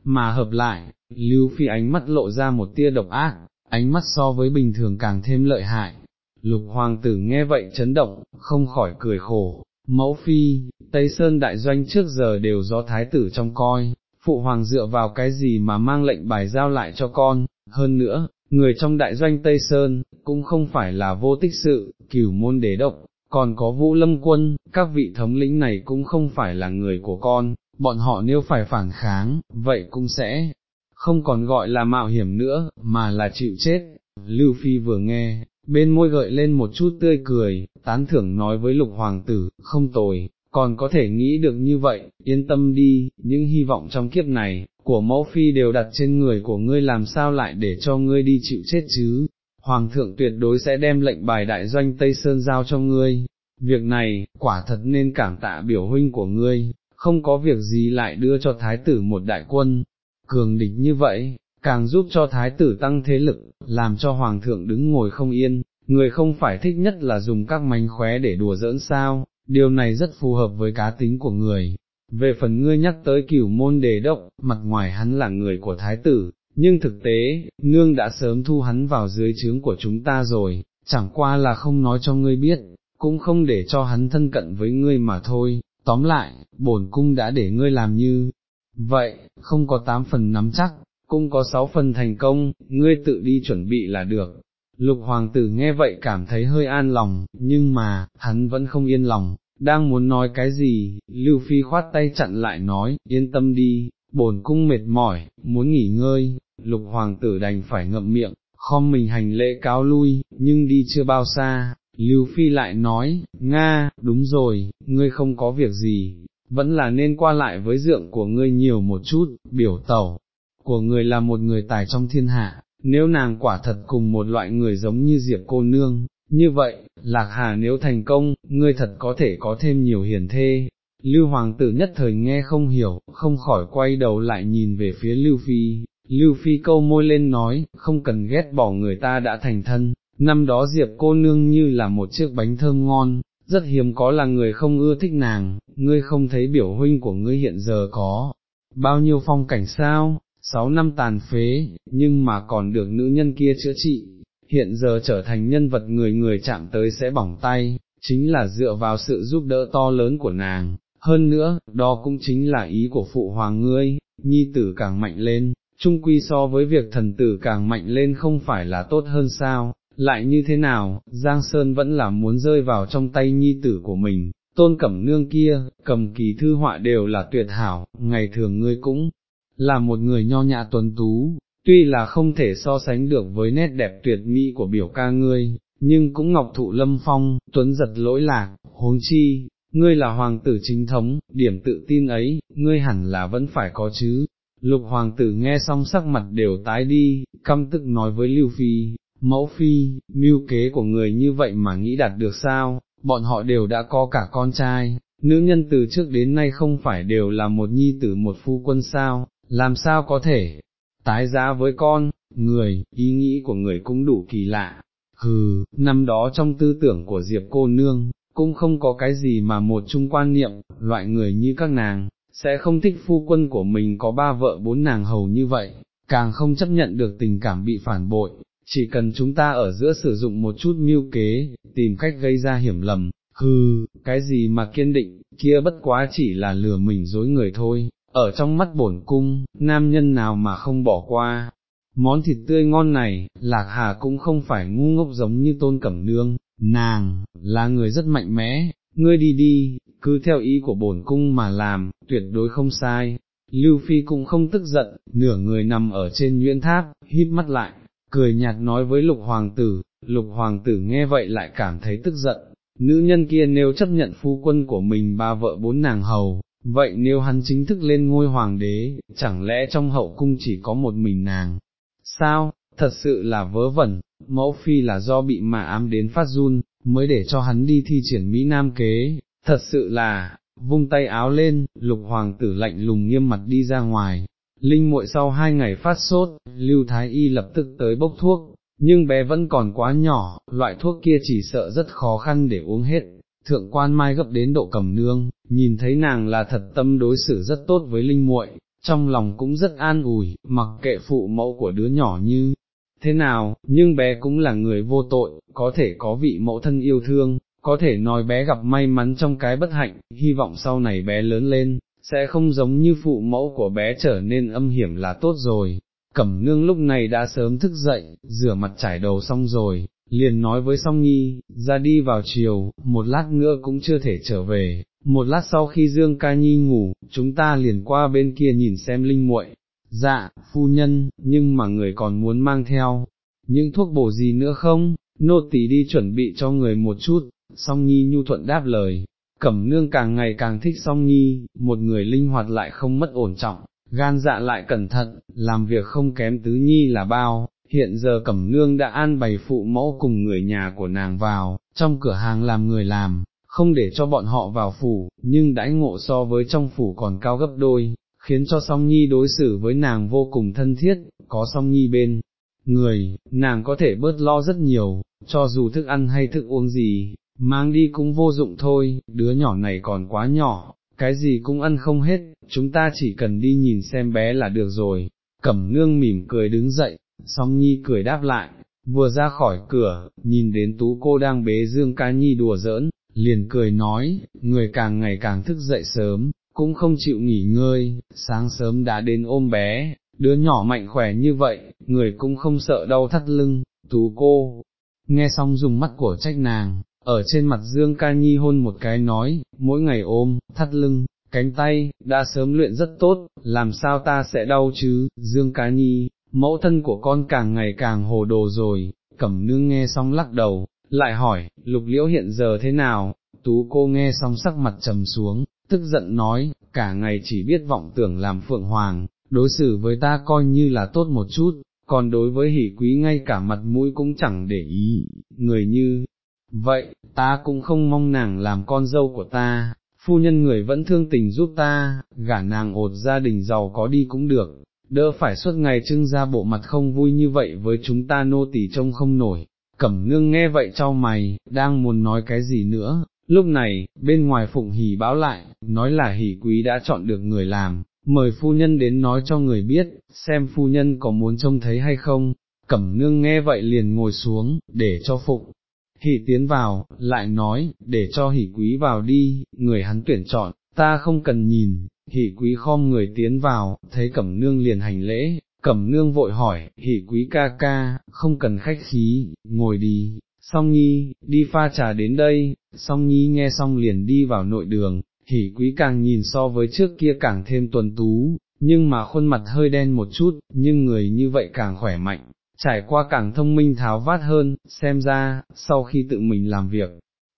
Mà hợp lại, Lưu Phi ánh mắt lộ ra một tia độc ác, ánh mắt so với bình thường càng thêm lợi hại. Lục hoàng tử nghe vậy chấn động, không khỏi cười khổ, mẫu phi, Tây Sơn đại doanh trước giờ đều do thái tử trong coi, phụ hoàng dựa vào cái gì mà mang lệnh bài giao lại cho con, hơn nữa, người trong đại doanh Tây Sơn, cũng không phải là vô tích sự, cửu môn đế độc, còn có vũ lâm quân, các vị thống lĩnh này cũng không phải là người của con, bọn họ nếu phải phản kháng, vậy cũng sẽ không còn gọi là mạo hiểm nữa, mà là chịu chết. Lưu Phi vừa nghe, bên môi gợi lên một chút tươi cười, tán thưởng nói với lục hoàng tử, không tồi, còn có thể nghĩ được như vậy, yên tâm đi, những hy vọng trong kiếp này, của mẫu phi đều đặt trên người của ngươi làm sao lại để cho ngươi đi chịu chết chứ, hoàng thượng tuyệt đối sẽ đem lệnh bài đại doanh Tây Sơn giao cho ngươi, việc này, quả thật nên cảm tạ biểu huynh của ngươi, không có việc gì lại đưa cho thái tử một đại quân, cường địch như vậy, càng giúp cho thái tử tăng thế lực, làm cho hoàng thượng đứng ngồi không yên, người không phải thích nhất là dùng các mánh khóe để đùa giỡn sao, điều này rất phù hợp với cá tính của người. Về phần ngươi nhắc tới cửu môn đề đốc, mặt ngoài hắn là người của thái tử, nhưng thực tế, nương đã sớm thu hắn vào dưới trướng của chúng ta rồi, chẳng qua là không nói cho ngươi biết, cũng không để cho hắn thân cận với ngươi mà thôi, tóm lại, bổn cung đã để ngươi làm như, vậy, không có tám phần nắm chắc, cũng có sáu phần thành công, ngươi tự đi chuẩn bị là được. Lục hoàng tử nghe vậy cảm thấy hơi an lòng, nhưng mà, hắn vẫn không yên lòng, đang muốn nói cái gì, Lưu Phi khoát tay chặn lại nói, yên tâm đi, bổn cung mệt mỏi, muốn nghỉ ngơi, lục hoàng tử đành phải ngậm miệng, khom mình hành lễ cáo lui, nhưng đi chưa bao xa, Lưu Phi lại nói, Nga, đúng rồi, ngươi không có việc gì, vẫn là nên qua lại với dượng của ngươi nhiều một chút, biểu tẩu, của người là một người tài trong thiên hạ, nếu nàng quả thật cùng một loại người giống như Diệp cô nương, như vậy, Lạc Hà nếu thành công, ngươi thật có thể có thêm nhiều hiền thê. Lưu Hoàng tử nhất thời nghe không hiểu, không khỏi quay đầu lại nhìn về phía Lưu Phi, Lưu Phi câu môi lên nói, không cần ghét bỏ người ta đã thành thân, năm đó Diệp cô nương như là một chiếc bánh thơm ngon, rất hiếm có là người không ưa thích nàng, ngươi không thấy biểu huynh của ngươi hiện giờ có, bao nhiêu phong cảnh sao, sáu năm tàn phế, nhưng mà còn được nữ nhân kia chữa trị, hiện giờ trở thành nhân vật người người chạm tới sẽ bỏng tay, chính là dựa vào sự giúp đỡ to lớn của nàng, hơn nữa, đó cũng chính là ý của phụ hoàng ngươi, nhi tử càng mạnh lên, trung quy so với việc thần tử càng mạnh lên không phải là tốt hơn sao, lại như thế nào, Giang Sơn vẫn là muốn rơi vào trong tay nhi tử của mình, tôn cẩm nương kia, cầm kỳ thư họa đều là tuyệt hảo, ngày thường ngươi cũng là một người nho nhã tuấn tú, tuy là không thể so sánh được với nét đẹp tuyệt mỹ của biểu ca ngươi, nhưng cũng ngọc thụ lâm phong, tuấn giật lỗi lạc, huống chi, ngươi là hoàng tử chính thống, điểm tự tin ấy, ngươi hẳn là vẫn phải có chứ. Lục hoàng tử nghe xong sắc mặt đều tái đi, căm tức nói với Lưu Phi, mẫu phi, mưu kế của người như vậy mà nghĩ đạt được sao, bọn họ đều đã có cả con trai, nữ nhân từ trước đến nay không phải đều là một nhi tử một phu quân sao, làm sao có thể, tái giá với con, người, ý nghĩ của người cũng đủ kỳ lạ, hừ, năm đó trong tư tưởng của Diệp cô nương, cũng không có cái gì mà một chung quan niệm, loại người như các nàng, sẽ không thích phu quân của mình có ba vợ bốn nàng hầu như vậy, càng không chấp nhận được tình cảm bị phản bội, chỉ cần chúng ta ở giữa sử dụng một chút mưu kế, tìm cách gây ra hiểm lầm, hừ, cái gì mà kiên định, kia bất quá chỉ là lừa mình dối người thôi, ở trong mắt bổn cung, nam nhân nào mà không bỏ qua. Món thịt tươi ngon này, Lạc Hà cũng không phải ngu ngốc giống như tôn cẩm nương, nàng, là người rất mạnh mẽ, ngươi đi đi, cứ theo ý của bổn cung mà làm, tuyệt đối không sai. Lưu Phi cũng không tức giận, nửa người nằm ở trên nhuyễn tháp, híp mắt lại, cười nhạt nói với lục hoàng tử, lục hoàng tử nghe vậy lại cảm thấy tức giận, nữ nhân kia nếu chấp nhận phu quân của mình ba vợ bốn nàng hầu, vậy nếu hắn chính thức lên ngôi hoàng đế, chẳng lẽ trong hậu cung chỉ có một mình nàng, sao, thật sự là vớ vẩn, mẫu phi là do bị mà ám đến phát run, mới để cho hắn đi thi triển Mỹ Nam kế, thật sự là, vung tay áo lên, lục hoàng tử lạnh lùng nghiêm mặt đi ra ngoài, Linh muội sau hai ngày phát sốt, Lưu Thái Y lập tức tới bốc thuốc, nhưng bé vẫn còn quá nhỏ, loại thuốc kia chỉ sợ rất khó khăn để uống hết. Thượng quan mai gấp đến độ cầm nương, nhìn thấy nàng là thật tâm đối xử rất tốt với Linh muội, trong lòng cũng rất an ủi, mặc kệ phụ mẫu của đứa nhỏ như thế nào, nhưng bé cũng là người vô tội, có thể có vị mẫu thân yêu thương, có thể nói bé gặp may mắn trong cái bất hạnh, hy vọng sau này bé lớn lên, sẽ không giống như phụ mẫu của bé trở nên âm hiểm là tốt rồi. Cẩm nương lúc này đã sớm thức dậy, rửa mặt trải đầu xong rồi, liền nói với song nhi, ra đi vào chiều, một lát nữa cũng chưa thể trở về, một lát sau khi Dương ca nhi ngủ, chúng ta liền qua bên kia nhìn xem linh muội. Dạ, phu nhân, nhưng mà người còn muốn mang theo, những thuốc bổ gì nữa không, nô tỳ đi chuẩn bị cho người một chút, song nhi nhu thuận đáp lời, Cẩm nương càng ngày càng thích song nhi, một người linh hoạt lại không mất ổn trọng, gan dạ lại cẩn thận, làm việc không kém tứ nhi là bao, hiện giờ cẩm nương đã an bày phụ mẫu cùng người nhà của nàng vào, trong cửa hàng làm người làm, không để cho bọn họ vào phủ, nhưng đãi ngộ so với trong phủ còn cao gấp đôi, khiến cho song nhi đối xử với nàng vô cùng thân thiết, có song nhi bên. Người, nàng có thể bớt lo rất nhiều, cho dù thức ăn hay thức uống gì, mang đi cũng vô dụng thôi, đứa nhỏ này còn quá nhỏ, cái gì cũng ăn không hết, chúng ta chỉ cần đi nhìn xem bé là được rồi. Cẩm nương mỉm cười đứng dậy, song nhi cười đáp lại, vừa ra khỏi cửa, nhìn đến tú cô đang bế dương ca nhi đùa giỡn, liền cười nói, người càng ngày càng thức dậy sớm, cũng không chịu nghỉ ngơi, sáng sớm đã đến ôm bé, đứa nhỏ mạnh khỏe như vậy, người cũng không sợ đau thắt lưng, tú cô, nghe xong dùng mắt của trách nàng, ở trên mặt Dương Ca Nhi hôn một cái nói, mỗi ngày ôm, thắt lưng, cánh tay, đã sớm luyện rất tốt, làm sao ta sẽ đau chứ, Dương Ca Nhi, mẫu thân của con càng ngày càng hồ đồ rồi, cẩm nương nghe xong lắc đầu, lại hỏi, lục liễu hiện giờ thế nào, tú cô nghe xong sắc mặt trầm xuống, tức giận nói, cả ngày chỉ biết vọng tưởng làm phượng hoàng, đối xử với ta coi như là tốt một chút, còn đối với hỷ quý ngay cả mặt mũi cũng chẳng để ý, người như, vậy, ta cũng không mong nàng làm con dâu của ta, phu nhân người vẫn thương tình giúp ta, gả nàng ột gia đình giàu có đi cũng được, đỡ phải suốt ngày trưng ra bộ mặt không vui như vậy với chúng ta nô tỳ trông không nổi. Cẩm nương nghe vậy cho mày, đang muốn nói cái gì nữa, lúc này, bên ngoài phụng hỉ báo lại, nói là hỉ quý đã chọn được người làm, mời phu nhân đến nói cho người biết, xem phu nhân có muốn trông thấy hay không, cẩm nương nghe vậy liền ngồi xuống, để cho phụng hỷ tiến vào, lại nói, để cho hỷ quý vào đi, người hắn tuyển chọn, ta không cần nhìn, hỷ quý khom người tiến vào, thấy cẩm nương liền hành lễ, cẩm nương vội hỏi, hỉ quý ca ca, không cần khách khí, ngồi đi, song nhi, đi pha trà đến đây, song nhi nghe xong liền đi vào nội đường, hỉ quý càng nhìn so với trước kia càng thêm tuần tú, nhưng mà khuôn mặt hơi đen một chút, nhưng người như vậy càng khỏe mạnh, trải qua càng thông minh tháo vát hơn, xem ra, sau khi tự mình làm việc,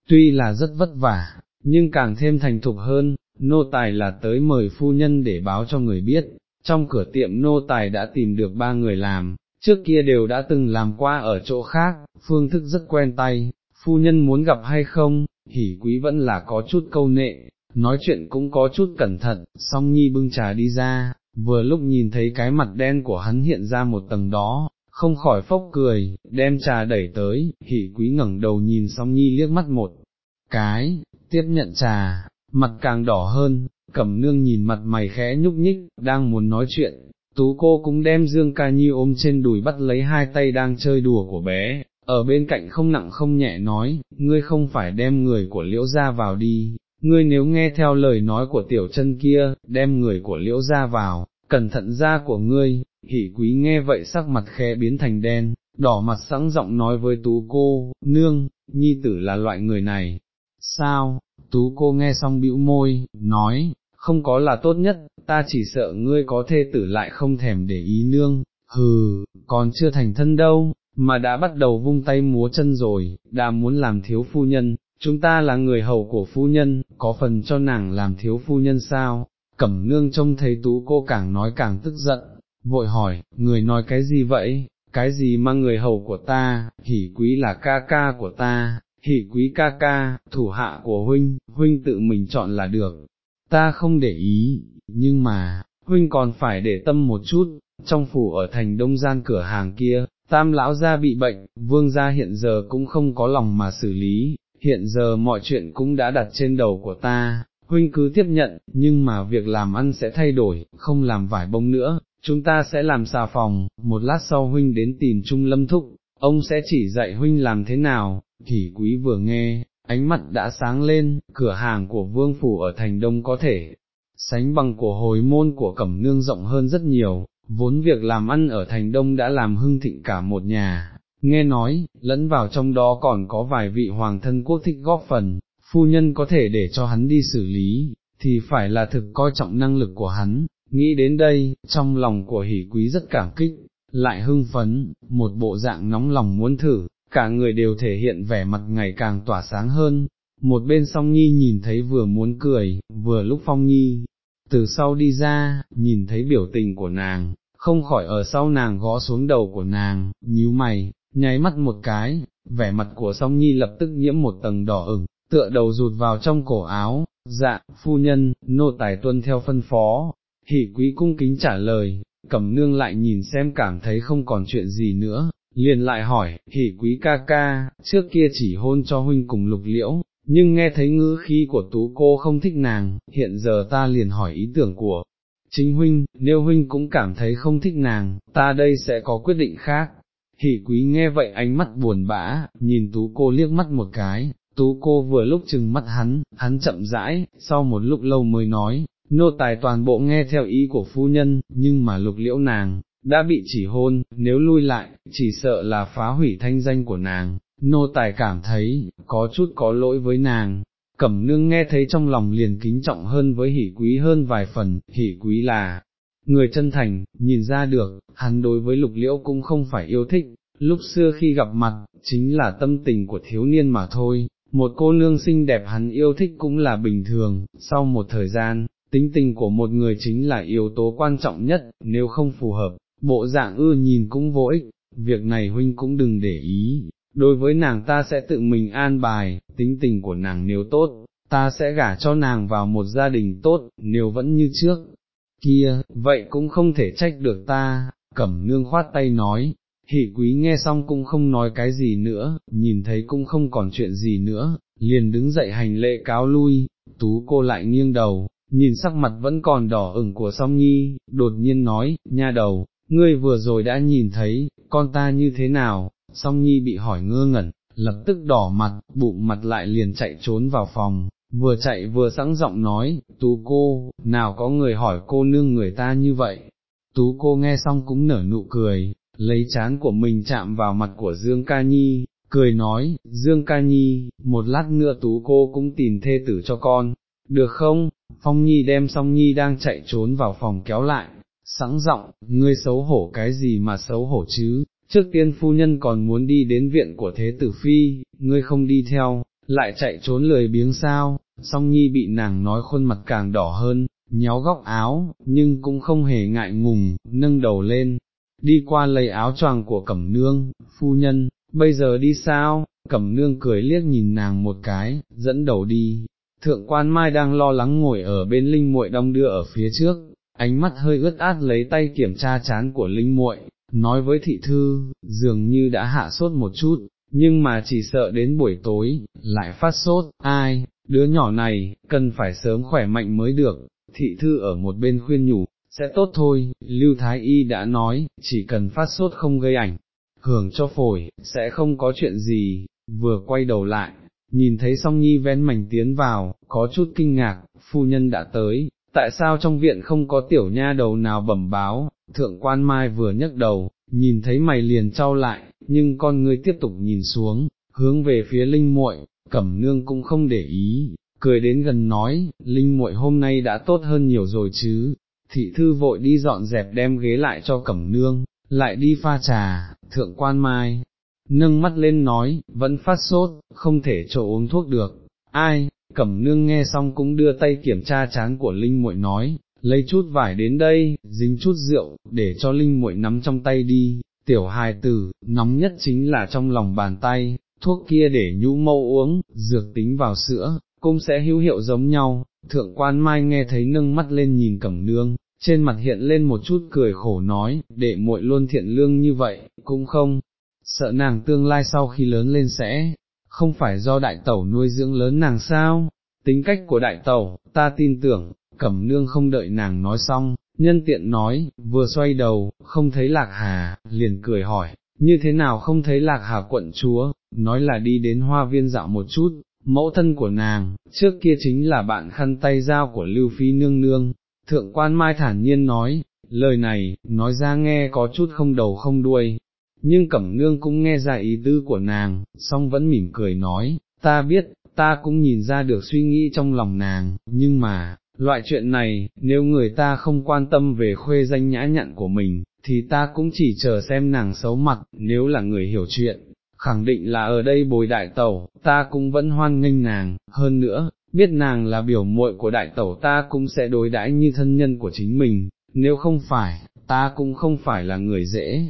tuy là rất vất vả, nhưng càng thêm thành thục hơn, nô tài là tới mời phu nhân để báo cho người biết, trong cửa tiệm nô tài đã tìm được ba người làm, trước kia đều đã từng làm qua ở chỗ khác, phương thức rất quen tay, phu nhân muốn gặp hay không, hỉ quý vẫn là có chút câu nệ, nói chuyện cũng có chút cẩn thận, song nhi bưng trà đi ra, vừa lúc nhìn thấy cái mặt đen của hắn hiện ra một tầng đó, không khỏi phốc cười, đem trà đẩy tới, hỷ quý ngẩng đầu nhìn song nhi liếc mắt một cái, tiếp nhận trà, mặt càng đỏ hơn, cẩm nương nhìn mặt mày khẽ nhúc nhích, đang muốn nói chuyện, tú cô cũng đem Dương Ca Nhi ôm trên đùi bắt lấy hai tay đang chơi đùa của bé, ở bên cạnh không nặng không nhẹ nói, ngươi không phải đem người của liễu ra vào đi, ngươi nếu nghe theo lời nói của tiểu chân kia, đem người của liễu ra vào, cẩn thận ra của ngươi, hỷ quý nghe vậy sắc mặt khe biến thành đen, đỏ mặt sẵn giọng nói với tú cô, nương, nhi tử là loại người này, sao, tú cô nghe xong bĩu môi, nói, không có là tốt nhất, ta chỉ sợ ngươi có thê tử lại không thèm để ý nương, hừ, còn chưa thành thân đâu, mà đã bắt đầu vung tay múa chân rồi, đã muốn làm thiếu phu nhân, chúng ta là người hầu của phu nhân, có phần cho nàng làm thiếu phu nhân sao, cẩm nương trông thấy tú cô càng nói càng tức giận, vội hỏi, người nói cái gì vậy, cái gì mà người hầu của ta, hỉ quý là ca ca của ta, hỉ quý ca ca, thủ hạ của huynh, huynh tự mình chọn là được, ta không để ý, nhưng mà, huynh còn phải để tâm một chút, trong phủ ở thành đông gian cửa hàng kia, tam lão gia bị bệnh, vương gia hiện giờ cũng không có lòng mà xử lý, hiện giờ mọi chuyện cũng đã đặt trên đầu của ta, huynh cứ tiếp nhận, nhưng mà việc làm ăn sẽ thay đổi, không làm vải bông nữa, chúng ta sẽ làm xà phòng, một lát sau huynh đến tìm Trung Lâm Thúc, ông sẽ chỉ dạy huynh làm thế nào, thì quý vừa nghe, ánh mặt đã sáng lên, cửa hàng của vương phủ ở thành đông có thể, sánh bằng của hồi môn của cẩm nương rộng hơn rất nhiều, vốn việc làm ăn ở thành đông đã làm hưng thịnh cả một nhà, nghe nói, lẫn vào trong đó còn có vài vị hoàng thân quốc thích góp phần, phu nhân có thể để cho hắn đi xử lý, thì phải là thực coi trọng năng lực của hắn, nghĩ đến đây, trong lòng của hỷ quý rất cảm kích, lại hưng phấn, một bộ dạng nóng lòng muốn thử, cả người đều thể hiện vẻ mặt ngày càng tỏa sáng hơn, một bên song nhi nhìn thấy vừa muốn cười, vừa lúc phong nhi, từ sau đi ra, nhìn thấy biểu tình của nàng, không khỏi ở sau nàng gõ xuống đầu của nàng, nhíu mày, nháy mắt một cái, vẻ mặt của song nhi lập tức nhiễm một tầng đỏ ửng, tựa đầu rụt vào trong cổ áo, dạ, phu nhân, nô tài tuân theo phân phó, hỷ quý cung kính trả lời, cẩm nương lại nhìn xem cảm thấy không còn chuyện gì nữa, liền lại hỏi, hỷ quý ca ca, trước kia chỉ hôn cho huynh cùng lục liễu, nhưng nghe thấy ngữ khí của tú cô không thích nàng, hiện giờ ta liền hỏi ý tưởng của chính huynh, nếu huynh cũng cảm thấy không thích nàng, ta đây sẽ có quyết định khác. Hỷ quý nghe vậy ánh mắt buồn bã, nhìn tú cô liếc mắt một cái, tú cô vừa lúc chừng mắt hắn, hắn chậm rãi, sau một lúc lâu mới nói, nô tài toàn bộ nghe theo ý của phu nhân, nhưng mà lục liễu nàng, đã bị chỉ hôn, nếu lui lại, chỉ sợ là phá hủy thanh danh của nàng, nô tài cảm thấy, có chút có lỗi với nàng. Cẩm nương nghe thấy trong lòng liền kính trọng hơn với hỷ quý hơn vài phần, hỷ quý là, người chân thành, nhìn ra được, hắn đối với lục liễu cũng không phải yêu thích, lúc xưa khi gặp mặt, chính là tâm tình của thiếu niên mà thôi, một cô nương xinh đẹp hắn yêu thích cũng là bình thường, sau một thời gian, tính tình của một người chính là yếu tố quan trọng nhất, nếu không phù hợp, bộ dạng ưa nhìn cũng vô ích, việc này huynh cũng đừng để ý, đối với nàng ta sẽ tự mình an bài, tính tình của nàng nếu tốt, ta sẽ gả cho nàng vào một gia đình tốt, nếu vẫn như trước, kia, vậy cũng không thể trách được ta, cẩm nương khoát tay nói, hỷ quý nghe xong cũng không nói cái gì nữa, nhìn thấy cũng không còn chuyện gì nữa, liền đứng dậy hành lễ cáo lui, tú cô lại nghiêng đầu, nhìn sắc mặt vẫn còn đỏ ửng của song nhi, đột nhiên nói, nha đầu, ngươi vừa rồi đã nhìn thấy, con ta như thế nào, song nhi bị hỏi ngơ ngẩn, lập tức đỏ mặt, bụng mặt lại liền chạy trốn vào phòng, vừa chạy vừa sẵn giọng nói, tú cô, nào có người hỏi cô nương người ta như vậy, tú cô nghe xong cũng nở nụ cười, lấy chán của mình chạm vào mặt của Dương Ca Nhi, cười nói, Dương Ca Nhi, một lát nữa tú cô cũng tìm thê tử cho con, được không? Phong Nhi đem Song Nhi đang chạy trốn vào phòng kéo lại, sẵn giọng, ngươi xấu hổ cái gì mà xấu hổ chứ, trước tiên phu nhân còn muốn đi đến viện của thế tử phi, ngươi không đi theo, lại chạy trốn lười biếng sao, song nhi bị nàng nói khuôn mặt càng đỏ hơn, nhéo góc áo, nhưng cũng không hề ngại ngùng, nâng đầu lên, đi qua lấy áo choàng của cẩm nương, phu nhân, bây giờ đi sao, cẩm nương cười liếc nhìn nàng một cái, dẫn đầu đi. Thượng quan Mai đang lo lắng ngồi ở bên Linh muội đong đưa ở phía trước, ánh mắt hơi ướt át lấy tay kiểm tra chán của Linh muội, nói với thị thư, dường như đã hạ sốt một chút, nhưng mà chỉ sợ đến buổi tối, lại phát sốt, ai, đứa nhỏ này, cần phải sớm khỏe mạnh mới được, thị thư ở một bên khuyên nhủ, sẽ tốt thôi, Lưu Thái Y đã nói, chỉ cần phát sốt không gây ảnh, hưởng cho phổi, sẽ không có chuyện gì, vừa quay đầu lại, nhìn thấy song nhi ven mảnh tiến vào, có chút kinh ngạc, phu nhân đã tới, tại sao trong viện không có tiểu nha đầu nào bẩm báo, thượng quan mai vừa nhấc đầu, nhìn thấy mày liền trao lại, nhưng con ngươi tiếp tục nhìn xuống, hướng về phía linh muội, cẩm nương cũng không để ý, cười đến gần nói, linh muội hôm nay đã tốt hơn nhiều rồi chứ, thị thư vội đi dọn dẹp đem ghế lại cho cẩm nương, lại đi pha trà, thượng quan mai, nâng mắt lên nói, vẫn phát sốt, không thể cho uống thuốc được, ai, cẩm nương nghe xong cũng đưa tay kiểm tra chán của linh muội nói, lấy chút vải đến đây, dính chút rượu, để cho linh muội nắm trong tay đi, tiểu hài tử, nóng nhất chính là trong lòng bàn tay, thuốc kia để nhũ mâu uống, dược tính vào sữa, cũng sẽ hữu hiệu giống nhau, thượng quan mai nghe thấy nâng mắt lên nhìn cẩm nương, trên mặt hiện lên một chút cười khổ nói, để muội luôn thiện lương như vậy, cũng không, sợ nàng tương lai sau khi lớn lên sẽ, không phải do đại tẩu nuôi dưỡng lớn nàng sao, tính cách của đại tẩu, ta tin tưởng, cẩm nương không đợi nàng nói xong, nhân tiện nói, vừa xoay đầu, không thấy lạc hà, liền cười hỏi, như thế nào không thấy lạc hà quận chúa, nói là đi đến hoa viên dạo một chút, mẫu thân của nàng, trước kia chính là bạn khăn tay giao của Lưu Phi Nương Nương, thượng quan mai thản nhiên nói, lời này, nói ra nghe có chút không đầu không đuôi, nhưng cẩm nương cũng nghe ra ý tư của nàng, song vẫn mỉm cười nói, ta biết, ta cũng nhìn ra được suy nghĩ trong lòng nàng, nhưng mà, loại chuyện này, nếu người ta không quan tâm về khuê danh nhã nhặn của mình, thì ta cũng chỉ chờ xem nàng xấu mặt, nếu là người hiểu chuyện, khẳng định là ở đây bồi đại tẩu, ta cũng vẫn hoan nghênh nàng, hơn nữa, biết nàng là biểu muội của đại tẩu ta cũng sẽ đối đãi như thân nhân của chính mình, nếu không phải, ta cũng không phải là người dễ,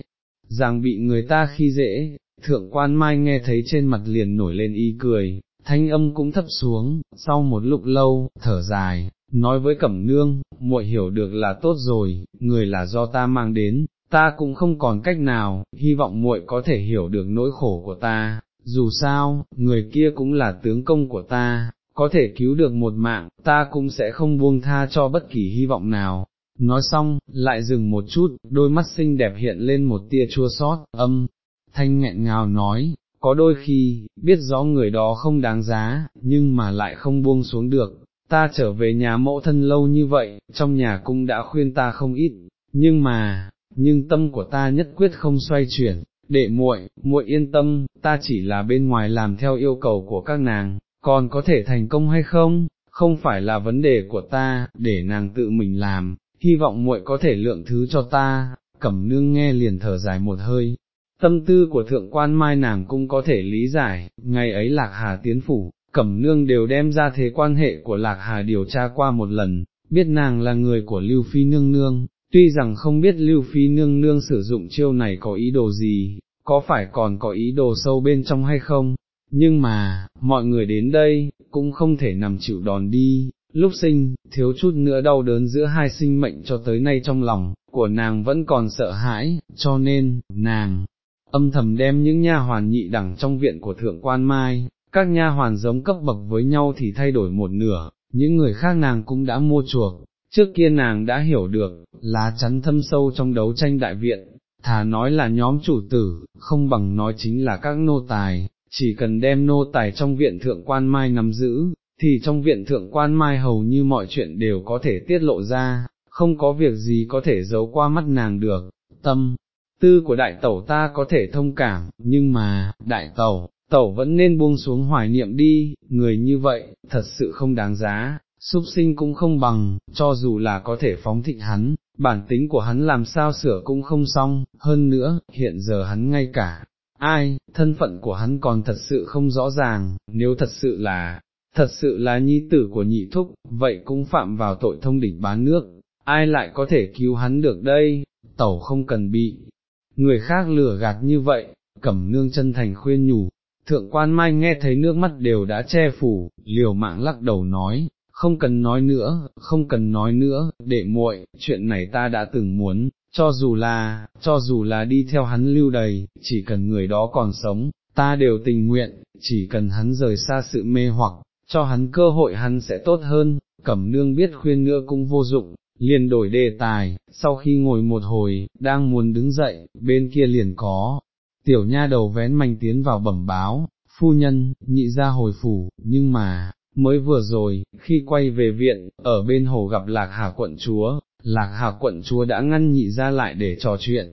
rằng bị người ta khi dễ, thượng quan mai nghe thấy trên mặt liền nổi lên y cười, thanh âm cũng thấp xuống, sau một lúc lâu, thở dài, nói với cẩm nương, muội hiểu được là tốt rồi, người là do ta mang đến, ta cũng không còn cách nào, hy vọng muội có thể hiểu được nỗi khổ của ta, dù sao, người kia cũng là tướng công của ta, có thể cứu được một mạng, ta cũng sẽ không buông tha cho bất kỳ hy vọng nào. Nói xong, lại dừng một chút, đôi mắt xinh đẹp hiện lên một tia chua sót, âm, thanh nghẹn ngào nói, có đôi khi, biết rõ người đó không đáng giá, nhưng mà lại không buông xuống được, ta trở về nhà mẫu thân lâu như vậy, trong nhà cũng đã khuyên ta không ít, nhưng mà, nhưng tâm của ta nhất quyết không xoay chuyển, đệ muội, muội yên tâm, ta chỉ là bên ngoài làm theo yêu cầu của các nàng, còn có thể thành công hay không, không phải là vấn đề của ta, để nàng tự mình làm, hy vọng muội có thể lượng thứ cho ta, cẩm nương nghe liền thở dài một hơi. Tâm tư của thượng quan mai nàng cũng có thể lý giải, ngày ấy lạc hà tiến phủ, cẩm nương đều đem ra thế quan hệ của lạc hà điều tra qua một lần, biết nàng là người của Lưu Phi Nương Nương, tuy rằng không biết Lưu Phi Nương Nương sử dụng chiêu này có ý đồ gì, có phải còn có ý đồ sâu bên trong hay không, nhưng mà, mọi người đến đây, cũng không thể nằm chịu đòn đi, lúc sinh, thiếu chút nữa đau đớn giữa hai sinh mệnh cho tới nay trong lòng, của nàng vẫn còn sợ hãi, cho nên, nàng, âm thầm đem những nha hoàn nhị đẳng trong viện của thượng quan mai, các nha hoàn giống cấp bậc với nhau thì thay đổi một nửa, những người khác nàng cũng đã mua chuộc, trước kia nàng đã hiểu được, lá chắn thâm sâu trong đấu tranh đại viện, thà nói là nhóm chủ tử, không bằng nói chính là các nô tài, chỉ cần đem nô tài trong viện thượng quan mai nắm giữ, thì trong viện thượng quan mai hầu như mọi chuyện đều có thể tiết lộ ra, không có việc gì có thể giấu qua mắt nàng được, tâm, tư của đại tẩu ta có thể thông cảm, nhưng mà, đại tẩu, tẩu vẫn nên buông xuống hoài niệm đi, người như vậy, thật sự không đáng giá, súc sinh cũng không bằng, cho dù là có thể phóng thịnh hắn, bản tính của hắn làm sao sửa cũng không xong, hơn nữa, hiện giờ hắn ngay cả, ai, thân phận của hắn còn thật sự không rõ ràng, nếu thật sự là, thật sự là nhi tử của nhị thúc, vậy cũng phạm vào tội thông đỉnh bán nước, ai lại có thể cứu hắn được đây, tẩu không cần bị, người khác lừa gạt như vậy, cẩm nương chân thành khuyên nhủ, thượng quan mai nghe thấy nước mắt đều đã che phủ, liều mạng lắc đầu nói, không cần nói nữa, không cần nói nữa, đệ muội, chuyện này ta đã từng muốn, cho dù là, cho dù là đi theo hắn lưu đầy, chỉ cần người đó còn sống, ta đều tình nguyện, chỉ cần hắn rời xa sự mê hoặc, cho hắn cơ hội hắn sẽ tốt hơn, cẩm nương biết khuyên nữa cũng vô dụng, liền đổi đề tài, sau khi ngồi một hồi, đang muốn đứng dậy, bên kia liền có, tiểu nha đầu vén manh tiến vào bẩm báo, phu nhân, nhị ra hồi phủ, nhưng mà, mới vừa rồi, khi quay về viện, ở bên hồ gặp lạc hà quận chúa, lạc hà quận chúa đã ngăn nhị ra lại để trò chuyện,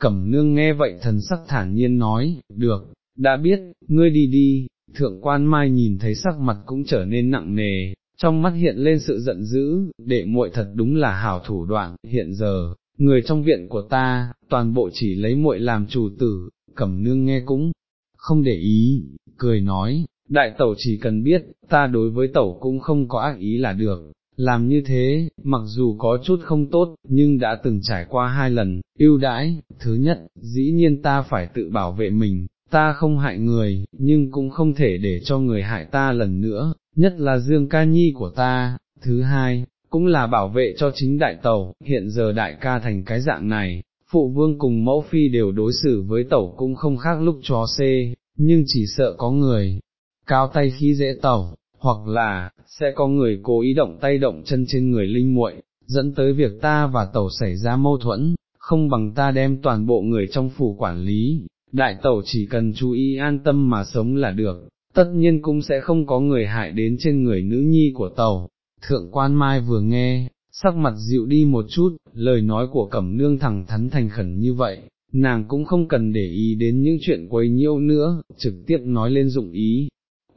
cẩm nương nghe vậy thần sắc thản nhiên nói, được, đã biết, ngươi đi đi, thượng quan mai nhìn thấy sắc mặt cũng trở nên nặng nề, trong mắt hiện lên sự giận dữ, đệ muội thật đúng là hảo thủ đoạn, hiện giờ, người trong viện của ta, toàn bộ chỉ lấy muội làm chủ tử, cẩm nương nghe cũng không để ý, cười nói, đại tẩu chỉ cần biết, ta đối với tẩu cũng không có ác ý là được, làm như thế, mặc dù có chút không tốt, nhưng đã từng trải qua hai lần, ưu đãi, thứ nhất, dĩ nhiên ta phải tự bảo vệ mình, ta không hại người, nhưng cũng không thể để cho người hại ta lần nữa, nhất là Dương Ca Nhi của ta, thứ hai, cũng là bảo vệ cho chính đại tẩu, hiện giờ đại ca thành cái dạng này, phụ vương cùng mẫu phi đều đối xử với tẩu cũng không khác lúc chó xê, nhưng chỉ sợ có người, cao tay khi dễ tẩu, hoặc là, sẽ có người cố ý động tay động chân trên người linh muội, dẫn tới việc ta và tẩu xảy ra mâu thuẫn, không bằng ta đem toàn bộ người trong phủ quản lý, đại tẩu chỉ cần chú ý an tâm mà sống là được, tất nhiên cũng sẽ không có người hại đến trên người nữ nhi của tẩu. Thượng quan mai vừa nghe, sắc mặt dịu đi một chút, lời nói của cẩm nương thẳng thắn thành khẩn như vậy, nàng cũng không cần để ý đến những chuyện quấy nhiễu nữa, trực tiếp nói lên dụng ý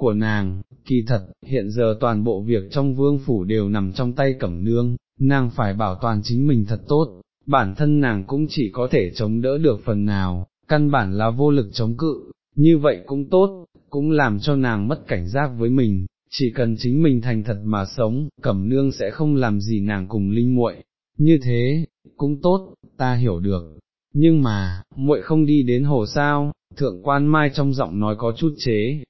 của nàng, kỳ thật, hiện giờ toàn bộ việc trong vương phủ đều nằm trong tay cẩm nương, nàng phải bảo toàn chính mình thật tốt, bản thân nàng cũng chỉ có thể chống đỡ được phần nào, căn bản là vô lực chống cự, như vậy cũng tốt, cũng làm cho nàng mất cảnh giác với mình, chỉ cần chính mình thành thật mà sống, cẩm nương sẽ không làm gì nàng cùng linh muội. như thế, cũng tốt, ta hiểu được, nhưng mà, muội không đi đến hồ sao, thượng quan mai trong giọng nói có chút chế,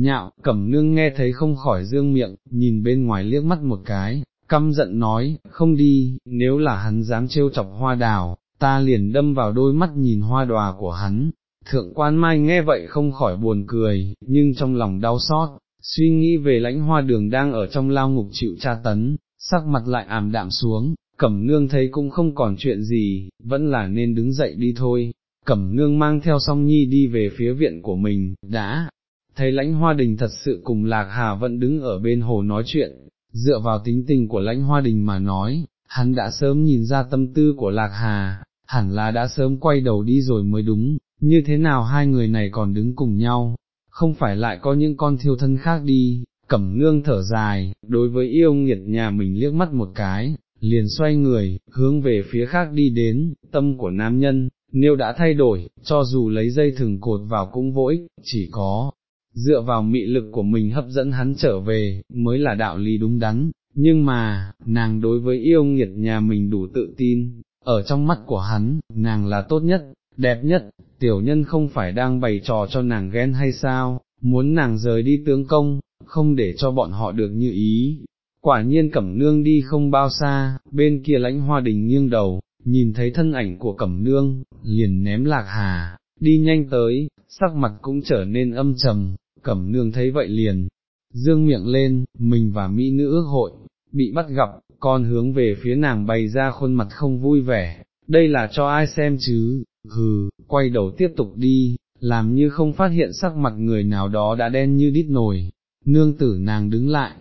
nhạo, cẩm nương nghe thấy không khỏi dương miệng, nhìn bên ngoài liếc mắt một cái, căm giận nói, không đi, nếu là hắn dám trêu chọc hoa đào, ta liền đâm vào đôi mắt nhìn hoa đòa của hắn. Thượng quan mai nghe vậy không khỏi buồn cười, nhưng trong lòng đau xót, suy nghĩ về lãnh hoa đường đang ở trong lao ngục chịu tra tấn, sắc mặt lại ảm đạm xuống, cẩm nương thấy cũng không còn chuyện gì, vẫn là nên đứng dậy đi thôi. Cẩm nương mang theo song nhi đi về phía viện của mình, đã, thấy lãnh hoa đình thật sự cùng lạc hà vẫn đứng ở bên hồ nói chuyện, dựa vào tính tình của lãnh hoa đình mà nói, hắn đã sớm nhìn ra tâm tư của lạc hà, hẳn là đã sớm quay đầu đi rồi mới đúng, như thế nào hai người này còn đứng cùng nhau, không phải lại có những con thiêu thân khác đi, cẩm nương thở dài, đối với yêu nghiệt nhà mình liếc mắt một cái, liền xoay người, hướng về phía khác đi đến, tâm của nam nhân, nếu đã thay đổi, cho dù lấy dây thừng cột vào cũng vô ích, chỉ có, dựa vào mị lực của mình hấp dẫn hắn trở về, mới là đạo lý đúng đắn, nhưng mà, nàng đối với yêu nghiệt nhà mình đủ tự tin, ở trong mắt của hắn, nàng là tốt nhất, đẹp nhất, tiểu nhân không phải đang bày trò cho nàng ghen hay sao, muốn nàng rời đi tướng công, không để cho bọn họ được như ý. Quả nhiên cẩm nương đi không bao xa, bên kia lãnh hoa đình nghiêng đầu, nhìn thấy thân ảnh của cẩm nương, liền ném lạc hà, đi nhanh tới, sắc mặt cũng trở nên âm trầm, cẩm nương thấy vậy liền, dương miệng lên, mình và mỹ nữ ước hội, bị bắt gặp, con hướng về phía nàng bày ra khuôn mặt không vui vẻ, đây là cho ai xem chứ, hừ, quay đầu tiếp tục đi, làm như không phát hiện sắc mặt người nào đó đã đen như đít nồi, nương tử nàng đứng lại,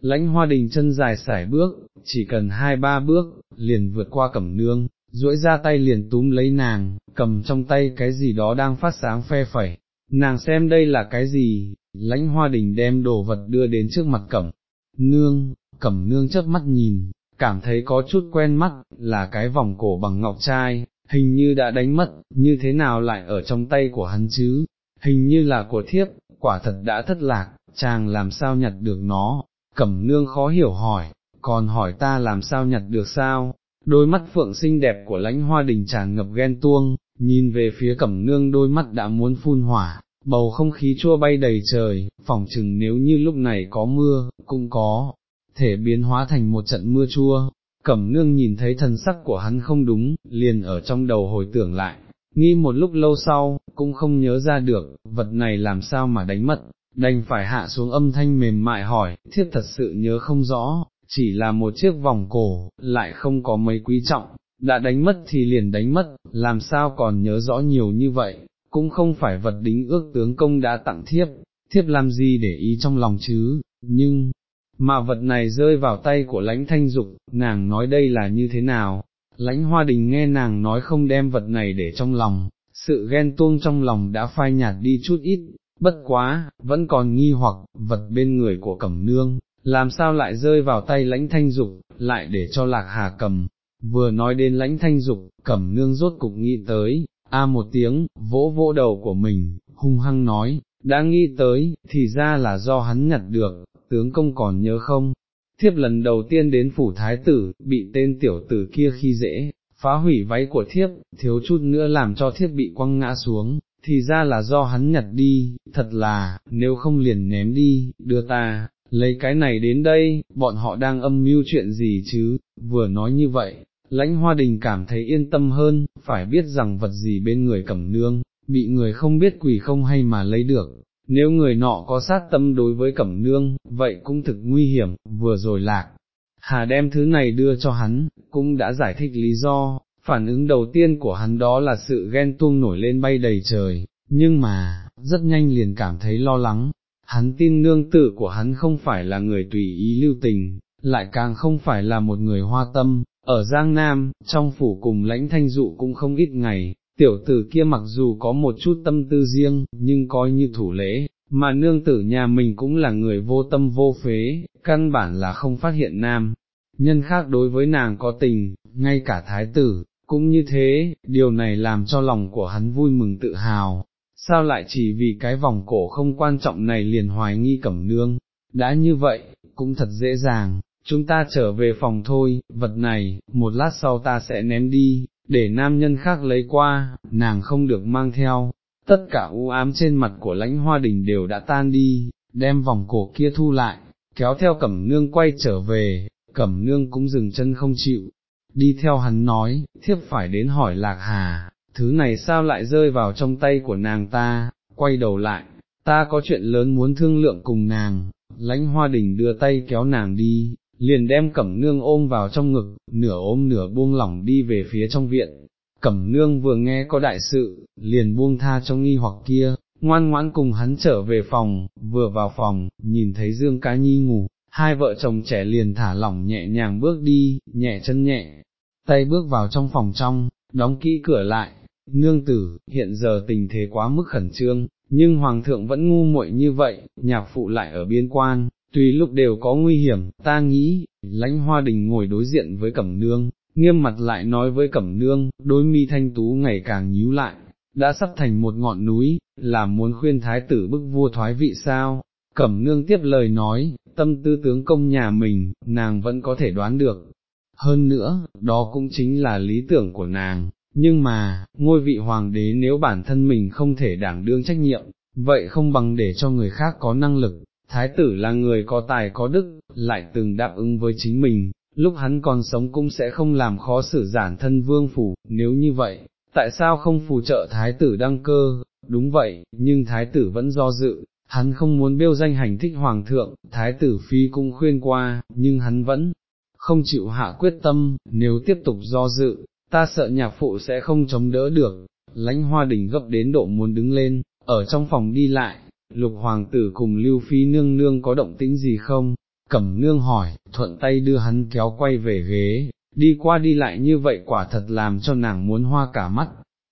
lãnh hoa đình chân dài sải bước, chỉ cần hai ba bước, liền vượt qua cẩm nương, duỗi ra tay liền túm lấy nàng, cầm trong tay cái gì đó đang phát sáng phe phẩy, nàng xem đây là cái gì, lãnh hoa đình đem đồ vật đưa đến trước mặt cẩm, nương, cẩm nương chớp mắt nhìn, cảm thấy có chút quen mắt, là cái vòng cổ bằng ngọc trai, hình như đã đánh mất, như thế nào lại ở trong tay của hắn chứ, hình như là của thiếp, quả thật đã thất lạc, chàng làm sao nhặt được nó, cẩm nương khó hiểu hỏi, còn hỏi ta làm sao nhặt được sao, đôi mắt phượng xinh đẹp của lãnh hoa đình tràn ngập ghen tuông, nhìn về phía cẩm nương đôi mắt đã muốn phun hỏa, bầu không khí chua bay đầy trời, phỏng chừng nếu như lúc này có mưa, cũng có, thể biến hóa thành một trận mưa chua. Cẩm nương nhìn thấy thần sắc của hắn không đúng, liền ở trong đầu hồi tưởng lại, nghi một lúc lâu sau, cũng không nhớ ra được, vật này làm sao mà đánh mất, đành phải hạ xuống âm thanh mềm mại hỏi, thiết thật sự nhớ không rõ, chỉ là một chiếc vòng cổ, lại không có mấy quý trọng, đã đánh mất thì liền đánh mất, làm sao còn nhớ rõ nhiều như vậy, cũng không phải vật đính ước tướng công đã tặng thiếp, thiếp làm gì để ý trong lòng chứ, nhưng, mà vật này rơi vào tay của lãnh thanh dục, nàng nói đây là như thế nào, lãnh hoa đình nghe nàng nói không đem vật này để trong lòng, sự ghen tuông trong lòng đã phai nhạt đi chút ít, bất quá, vẫn còn nghi hoặc, vật bên người của cẩm nương, làm sao lại rơi vào tay lãnh thanh dục, lại để cho lạc hà cầm, vừa nói đến lãnh thanh dục, cẩm nương rốt cục nghĩ tới, a một tiếng, vỗ vỗ đầu của mình, hung hăng nói, đã nghĩ tới, thì ra là do hắn nhặt được, tướng công còn nhớ không? Thiếp lần đầu tiên đến phủ thái tử, bị tên tiểu tử kia khi dễ, phá hủy váy của thiếp, thiếu chút nữa làm cho thiếp bị quăng ngã xuống, thì ra là do hắn nhặt đi, thật là, nếu không liền ném đi, đưa ta, lấy cái này đến đây, bọn họ đang âm mưu chuyện gì chứ, vừa nói như vậy, lãnh hoa đình cảm thấy yên tâm hơn, phải biết rằng vật gì bên người cẩm nương, bị người không biết quỷ không hay mà lấy được, nếu người nọ có sát tâm đối với cẩm nương, vậy cũng thực nguy hiểm, vừa rồi lạc. Hà đem thứ này đưa cho hắn, cũng đã giải thích lý do, phản ứng đầu tiên của hắn đó là sự ghen tuông nổi lên bay đầy trời, nhưng mà, rất nhanh liền cảm thấy lo lắng, hắn tin nương tử của hắn không phải là người tùy ý lưu tình, lại càng không phải là một người hoa tâm, ở Giang Nam, trong phủ cùng lãnh thanh dụ cũng không ít ngày, tiểu tử kia mặc dù có một chút tâm tư riêng, nhưng coi như thủ lễ, mà nương tử nhà mình cũng là người vô tâm vô phế, căn bản là không phát hiện nam. Nhân khác đối với nàng có tình, ngay cả thái tử, cũng như thế, điều này làm cho lòng của hắn vui mừng tự hào, sao lại chỉ vì cái vòng cổ không quan trọng này liền hoài nghi cẩm nương, đã như vậy, cũng thật dễ dàng, chúng ta trở về phòng thôi, vật này, một lát sau ta sẽ ném đi, để nam nhân khác lấy qua, nàng không được mang theo, tất cả u ám trên mặt của lãnh hoa đình đều đã tan đi, đem vòng cổ kia thu lại, kéo theo cẩm nương quay trở về, cẩm nương cũng dừng chân không chịu, đi theo hắn nói, thiếp phải đến hỏi lạc hà, thứ này sao lại rơi vào trong tay của nàng ta, quay đầu lại, ta có chuyện lớn muốn thương lượng cùng nàng, lãnh hoa đình đưa tay kéo nàng đi, liền đem cẩm nương ôm vào trong ngực, nửa ôm nửa buông lỏng đi về phía trong viện. Cẩm nương vừa nghe có đại sự, liền buông tha trong nghi hoặc kia, ngoan ngoãn cùng hắn trở về phòng, vừa vào phòng, nhìn thấy Dương Cá Nhi ngủ, hai vợ chồng trẻ liền thả lỏng nhẹ nhàng bước đi, nhẹ chân nhẹ, tay bước vào trong phòng trong, đóng kỹ cửa lại, nương tử, hiện giờ tình thế quá mức khẩn trương, nhưng hoàng thượng vẫn ngu muội như vậy, nhạc phụ lại ở biên quan, tùy lúc đều có nguy hiểm, ta nghĩ, lãnh hoa đình ngồi đối diện với cẩm nương, nghiêm mặt lại nói với cẩm nương, đôi mi thanh tú ngày càng nhíu lại, đã sắp thành một ngọn núi, là muốn khuyên thái tử bức vua thoái vị sao, cẩm nương tiếp lời nói, tâm tư tướng công nhà mình, nàng vẫn có thể đoán được. Hơn nữa, đó cũng chính là lý tưởng của nàng, nhưng mà, ngôi vị hoàng đế nếu bản thân mình không thể đảm đương trách nhiệm, vậy không bằng để cho người khác có năng lực, thái tử là người có tài có đức, lại từng đáp ứng với chính mình, lúc hắn còn sống cũng sẽ không làm khó xử giản thân vương phủ, nếu như vậy, tại sao không phù trợ thái tử đăng cơ, đúng vậy, nhưng thái tử vẫn do dự, hắn không muốn biêu danh hành thích hoàng thượng, thái tử phi cũng khuyên qua, nhưng hắn vẫn không chịu hạ quyết tâm, nếu tiếp tục do dự, ta sợ nhạc phụ sẽ không chống đỡ được, lãnh hoa đình gấp đến độ muốn đứng lên, ở trong phòng đi lại, lục hoàng tử cùng lưu phi nương nương có động tĩnh gì không, cẩm nương hỏi, thuận tay đưa hắn kéo quay về ghế, đi qua đi lại như vậy quả thật làm cho nàng muốn hoa cả mắt,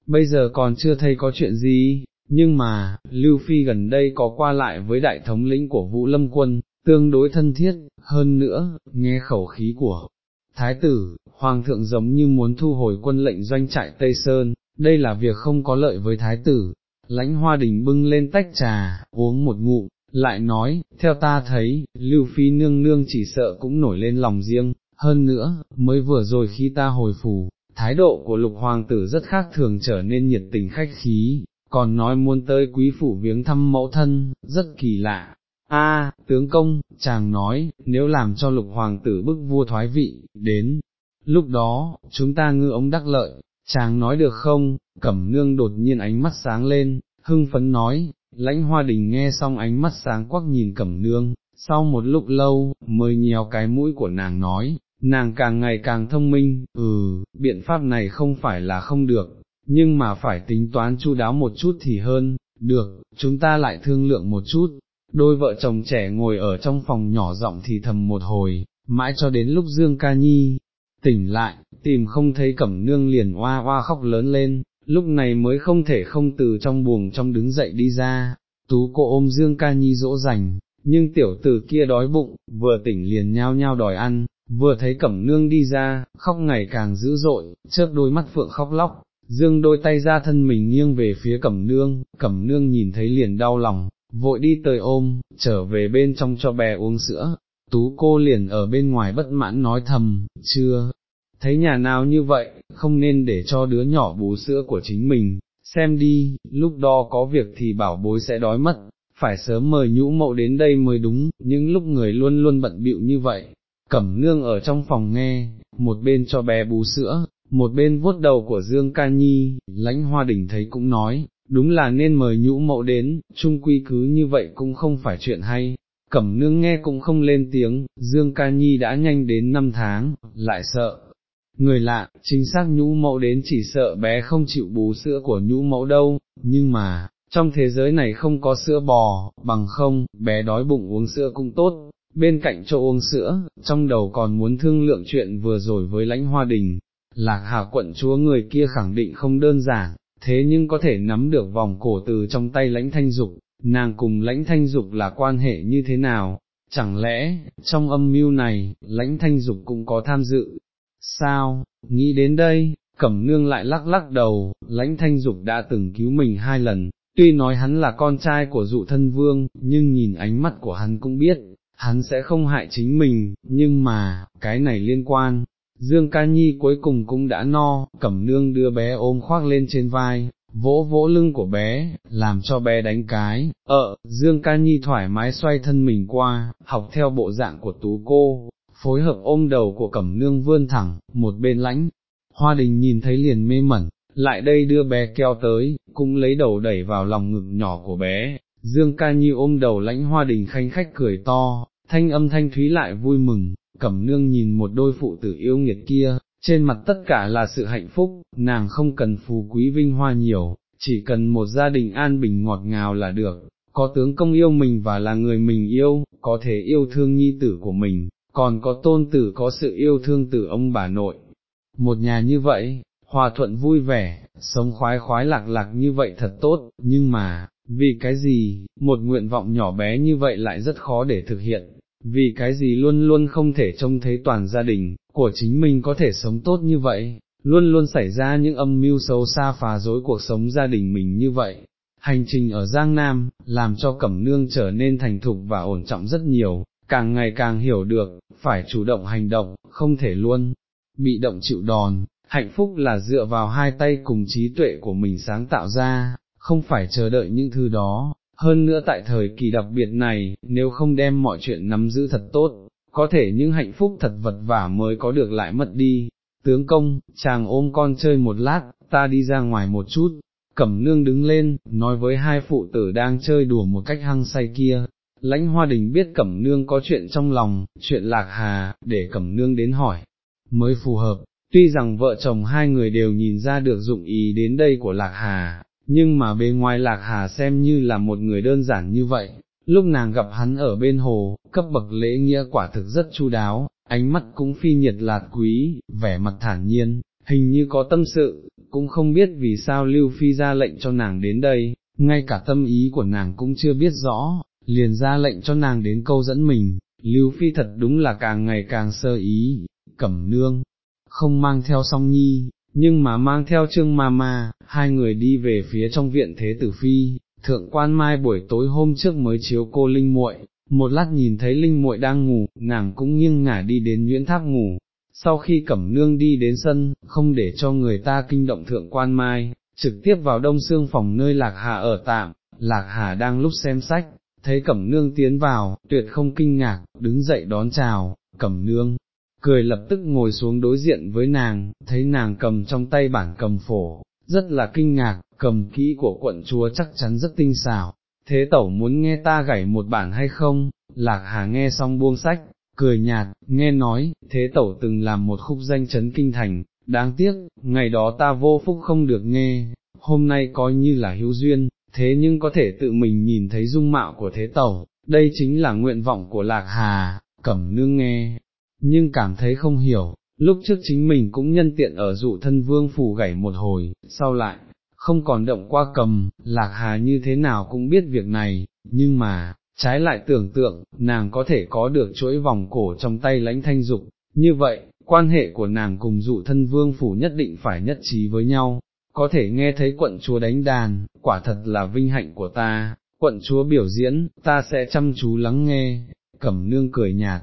bây giờ còn chưa thấy có chuyện gì, nhưng mà, Lưu Phi gần đây có qua lại với đại thống lĩnh của Vũ Lâm Quân, tương đối thân thiết, hơn nữa, nghe khẩu khí của Thái tử, Hoàng thượng giống như muốn thu hồi quân lệnh doanh trại Tây Sơn, đây là việc không có lợi với Thái tử. Lãnh hoa đình bưng lên tách trà, uống một ngụm, lại nói, theo ta thấy, Lưu Phi nương nương chỉ sợ cũng nổi lên lòng riêng, hơn nữa, mới vừa rồi khi ta hồi phủ, thái độ của lục hoàng tử rất khác thường trở nên nhiệt tình khách khí, còn nói muốn tới quý phủ viếng thăm mẫu thân, rất kỳ lạ. A, tướng công, chàng nói, nếu làm cho lục hoàng tử bức vua thoái vị, đến, lúc đó, chúng ta ngư ông đắc lợi, chàng nói được không, cẩm nương đột nhiên ánh mắt sáng lên, hưng phấn nói, lãnh hoa đình nghe xong ánh mắt sáng quắc nhìn cẩm nương, sau một lúc lâu, mới nhéo cái mũi của nàng nói, nàng càng ngày càng thông minh, ừ, biện pháp này không phải là không được, nhưng mà phải tính toán chu đáo một chút thì hơn, được, chúng ta lại thương lượng một chút. Đôi vợ chồng trẻ ngồi ở trong phòng nhỏ giọng thì thầm một hồi, mãi cho đến lúc Dương Ca Nhi tỉnh lại, tìm không thấy cẩm nương liền oa oa khóc lớn lên, lúc này mới không thể không từ trong buồng trong đứng dậy đi ra, tú cô ôm Dương Ca Nhi dỗ dành, nhưng tiểu tử kia đói bụng, vừa tỉnh liền nhao nhao đòi ăn, vừa thấy cẩm nương đi ra, khóc ngày càng dữ dội, chớp đôi mắt phượng khóc lóc, dương đôi tay ra thân mình nghiêng về phía cẩm nương, cẩm nương nhìn thấy liền đau lòng, vội đi tới ôm, trở về bên trong cho bé uống sữa, tú cô liền ở bên ngoài bất mãn nói thầm, chưa, thấy nhà nào như vậy, không nên để cho đứa nhỏ bú sữa của chính mình, xem đi, lúc đó có việc thì bảo bối sẽ đói mất, phải sớm mời nhũ mậu đến đây mới đúng, Những lúc người luôn luôn bận bịu như vậy, cẩm nương ở trong phòng nghe, một bên cho bé bú sữa, một bên vuốt đầu của Dương Ca Nhi, lãnh hoa đỉnh thấy cũng nói, đúng là nên mời nhũ mậu đến, chung quy cứ như vậy cũng không phải chuyện hay. Cẩm nương nghe cũng không lên tiếng, Dương Ca Nhi đã nhanh đến năm tháng, lại sợ. Người lạ, chính xác nhũ mẫu đến chỉ sợ bé không chịu bú sữa của nhũ mẫu đâu, nhưng mà, trong thế giới này không có sữa bò, bằng không, bé đói bụng uống sữa cũng tốt, bên cạnh chỗ uống sữa, trong đầu còn muốn thương lượng chuyện vừa rồi với lãnh hoa đình, lạc hà quận chúa người kia khẳng định không đơn giản, thế nhưng có thể nắm được vòng cổ từ trong tay lãnh thanh dục, nàng cùng lãnh thanh dục là quan hệ như thế nào, chẳng lẽ, trong âm mưu này, lãnh thanh dục cũng có tham dự, sao, nghĩ đến đây, cẩm nương lại lắc lắc đầu, lãnh thanh dục đã từng cứu mình hai lần, tuy nói hắn là con trai của dụ thân vương, nhưng nhìn ánh mắt của hắn cũng biết, hắn sẽ không hại chính mình, nhưng mà, cái này liên quan. Dương Ca Nhi cuối cùng cũng đã no, cẩm nương đưa bé ôm khoác lên trên vai, vỗ vỗ lưng của bé, làm cho bé đánh cái, ờ, Dương Ca Nhi thoải mái xoay thân mình qua, học theo bộ dạng của tú cô, phối hợp ôm đầu của cẩm nương vươn thẳng, một bên lãnh, hoa đình nhìn thấy liền mê mẩn, lại đây đưa bé keo tới, cũng lấy đầu đẩy vào lòng ngực nhỏ của bé, Dương Ca Nhi ôm đầu lãnh hoa đình khanh khách cười to, thanh âm thanh thúy lại vui mừng, cẩm nương nhìn một đôi phụ tử yêu nghiệt kia, trên mặt tất cả là sự hạnh phúc, nàng không cần phù quý vinh hoa nhiều, chỉ cần một gia đình an bình ngọt ngào là được, có tướng công yêu mình và là người mình yêu, có thể yêu thương nhi tử của mình, còn có tôn tử có sự yêu thương từ ông bà nội. Một nhà như vậy, hòa thuận vui vẻ, sống khoái khoái lạc lạc như vậy thật tốt, nhưng mà, vì cái gì, một nguyện vọng nhỏ bé như vậy lại rất khó để thực hiện, vì cái gì luôn luôn không thể trông thấy toàn gia đình, của chính mình có thể sống tốt như vậy, luôn luôn xảy ra những âm mưu xấu xa phá rối cuộc sống gia đình mình như vậy. Hành trình ở Giang Nam, làm cho Cẩm Nương trở nên thành thục và ổn trọng rất nhiều, càng ngày càng hiểu được, phải chủ động hành động, không thể luôn, bị động chịu đòn, hạnh phúc là dựa vào hai tay cùng trí tuệ của mình sáng tạo ra, không phải chờ đợi những thứ đó, hơn nữa tại thời kỳ đặc biệt này, nếu không đem mọi chuyện nắm giữ thật tốt, có thể những hạnh phúc thật vật vả mới có được lại mất đi. Tướng công, chàng ôm con chơi một lát, ta đi ra ngoài một chút, cẩm nương đứng lên, nói với hai phụ tử đang chơi đùa một cách hăng say kia. Lãnh hoa đình biết cẩm nương có chuyện trong lòng, chuyện lạc hà, để cẩm nương đến hỏi, mới phù hợp, tuy rằng vợ chồng hai người đều nhìn ra được dụng ý đến đây của lạc hà, nhưng mà bề ngoài lạc hà xem như là một người đơn giản như vậy, lúc nàng gặp hắn ở bên hồ, cấp bậc lễ nghĩa quả thực rất chu đáo, ánh mắt cũng phi nhiệt lạt quý, vẻ mặt thản nhiên, hình như có tâm sự, cũng không biết vì sao Lưu Phi ra lệnh cho nàng đến đây, ngay cả tâm ý của nàng cũng chưa biết rõ, liền ra lệnh cho nàng đến câu dẫn mình, Lưu Phi thật đúng là càng ngày càng sơ ý, cẩm nương, không mang theo song nhi, nhưng mà mang theo trương ma ma, hai người đi về phía trong viện thế tử Phi, thượng quan mai buổi tối hôm trước mới chiếu cô Linh muội, một lát nhìn thấy Linh muội đang ngủ, nàng cũng nghiêng ngả đi đến nguyễn tháp ngủ, sau khi cẩm nương đi đến sân, không để cho người ta kinh động thượng quan mai, trực tiếp vào đông xương phòng nơi lạc hà ở tạm, lạc hà đang lúc xem sách, thấy cẩm nương tiến vào, tuyệt không kinh ngạc, đứng dậy đón chào, cẩm nương, cười lập tức ngồi xuống đối diện với nàng, thấy nàng cầm trong tay bản cầm phổ, rất là kinh ngạc, cầm kỹ của quận chúa chắc chắn rất tinh xảo, thế tẩu muốn nghe ta gảy một bản hay không, lạc hà nghe xong buông sách, cười nhạt, nghe nói, thế tẩu từng làm một khúc danh chấn kinh thành, đáng tiếc, ngày đó ta vô phúc không được nghe, hôm nay coi như là hữu duyên, thế nhưng có thể tự mình nhìn thấy dung mạo của thế tẩu, đây chính là nguyện vọng của lạc hà, cẩm nương nghe, nhưng cảm thấy không hiểu, lúc trước chính mình cũng nhân tiện ở dụ thân vương phủ gảy một hồi, sau lại, không còn động qua cầm, lạc hà như thế nào cũng biết việc này, nhưng mà, trái lại tưởng tượng, nàng có thể có được chuỗi vòng cổ trong tay lãnh thanh dục, như vậy, quan hệ của nàng cùng dụ thân vương phủ nhất định phải nhất trí với nhau, có thể nghe thấy quận chúa đánh đàn, quả thật là vinh hạnh của ta, quận chúa biểu diễn, ta sẽ chăm chú lắng nghe, cẩm nương cười nhạt,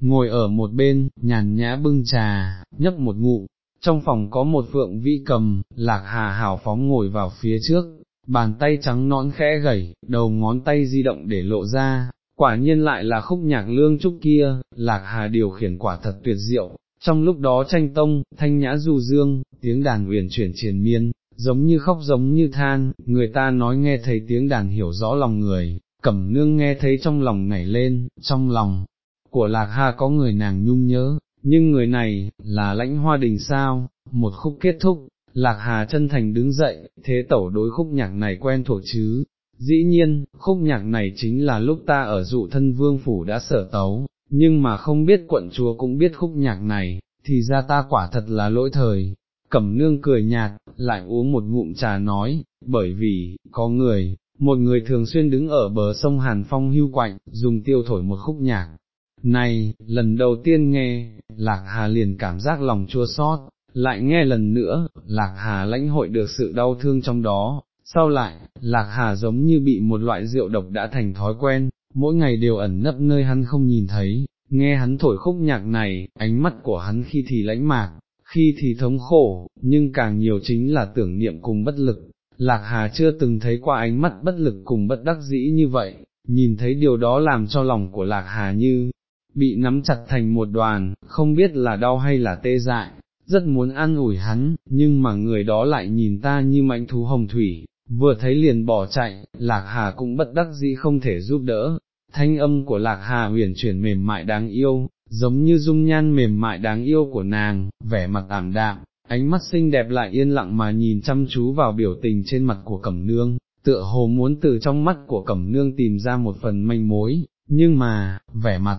ngồi ở một bên, nhàn nhã bưng trà, nhấp một ngụ, trong phòng có một phượng vĩ cầm, lạc hà hào phóng ngồi vào phía trước, bàn tay trắng nõn khẽ gẩy, đầu ngón tay di động để lộ ra, quả nhiên lại là khúc nhạc lương trúc kia, lạc hà điều khiển quả thật tuyệt diệu, trong lúc đó tranh tông, thanh nhã du dương, tiếng đàn uyển chuyển triền miên, giống như khóc giống như than, người ta nói nghe thấy tiếng đàn hiểu rõ lòng người, cẩm nương nghe thấy trong lòng nảy lên, trong lòng của lạc hà có người nàng nhung nhớ, nhưng người này, là lãnh hoa đình sao, một khúc kết thúc, lạc hà chân thành đứng dậy, thế tẩu đối khúc nhạc này quen thuộc chứ, dĩ nhiên, khúc nhạc này chính là lúc ta ở dụ thân vương phủ đã sở tấu, nhưng mà không biết quận chúa cũng biết khúc nhạc này, thì ra ta quả thật là lỗi thời. Cẩm nương cười nhạt, lại uống một ngụm trà nói, bởi vì, có người, một người thường xuyên đứng ở bờ sông Hàn Phong hưu quạnh, dùng tiêu thổi một khúc nhạc. Này, lần đầu tiên nghe, Lạc Hà liền cảm giác lòng chua xót, lại nghe lần nữa, Lạc Hà lãnh hội được sự đau thương trong đó, sau lại, Lạc Hà giống như bị một loại rượu độc đã thành thói quen, mỗi ngày đều ẩn nấp nơi hắn không nhìn thấy, nghe hắn thổi khúc nhạc này, ánh mắt của hắn khi thì lãnh mạc, khi thì thống khổ, nhưng càng nhiều chính là tưởng niệm cùng bất lực. Lạc Hà chưa từng thấy qua ánh mắt bất lực cùng bất đắc dĩ như vậy, nhìn thấy điều đó làm cho lòng của Lạc Hà như bị nắm chặt thành một đoàn, không biết là đau hay là tê dại, rất muốn an ủi hắn, nhưng mà người đó lại nhìn ta như mãnh thú hồng thủy, vừa thấy liền bỏ chạy, lạc hà cũng bất đắc dĩ không thể giúp đỡ, thanh âm của lạc hà huyền chuyển mềm mại đáng yêu, giống như dung nhan mềm mại đáng yêu của nàng, vẻ mặt ảm đạm, ánh mắt xinh đẹp lại yên lặng mà nhìn chăm chú vào biểu tình trên mặt của cẩm nương, tựa hồ muốn từ trong mắt của cẩm nương tìm ra một phần manh mối, nhưng mà, vẻ mặt,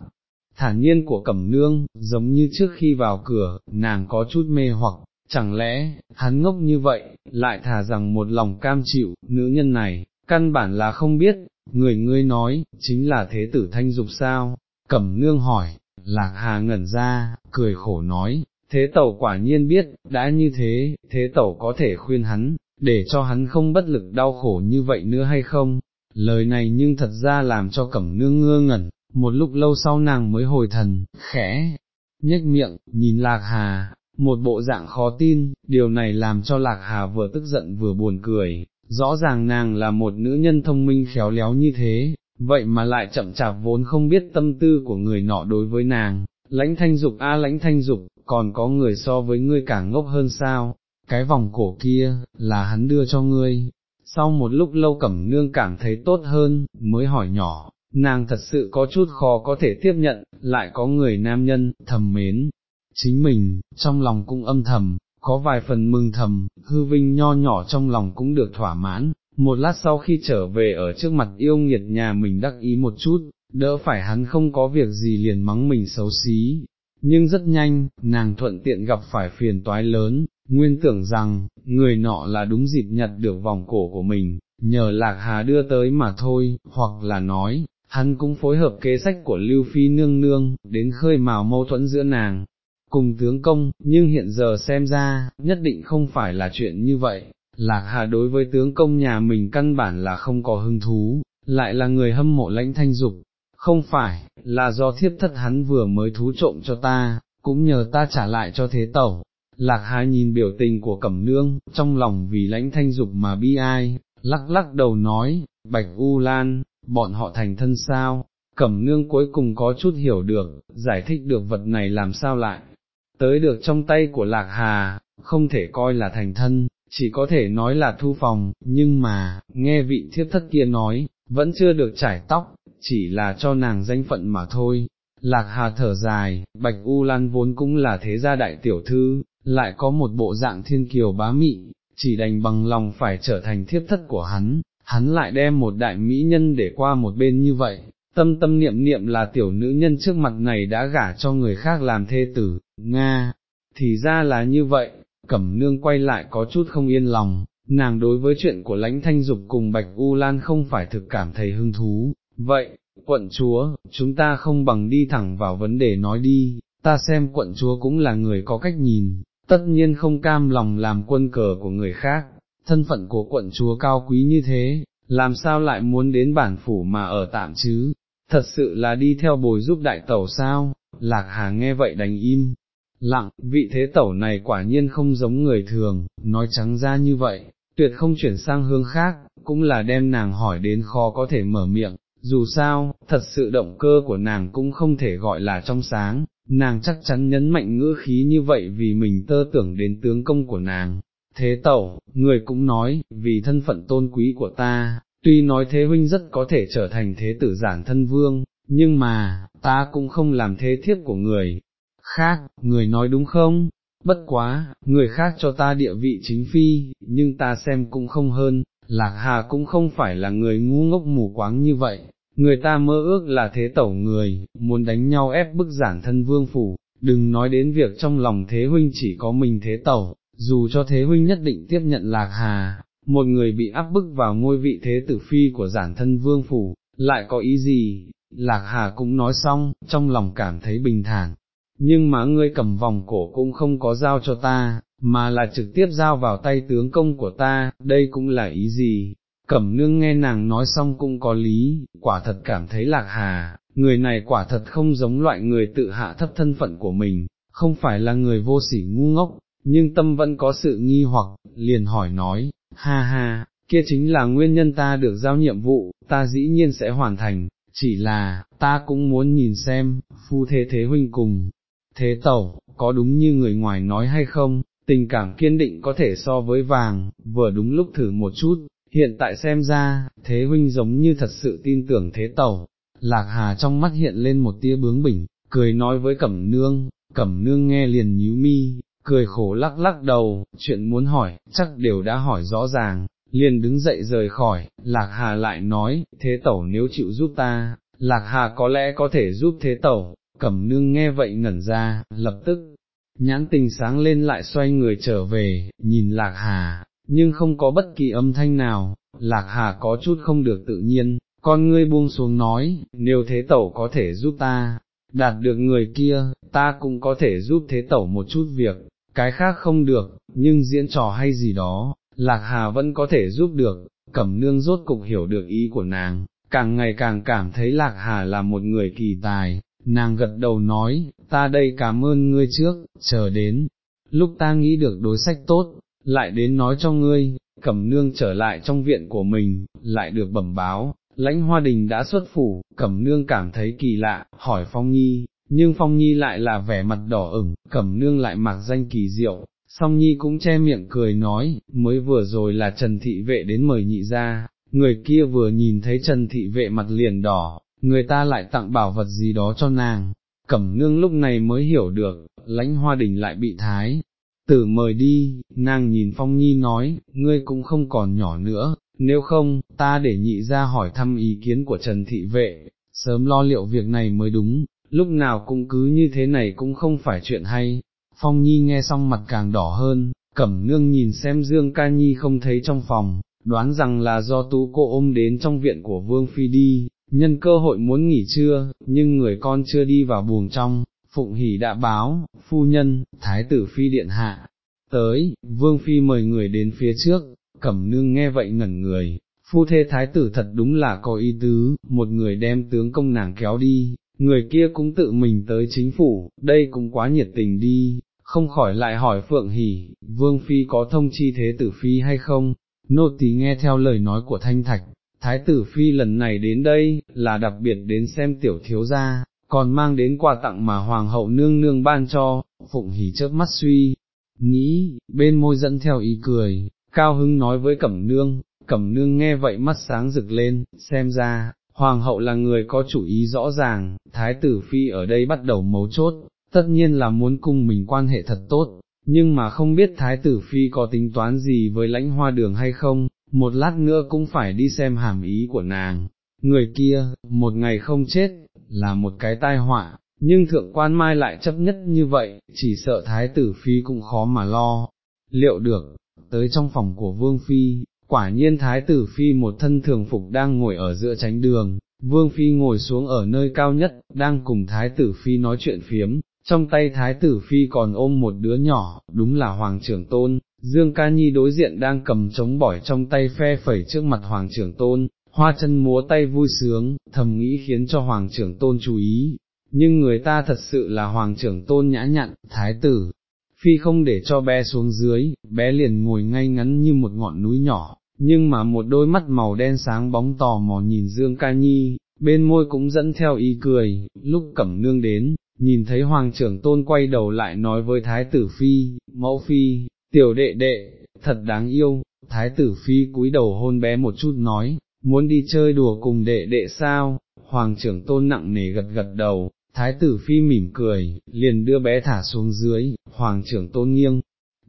thản nhiên của cẩm nương, giống như trước khi vào cửa, nàng có chút mê hoặc, chẳng lẽ, hắn ngốc như vậy, lại thả rằng một lòng cam chịu, nữ nhân này, căn bản là không biết, người ngươi nói, chính là thế tử thanh dục sao, cẩm nương hỏi, lạc hà ngẩn ra, cười khổ nói, thế tẩu quả nhiên biết, đã như thế, thế tẩu có thể khuyên hắn, để cho hắn không bất lực đau khổ như vậy nữa hay không, lời này nhưng thật ra làm cho cẩm nương ngơ ngẩn, một lúc lâu sau nàng mới hồi thần, khẽ, nhếch miệng, nhìn lạc hà, một bộ dạng khó tin, điều này làm cho lạc hà vừa tức giận vừa buồn cười, rõ ràng nàng là một nữ nhân thông minh khéo léo như thế, vậy mà lại chậm chạp vốn không biết tâm tư của người nọ đối với nàng, lãnh thanh dục a lãnh thanh dục, còn có người so với ngươi càng ngốc hơn sao, cái vòng cổ kia, là hắn đưa cho ngươi. Sau một lúc lâu cẩm nương cảm thấy tốt hơn, mới hỏi nhỏ, nàng thật sự có chút khó có thể tiếp nhận, lại có người nam nhân, thầm mến, chính mình, trong lòng cũng âm thầm, có vài phần mừng thầm, hư vinh nho nhỏ trong lòng cũng được thỏa mãn, một lát sau khi trở về ở trước mặt yêu nghiệt nhà mình đắc ý một chút, đỡ phải hắn không có việc gì liền mắng mình xấu xí, nhưng rất nhanh, nàng thuận tiện gặp phải phiền toái lớn, nguyên tưởng rằng, người nọ là đúng dịp nhặt được vòng cổ của mình, nhờ lạc hà đưa tới mà thôi, hoặc là nói, hắn cũng phối hợp kế sách của Lưu Phi nương nương, đến khơi mào mâu thuẫn giữa nàng, cùng tướng công, nhưng hiện giờ xem ra, nhất định không phải là chuyện như vậy, lạc hà đối với tướng công nhà mình căn bản là không có hứng thú, lại là người hâm mộ lãnh thanh dục, không phải, là do thiếp thất hắn vừa mới thú trộm cho ta, cũng nhờ ta trả lại cho thế tẩu. Lạc Hà nhìn biểu tình của Cẩm Nương, trong lòng vì lãnh thanh dục mà bi ai, lắc lắc đầu nói, Bạch U Lan, bọn họ thành thân sao, Cẩm Nương cuối cùng có chút hiểu được, giải thích được vật này làm sao lại, tới được trong tay của Lạc Hà, không thể coi là thành thân, chỉ có thể nói là thu phòng, nhưng mà, nghe vị thiếp thất kia nói, vẫn chưa được trải tóc, chỉ là cho nàng danh phận mà thôi. Lạc Hà thở dài, Bạch U Lan vốn cũng là thế gia đại tiểu thư, lại có một bộ dạng thiên kiều bá mị, chỉ đành bằng lòng phải trở thành thiếp thất của hắn, hắn lại đem một đại mỹ nhân để qua một bên như vậy, tâm tâm niệm niệm là tiểu nữ nhân trước mặt này đã gả cho người khác làm thê tử, Nga, thì ra là như vậy, cẩm nương quay lại có chút không yên lòng, nàng đối với chuyện của lãnh thanh dục cùng Bạch U Lan không phải thực cảm thấy hứng thú, vậy, quận chúa, chúng ta không bằng đi thẳng vào vấn đề nói đi, ta xem quận chúa cũng là người có cách nhìn, tất nhiên không cam lòng làm quân cờ của người khác, thân phận của quận chúa cao quý như thế, làm sao lại muốn đến bản phủ mà ở tạm chứ, thật sự là đi theo bồi giúp đại tẩu sao, lạc hà nghe vậy đánh im, lặng, vị thế tẩu này quả nhiên không giống người thường, nói trắng ra như vậy, tuyệt không chuyển sang hướng khác, cũng là đem nàng hỏi đến khó có thể mở miệng, dù sao, thật sự động cơ của nàng cũng không thể gọi là trong sáng, nàng chắc chắn nhấn mạnh ngữ khí như vậy vì mình tơ tưởng đến tướng công của nàng. Thế tẩu, người cũng nói, vì thân phận tôn quý của ta, tuy nói thế huynh rất có thể trở thành thế tử giản thân vương, nhưng mà, ta cũng không làm thế thiếp của người. Khác, người nói đúng không? Bất quá, người khác cho ta địa vị chính phi, nhưng ta xem cũng không hơn, Lạc Hà cũng không phải là người ngu ngốc mù quáng như vậy, người ta mơ ước là thế tẩu người, muốn đánh nhau ép bức giản thân vương phủ, đừng nói đến việc trong lòng thế huynh chỉ có mình thế tẩu, dù cho thế huynh nhất định tiếp nhận Lạc Hà, một người bị áp bức vào ngôi vị thế tử phi của giản thân vương phủ, lại có ý gì, Lạc Hà cũng nói xong, trong lòng cảm thấy bình thản, nhưng mà ngươi cầm vòng cổ cũng không có giao cho ta, mà là trực tiếp giao vào tay tướng công của ta, đây cũng là ý gì? Cẩm nương nghe nàng nói xong cũng có lý, quả thật cảm thấy lạc hà, người này quả thật không giống loại người tự hạ thấp thân phận của mình, không phải là người vô sỉ ngu ngốc, nhưng tâm vẫn có sự nghi hoặc, liền hỏi nói, ha ha, kia chính là nguyên nhân ta được giao nhiệm vụ, ta dĩ nhiên sẽ hoàn thành, chỉ là, ta cũng muốn nhìn xem, phu thế thế huynh cùng, thế tẩu, có đúng như người ngoài nói hay không, tình cảm kiên định có thể so với vàng, vừa đúng lúc thử một chút, hiện tại xem ra, thế huynh giống như thật sự tin tưởng thế tẩu, lạc hà trong mắt hiện lên một tia bướng bỉnh, cười nói với cẩm nương, cẩm nương nghe liền nhíu mi, cười khổ lắc lắc đầu, chuyện muốn hỏi, chắc đều đã hỏi rõ ràng, liền đứng dậy rời khỏi, lạc hà lại nói, thế tẩu nếu chịu giúp ta, lạc hà có lẽ có thể giúp thế tẩu, cẩm nương nghe vậy ngẩn ra, lập tức, nhãn tình sáng lên lại xoay người trở về, nhìn lạc hà, nhưng không có bất kỳ âm thanh nào, lạc hà có chút không được tự nhiên, con ngươi buông xuống nói, nếu thế tẩu có thể giúp ta, đạt được người kia, ta cũng có thể giúp thế tẩu một chút việc, cái khác không được, nhưng diễn trò hay gì đó, lạc hà vẫn có thể giúp được, cẩm nương rốt cục hiểu được ý của nàng, càng ngày càng cảm thấy lạc hà là một người kỳ tài, nàng gật đầu nói, ta đây cảm ơn ngươi trước, chờ đến, lúc ta nghĩ được đối sách tốt, lại đến nói cho ngươi, cẩm nương trở lại trong viện của mình, lại được bẩm báo, lãnh hoa đình đã xuất phủ, cẩm nương cảm thấy kỳ lạ, hỏi Phong Nhi, nhưng Phong Nhi lại là vẻ mặt đỏ ửng, cẩm nương lại mặc danh kỳ diệu, song Nhi cũng che miệng cười nói, mới vừa rồi là Trần Thị Vệ đến mời nhị ra, người kia vừa nhìn thấy Trần Thị Vệ mặt liền đỏ, người ta lại tặng bảo vật gì đó cho nàng, cẩm nương lúc này mới hiểu được, lãnh hoa đình lại bị thái, tử mời đi, nàng nhìn Phong Nhi nói, ngươi cũng không còn nhỏ nữa, nếu không, ta để nhị ra hỏi thăm ý kiến của Trần Thị Vệ, sớm lo liệu việc này mới đúng, lúc nào cũng cứ như thế này cũng không phải chuyện hay. Phong Nhi nghe xong mặt càng đỏ hơn, cẩm nương nhìn xem Dương Ca Nhi không thấy trong phòng, đoán rằng là do tú cô ôm đến trong viện của Vương Phi đi, nhân cơ hội muốn nghỉ trưa, nhưng người con chưa đi vào buồng trong, Phụng Hỷ đã báo, phu nhân, Thái tử Phi điện hạ, tới, Vương Phi mời người đến phía trước, cẩm nương nghe vậy ngẩn người, phu thê Thái tử thật đúng là có ý tứ, một người đem tướng công nàng kéo đi, người kia cũng tự mình tới chính phủ, đây cũng quá nhiệt tình đi, không khỏi lại hỏi Phượng Hỷ, Vương Phi có thông chi thế tử Phi hay không, nô tỳ nghe theo lời nói của Thanh Thạch, Thái tử Phi lần này đến đây, là đặc biệt đến xem tiểu thiếu gia, còn mang đến quà tặng mà Hoàng hậu nương nương ban cho, Phụng Hỷ chớp mắt suy, nghĩ, bên môi dẫn theo ý cười, Cao Hưng nói với Cẩm Nương, Cẩm Nương nghe vậy mắt sáng rực lên, xem ra, Hoàng hậu là người có chủ ý rõ ràng, Thái tử Phi ở đây bắt đầu mấu chốt, tất nhiên là muốn cùng mình quan hệ thật tốt, nhưng mà không biết Thái tử Phi có tính toán gì với lãnh hoa đường hay không, một lát nữa cũng phải đi xem hàm ý của nàng. Người kia, một ngày không chết, là một cái tai họa, nhưng thượng quan mai lại chấp nhất như vậy, chỉ sợ Thái tử Phi cũng khó mà lo. Liệu được, tới trong phòng của Vương Phi, quả nhiên Thái tử Phi một thân thường phục đang ngồi ở giữa tránh đường, Vương Phi ngồi xuống ở nơi cao nhất, đang cùng Thái tử Phi nói chuyện phiếm, trong tay Thái tử Phi còn ôm một đứa nhỏ, đúng là Hoàng trưởng tôn, Dương Ca Nhi đối diện đang cầm trống bỏi trong tay phe phẩy trước mặt Hoàng trưởng tôn, hoa chân múa tay vui sướng, thầm nghĩ khiến cho Hoàng trưởng tôn chú ý, nhưng người ta thật sự là Hoàng trưởng tôn nhã nhặn, Thái tử. Phi không để cho bé xuống dưới, bé liền ngồi ngay ngắn như một ngọn núi nhỏ, nhưng mà một đôi mắt màu đen sáng bóng tò mò nhìn Dương Ca Nhi, bên môi cũng dẫn theo ý cười, lúc cẩm nương đến, nhìn thấy hoàng trưởng tôn quay đầu lại nói với thái tử phi, mẫu phi, tiểu đệ đệ, thật đáng yêu, thái tử phi cúi đầu hôn bé một chút nói, muốn đi chơi đùa cùng đệ đệ sao, hoàng trưởng tôn nặng nề gật gật đầu, thái tử phi mỉm cười, liền đưa bé thả xuống dưới, hoàng trưởng tôn nghiêng,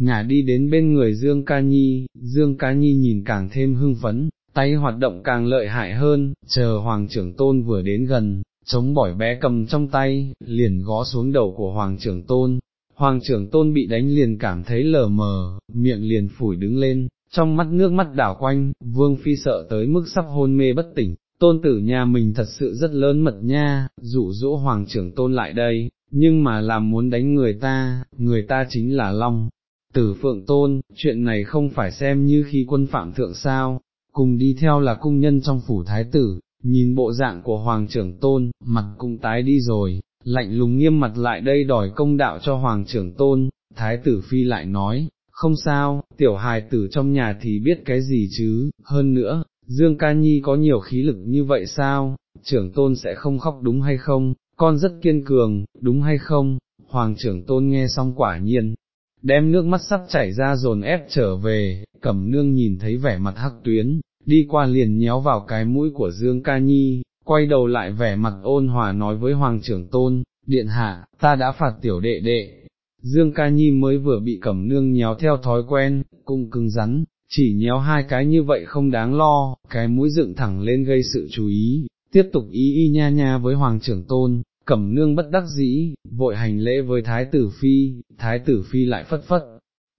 ngả đi đến bên người Dương Ca Nhi, Dương Ca Nhi nhìn càng thêm hưng phấn, tay hoạt động càng lợi hại hơn, chờ hoàng trưởng tôn vừa đến gần, chống bỏi bé cầm trong tay, liền gõ xuống đầu của hoàng trưởng tôn. Hoàng trưởng tôn bị đánh liền cảm thấy lờ mờ, miệng liền phủi đứng lên, trong mắt nước mắt đảo quanh, vương phi sợ tới mức sắp hôn mê bất tỉnh, tôn tử nhà mình thật sự rất lớn mật nha, dụ dỗ hoàng trưởng tôn lại đây, nhưng mà làm muốn đánh người ta, người ta chính là Long. Tử Phượng Tôn, chuyện này không phải xem như khi quân phạm thượng sao, cùng đi theo là cung nhân trong phủ thái tử, nhìn bộ dạng của Hoàng trưởng Tôn, mặt cũng tái đi rồi, lạnh lùng nghiêm mặt lại đây đòi công đạo cho Hoàng trưởng Tôn, thái tử phi lại nói, không sao, tiểu hài tử trong nhà thì biết cái gì chứ, hơn nữa, Dương Ca Nhi có nhiều khí lực như vậy sao, trưởng tôn sẽ không khóc đúng hay không, con rất kiên cường, đúng hay không, hoàng trưởng tôn nghe xong quả nhiên, đem nước mắt sắp chảy ra dồn ép trở về, cẩm nương nhìn thấy vẻ mặt hắc tuyến, đi qua liền nhéo vào cái mũi của Dương Ca Nhi, quay đầu lại vẻ mặt ôn hòa nói với hoàng trưởng tôn, điện hạ, ta đã phạt tiểu đệ đệ. Dương Ca Nhi mới vừa bị cẩm nương nhéo theo thói quen, cung cứng rắn, chỉ nhéo hai cái như vậy không đáng lo, cái mũi dựng thẳng lên gây sự chú ý, tiếp tục ý y nha nha với hoàng trưởng tôn, cẩm nương bất đắc dĩ, vội hành lễ với thái tử phi, thái tử phi lại phất phất,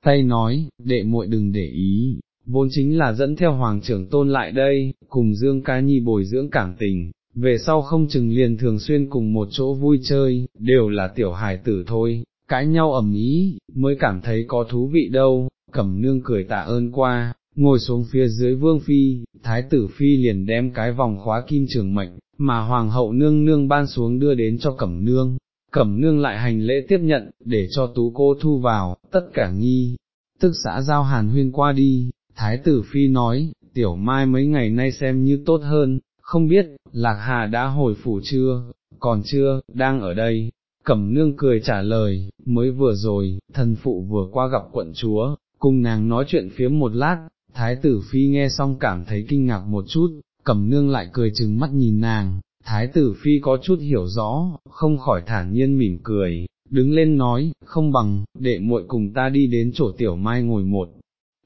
tay nói, đệ muội đừng để ý, vốn chính là dẫn theo hoàng trưởng tôn lại đây, cùng Dương Ca Nhi bồi dưỡng cảm tình, về sau không chừng liền thường xuyên cùng một chỗ vui chơi, đều là tiểu hài tử thôi, cãi nhau ầm ý, mới cảm thấy có thú vị đâu, cẩm nương cười tạ ơn qua, ngồi xuống phía dưới vương phi, thái tử phi liền đem cái vòng khóa kim trường mệnh, mà hoàng hậu nương nương ban xuống đưa đến cho cẩm nương. Cẩm nương lại hành lễ tiếp nhận, để cho tú cô thu vào, tất cả nghi, tức xã giao hàn huyên qua đi, Thái tử Phi nói, tiểu mai mấy ngày nay xem như tốt hơn, không biết, Lạc Hà đã hồi phủ chưa, còn chưa, đang ở đây. Cẩm nương cười trả lời, mới vừa rồi, thần phụ vừa qua gặp quận chúa, cùng nàng nói chuyện phía một lát, thái tử phi nghe xong cảm thấy kinh ngạc một chút, cẩm nương lại cười chừng mắt nhìn nàng, thái tử phi có chút hiểu rõ, không khỏi thản nhiên mỉm cười, đứng lên nói, không bằng, để muội cùng ta đi đến chỗ tiểu mai ngồi một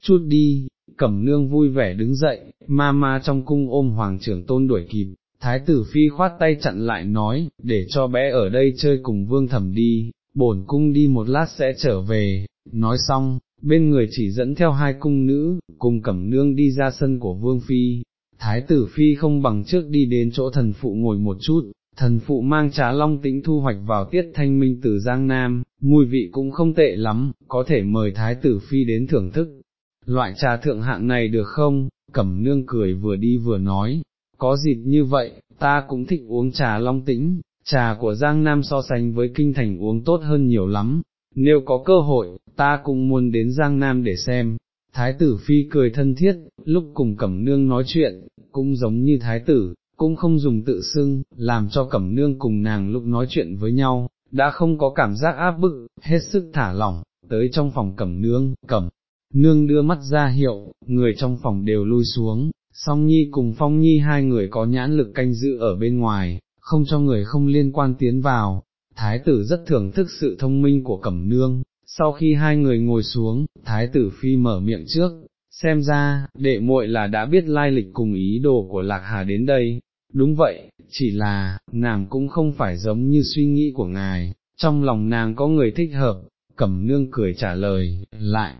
chút đi, cẩm nương vui vẻ đứng dậy, ma ma trong cung ôm hoàng trưởng tôn đuổi kịp, thái tử phi khoát tay chặn lại nói, để cho bé ở đây chơi cùng vương thẩm đi, bổn cung đi một lát sẽ trở về, nói xong, bên người chỉ dẫn theo hai cung nữ, cùng cẩm nương đi ra sân của vương phi, thái tử phi không bằng trước đi đến chỗ thần phụ ngồi một chút, thần phụ mang trà long tĩnh thu hoạch vào tiết thanh minh từ Giang Nam, mùi vị cũng không tệ lắm, có thể mời thái tử phi đến thưởng thức. Loại trà thượng hạng này được không? Cẩm nương cười vừa đi vừa nói, có dịp như vậy, ta cũng thích uống trà long tĩnh, trà của Giang Nam so sánh với kinh thành uống tốt hơn nhiều lắm, nếu có cơ hội, ta cũng muốn đến Giang Nam để xem. Thái tử phi cười thân thiết, lúc cùng Cẩm Nương nói chuyện, cũng giống như thái tử, cũng không dùng tự xưng, làm cho Cẩm Nương cùng nàng lúc nói chuyện với nhau, đã không có cảm giác áp bức, hết sức thả lỏng, tới trong phòng Cẩm Nương, Cẩm. Nương đưa mắt ra hiệu, người trong phòng đều lui xuống, song nhi cùng phong nhi hai người có nhãn lực canh giữ ở bên ngoài, không cho người không liên quan tiến vào, thái tử rất thưởng thức sự thông minh của cẩm nương, sau khi hai người ngồi xuống, thái tử phi mở miệng trước, xem ra, đệ muội là đã biết lai lịch cùng ý đồ của lạc hà đến đây, đúng vậy, chỉ là, nàng cũng không phải giống như suy nghĩ của ngài, trong lòng nàng có người thích hợp, cẩm nương cười trả lời, lại,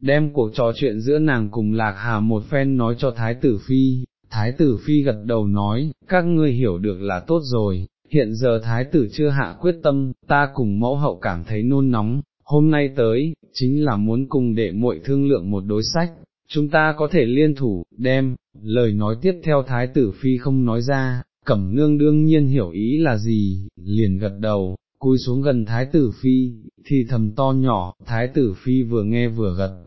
đem cuộc trò chuyện giữa nàng cùng lạc hà một phen nói cho thái tử phi, thái tử phi gật đầu nói, các ngươi hiểu được là tốt rồi, hiện giờ thái tử chưa hạ quyết tâm, ta cùng mẫu hậu cảm thấy nôn nóng, hôm nay tới, chính là muốn cùng đệ muội thương lượng một đối sách, chúng ta có thể liên thủ, đem, lời nói tiếp theo thái tử phi không nói ra, cẩm nương đương nhiên hiểu ý là gì, liền gật đầu, cúi xuống gần thái tử phi, thì thầm to nhỏ, thái tử phi vừa nghe vừa gật.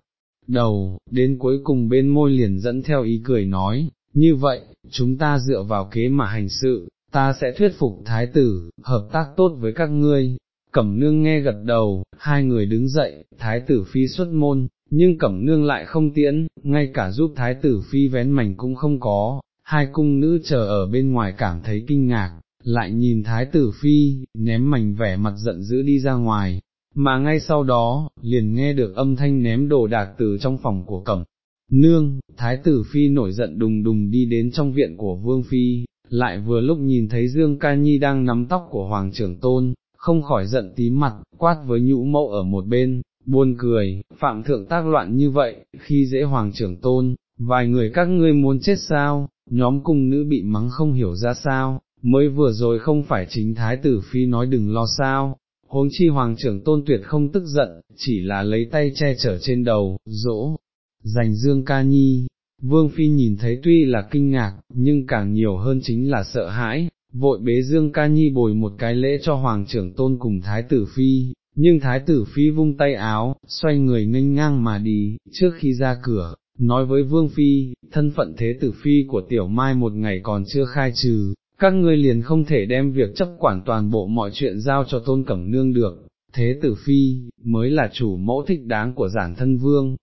Đầu, đến cuối cùng bên môi liền dẫn theo ý cười nói, như vậy, chúng ta dựa vào kế mà hành sự, ta sẽ thuyết phục thái tử, hợp tác tốt với các ngươi. Cẩm nương nghe gật đầu, hai người đứng dậy, thái tử phi xuất môn, nhưng cẩm nương lại không tiễn, ngay cả giúp thái tử phi vén mảnh cũng không có, hai cung nữ chờ ở bên ngoài cảm thấy kinh ngạc, lại nhìn thái tử phi, ném mảnh vẻ mặt giận dữ đi ra ngoài, mà ngay sau đó, liền nghe được âm thanh ném đồ đạc từ trong phòng của cẩm. Nương, thái tử phi nổi giận đùng đùng đi đến trong viện của vương phi, lại vừa lúc nhìn thấy Dương Ca Nhi đang nắm tóc của Hoàng trưởng tôn, không khỏi giận tím mặt, quát với nhũ mẫu ở một bên, buồn cười, phạm thượng tác loạn như vậy, khi dễ Hoàng trưởng tôn, vài người các ngươi muốn chết sao, nhóm cung nữ bị mắng không hiểu ra sao, mới vừa rồi không phải chính Thái tử Phi nói đừng lo sao. Huống chi hoàng trưởng tôn tuyệt không tức giận, chỉ là lấy tay che chở trên đầu, dỗ, dành dương ca nhi, Vương Phi nhìn thấy tuy là kinh ngạc, nhưng càng nhiều hơn chính là sợ hãi, vội bế Dương Ca Nhi bồi một cái lễ cho Hoàng trưởng tôn cùng Thái tử Phi, nhưng Thái tử Phi vung tay áo, xoay người nghênh ngang mà đi, trước khi ra cửa, nói với Vương Phi, thân phận Thế tử Phi của Tiểu Mai một ngày còn chưa khai trừ, các ngươi liền không thể đem việc chấp quản toàn bộ mọi chuyện giao cho Tôn Cẩm Nương được, Thế tử Phi, mới là chủ mẫu thích đáng của giản thân vương.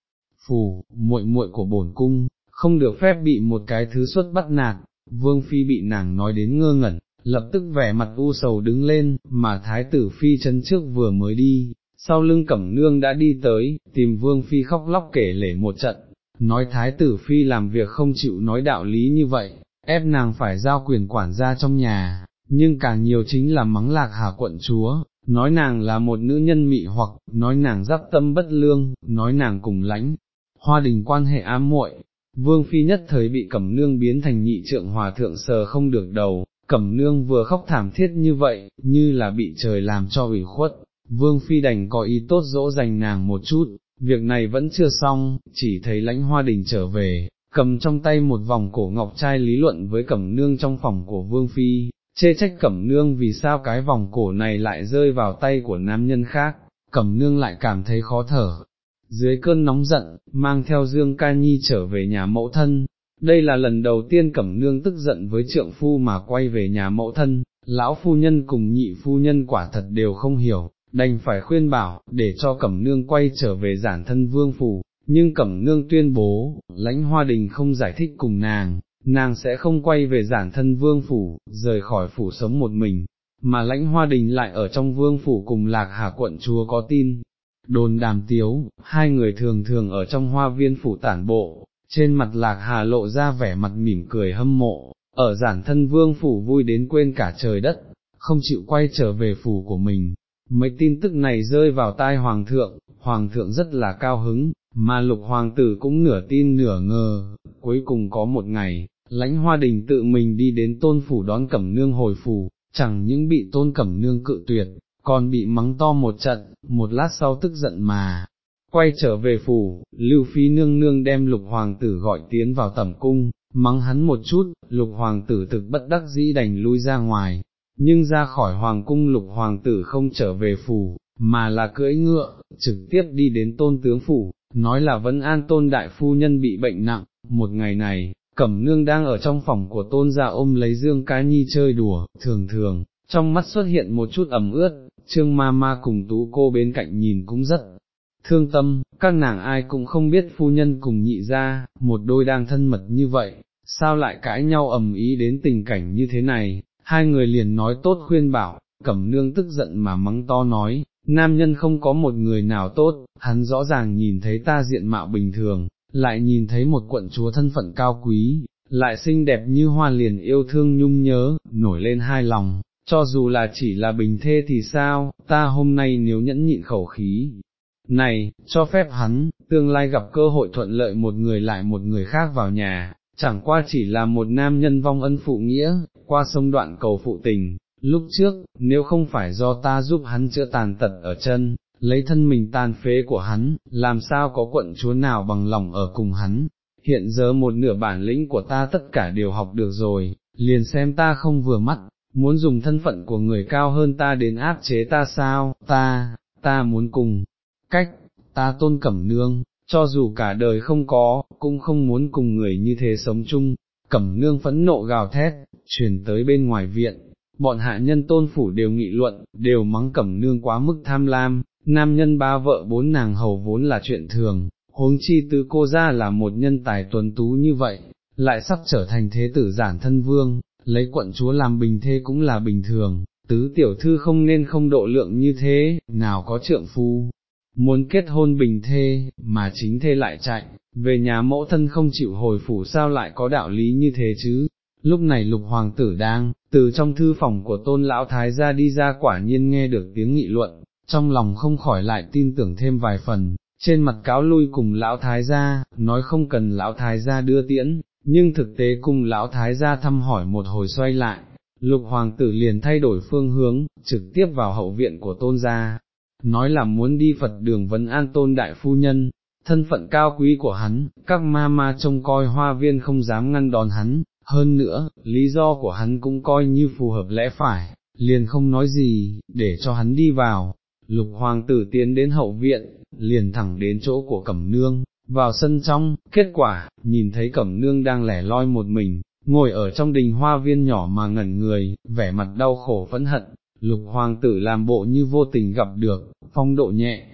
phù muội muội của bổn cung, không được phép bị một cái thứ xuất bắt nạt, vương phi bị nàng nói đến ngơ ngẩn, lập tức vẻ mặt u sầu đứng lên, mà thái tử phi chân trước vừa mới đi, sau lưng cẩm nương đã đi tới, tìm vương phi khóc lóc kể lể một trận, nói thái tử phi làm việc không chịu nói đạo lý như vậy, ép nàng phải giao quyền quản gia trong nhà, nhưng càng nhiều chính là mắng lạc hà quận chúa, nói nàng là một nữ nhân mị hoặc, nói nàng giáp tâm bất lương, nói nàng cùng lãnh, hoa đình quan hệ ám muội, Vương Phi nhất thời bị Cẩm Nương biến thành nhị trượng hòa thượng sờ không được đầu, Cẩm Nương vừa khóc thảm thiết như vậy, như là bị trời làm cho ủy khuất, Vương Phi đành có ý tốt dỗ dành nàng một chút, việc này vẫn chưa xong, chỉ thấy lãnh hoa đình trở về, cầm trong tay một vòng cổ ngọc trai lý luận với Cẩm Nương trong phòng của Vương Phi, chê trách Cẩm Nương vì sao cái vòng cổ này lại rơi vào tay của nam nhân khác, Cẩm Nương lại cảm thấy khó thở, dưới cơn nóng giận, mang theo Dương Ca Nhi trở về nhà mẫu thân. Đây là lần đầu tiên Cẩm Nương tức giận với trượng phu mà quay về nhà mẫu thân, lão phu nhân cùng nhị phu nhân quả thật đều không hiểu, đành phải khuyên bảo, để cho Cẩm Nương quay trở về giản thân vương phủ, nhưng Cẩm Nương tuyên bố, lãnh hoa đình không giải thích cùng nàng, nàng sẽ không quay về giản thân vương phủ, rời khỏi phủ sống một mình, mà lãnh hoa đình lại ở trong vương phủ cùng lạc hà quận chúa có tin, đồn đàm tiếu, hai người thường thường ở trong hoa viên phủ tản bộ, trên mặt lạc hà lộ ra vẻ mặt mỉm cười hâm mộ, ở giản thân vương phủ vui đến quên cả trời đất, không chịu quay trở về phủ của mình. Mấy tin tức này rơi vào tai hoàng thượng, hoàng thượng rất là cao hứng, mà lục hoàng tử cũng nửa tin nửa ngờ, cuối cùng có một ngày, lãnh hoa đình tự mình đi đến tôn phủ đón cẩm nương hồi phủ, chẳng những bị tôn cẩm nương cự tuyệt, còn bị mắng to một trận, một lát sau tức giận mà. Quay trở về phủ, lưu phí nương nương đem lục hoàng tử gọi tiến vào tẩm cung, mắng hắn một chút, lục hoàng tử thực bất đắc dĩ đành lui ra ngoài, nhưng ra khỏi hoàng cung lục hoàng tử không trở về phủ, mà là cưỡi ngựa, trực tiếp đi đến tôn tướng phủ, nói là vẫn an tôn đại phu nhân bị bệnh nặng, một ngày này, cẩm nương đang ở trong phòng của tôn gia ôm lấy dương cá nhi chơi đùa, thường thường, trong mắt xuất hiện một chút ẩm ướt, trương ma ma cùng tú cô bên cạnh nhìn cũng rất thương tâm, các nàng ai cũng không biết phu nhân cùng nhị ra, một đôi đang thân mật như vậy, sao lại cãi nhau ầm ý đến tình cảnh như thế này, hai người liền nói tốt khuyên bảo, cẩm nương tức giận mà mắng to nói, nam nhân không có một người nào tốt, hắn rõ ràng nhìn thấy ta diện mạo bình thường, lại nhìn thấy một quận chúa thân phận cao quý, lại xinh đẹp như hoa liền yêu thương nhung nhớ, nổi lên hai lòng, cho dù là chỉ là bình thê thì sao, ta hôm nay nếu nhẫn nhịn khẩu khí. Này, cho phép hắn, tương lai gặp cơ hội thuận lợi một người lại một người khác vào nhà, chẳng qua chỉ là một nam nhân vong ân phụ nghĩa, qua sông đoạn cầu phụ tình, lúc trước, nếu không phải do ta giúp hắn chữa tàn tật ở chân, lấy thân mình tàn phế của hắn, làm sao có quận chúa nào bằng lòng ở cùng hắn, hiện giờ một nửa bản lĩnh của ta tất cả đều học được rồi, liền xem ta không vừa mắt, muốn dùng thân phận của người cao hơn ta đến áp chế ta sao, ta, ta muốn cùng, cách, ta tôn cẩm nương, cho dù cả đời không có, cũng không muốn cùng người như thế sống chung, cẩm nương phẫn nộ gào thét, truyền tới bên ngoài viện, bọn hạ nhân tôn phủ đều nghị luận, đều mắng cẩm nương quá mức tham lam, nam nhân ba vợ bốn nàng hầu vốn là chuyện thường, huống chi tứ cô ra là một nhân tài tuấn tú như vậy, lại sắp trở thành thế tử giản thân vương, lấy quận chúa làm bình thê cũng là bình thường, tứ tiểu thư không nên không độ lượng như thế, nào có trượng phu, muốn kết hôn bình thê, mà chính thê lại chạy, về nhà mẫu thân không chịu hồi phủ sao lại có đạo lý như thế chứ, lúc này lục hoàng tử đang, từ trong thư phòng của tôn lão thái gia đi ra quả nhiên nghe được tiếng nghị luận, trong lòng không khỏi lại tin tưởng thêm vài phần, trên mặt cáo lui cùng lão thái gia, nói không cần lão thái gia đưa tiễn, nhưng thực tế cùng lão thái gia thăm hỏi một hồi xoay lại, lục hoàng tử liền thay đổi phương hướng, trực tiếp vào hậu viện của tôn gia, nói là muốn đi Phật đường vấn an tôn đại phu nhân, thân phận cao quý của hắn, các ma ma trông coi hoa viên không dám ngăn đón hắn, hơn nữa, lý do của hắn cũng coi như phù hợp lẽ phải, liền không nói gì, để cho hắn đi vào. Lục hoàng tử tiến đến hậu viện, liền thẳng đến chỗ của cẩm nương, vào sân trong, kết quả, nhìn thấy cẩm nương đang lẻ loi một mình, ngồi ở trong đình hoa viên nhỏ mà ngẩn người, vẻ mặt đau khổ phẫn hận, lục hoàng tử làm bộ như vô tình gặp được, phong độ nhẹ,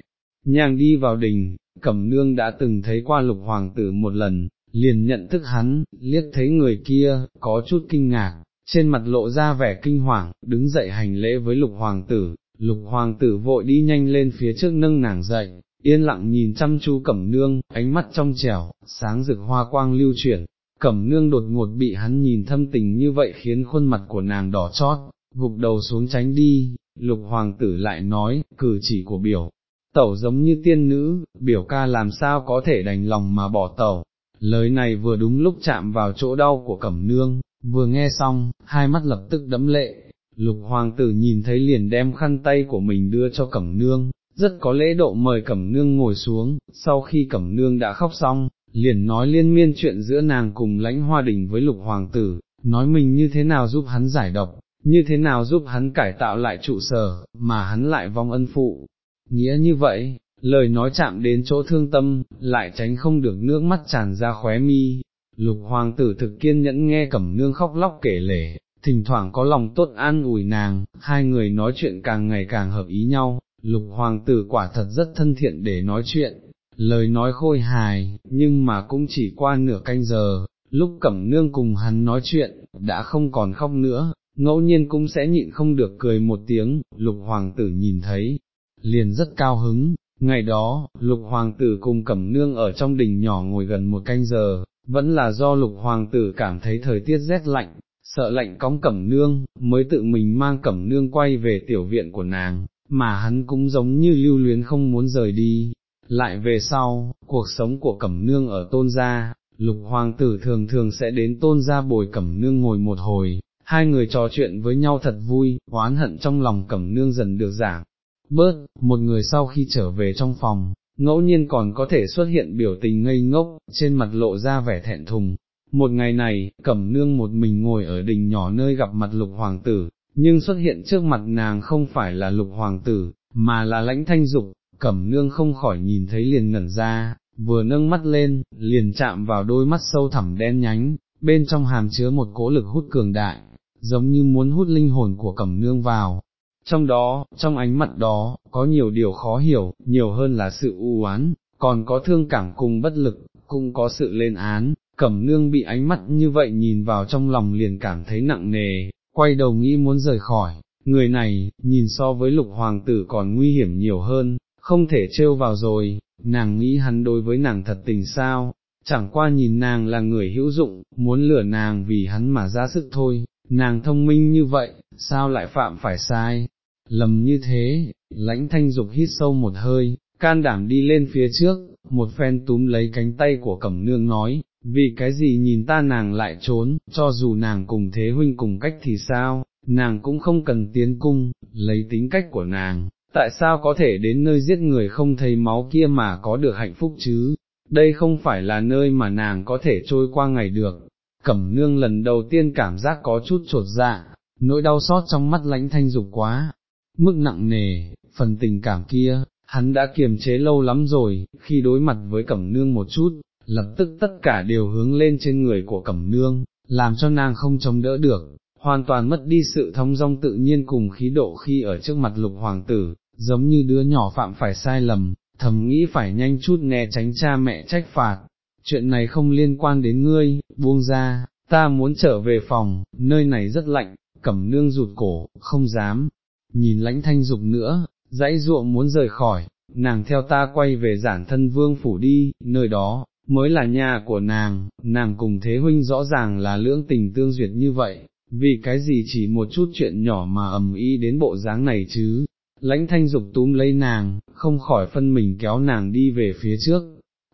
nhàng đi vào đình, cẩm nương đã từng thấy qua lục hoàng tử một lần, liền nhận thức hắn, liếc thấy người kia, có chút kinh ngạc, trên mặt lộ ra vẻ kinh hoàng, đứng dậy hành lễ với lục hoàng tử, lục hoàng tử vội đi nhanh lên phía trước nâng nàng dậy, yên lặng nhìn chăm chú cẩm nương, ánh mắt trong trẻo, sáng rực hoa quang lưu chuyển, cẩm nương đột ngột bị hắn nhìn thâm tình như vậy khiến khuôn mặt của nàng đỏ chót, gục đầu xuống tránh đi, lục hoàng tử lại nói, cử chỉ của biểu, tẩu giống như tiên nữ, biểu ca làm sao có thể đành lòng mà bỏ tẩu, lời này vừa đúng lúc chạm vào chỗ đau của cẩm nương, vừa nghe xong, hai mắt lập tức đấm lệ, lục hoàng tử nhìn thấy liền đem khăn tay của mình đưa cho cẩm nương, rất có lễ độ mời cẩm nương ngồi xuống, sau khi cẩm nương đã khóc xong, liền nói liên miên chuyện giữa nàng cùng lãnh hoa đình với lục hoàng tử, nói mình như thế nào giúp hắn giải độc, như thế nào giúp hắn cải tạo lại trụ sở, mà hắn lại vong ân phụ. Nghĩa như vậy, lời nói chạm đến chỗ thương tâm, lại tránh không được nước mắt tràn ra khóe mi. Lục hoàng tử thực kiên nhẫn nghe cẩm nương khóc lóc kể lể, thỉnh thoảng có lòng tốt an ủi nàng, hai người nói chuyện càng ngày càng hợp ý nhau, lục hoàng tử quả thật rất thân thiện để nói chuyện, lời nói khôi hài, nhưng mà cũng chỉ qua nửa canh giờ, lúc cẩm nương cùng hắn nói chuyện, đã không còn khóc nữa, ngẫu nhiên cũng sẽ nhịn không được cười một tiếng, lục hoàng tử nhìn thấy, liền rất cao hứng, Ngày đó, lục hoàng tử cùng cẩm nương ở trong đình nhỏ ngồi gần một canh giờ, vẫn là do lục hoàng tử cảm thấy thời tiết rét lạnh, sợ lạnh cóng cẩm nương, mới tự mình mang cẩm nương quay về tiểu viện của nàng, mà hắn cũng giống như lưu luyến không muốn rời đi. Lại về sau, cuộc sống của cẩm nương ở tôn gia, lục hoàng tử thường thường sẽ đến tôn gia bồi cẩm nương ngồi một hồi, hai người trò chuyện với nhau thật vui, oán hận trong lòng cẩm nương dần được giảm. Bớt, một người sau khi trở về trong phòng, ngẫu nhiên còn có thể xuất hiện biểu tình ngây ngốc, trên mặt lộ ra vẻ thẹn thùng. Một ngày này, cẩm nương một mình ngồi ở đình nhỏ nơi gặp mặt lục hoàng tử, nhưng xuất hiện trước mặt nàng không phải là lục hoàng tử, mà là lãnh thanh dục, cẩm nương không khỏi nhìn thấy liền ngẩn ra, vừa nâng mắt lên, liền chạm vào đôi mắt sâu thẳm đen nhánh, bên trong hàm chứa một cỗ lực hút cường đại, giống như muốn hút linh hồn của cẩm nương vào. Trong đó, trong ánh mắt đó, có nhiều điều khó hiểu, nhiều hơn là sự u oán, còn có thương cảm cùng bất lực, cũng có sự lên án, cẩm nương bị ánh mắt như vậy nhìn vào trong lòng liền cảm thấy nặng nề, quay đầu nghĩ muốn rời khỏi, người này, nhìn so với lục hoàng tử còn nguy hiểm nhiều hơn, không thể trêu vào rồi, nàng nghĩ hắn đối với nàng thật tình sao, chẳng qua nhìn nàng là người hữu dụng, muốn lừa nàng vì hắn mà ra sức thôi, nàng thông minh như vậy, sao lại phạm phải sai, lầm như thế, lãnh thanh dục hít sâu một hơi, can đảm đi lên phía trước, một phen túm lấy cánh tay của cẩm nương nói, vì cái gì nhìn ta nàng lại trốn, cho dù nàng cùng thế huynh cùng cách thì sao, nàng cũng không cần tiến cung, lấy tính cách của nàng, tại sao có thể đến nơi giết người không thấy máu kia mà có được hạnh phúc chứ, đây không phải là nơi mà nàng có thể trôi qua ngày được. Cẩm nương lần đầu tiên cảm giác có chút trột dạ, nỗi đau xót trong mắt lãnh thanh dục quá, mức nặng nề, phần tình cảm kia, hắn đã kiềm chế lâu lắm rồi, khi đối mặt với cẩm nương một chút, lập tức tất cả đều hướng lên trên người của cẩm nương, làm cho nàng không chống đỡ được, hoàn toàn mất đi sự thông dong tự nhiên cùng khí độ khi ở trước mặt lục hoàng tử, giống như đứa nhỏ phạm phải sai lầm, thầm nghĩ phải nhanh chút né tránh cha mẹ trách phạt, chuyện này không liên quan đến ngươi, buông ra, ta muốn trở về phòng, nơi này rất lạnh, cẩm nương rụt cổ, không dám, nhìn lãnh thanh dục nữa, dãy ruộng muốn rời khỏi, nàng theo ta quay về giản thân vương phủ đi, nơi đó, mới là nhà của nàng, nàng cùng thế huynh rõ ràng là lưỡng tình tương duyệt như vậy, vì cái gì chỉ một chút chuyện nhỏ mà ầm ý đến bộ dáng này chứ, lãnh thanh dục túm lấy nàng, không khỏi phân mình kéo nàng đi về phía trước,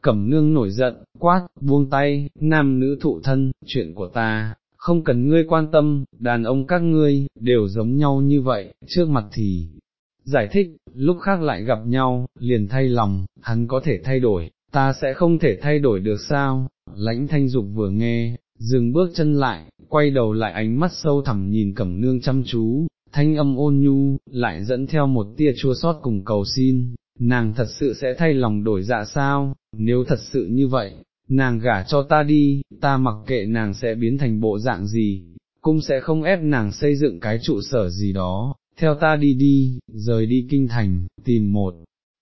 cẩm nương nổi giận, quát, buông tay, nam nữ thụ thân, chuyện của ta, không cần ngươi quan tâm, đàn ông các ngươi, đều giống nhau như vậy, trước mặt thì, giải thích, lúc khác lại gặp nhau, liền thay lòng, hắn có thể thay đổi, ta sẽ không thể thay đổi được sao, lãnh thanh dục vừa nghe, dừng bước chân lại, quay đầu lại ánh mắt sâu thẳm nhìn cẩm nương chăm chú, thanh âm ôn nhu, lại dẫn theo một tia chua sót cùng cầu xin, nàng thật sự sẽ thay lòng đổi dạ sao, nếu thật sự như vậy, nàng gả cho ta đi, ta mặc kệ nàng sẽ biến thành bộ dạng gì, cũng sẽ không ép nàng xây dựng cái trụ sở gì đó, theo ta đi đi, rời đi kinh thành, tìm một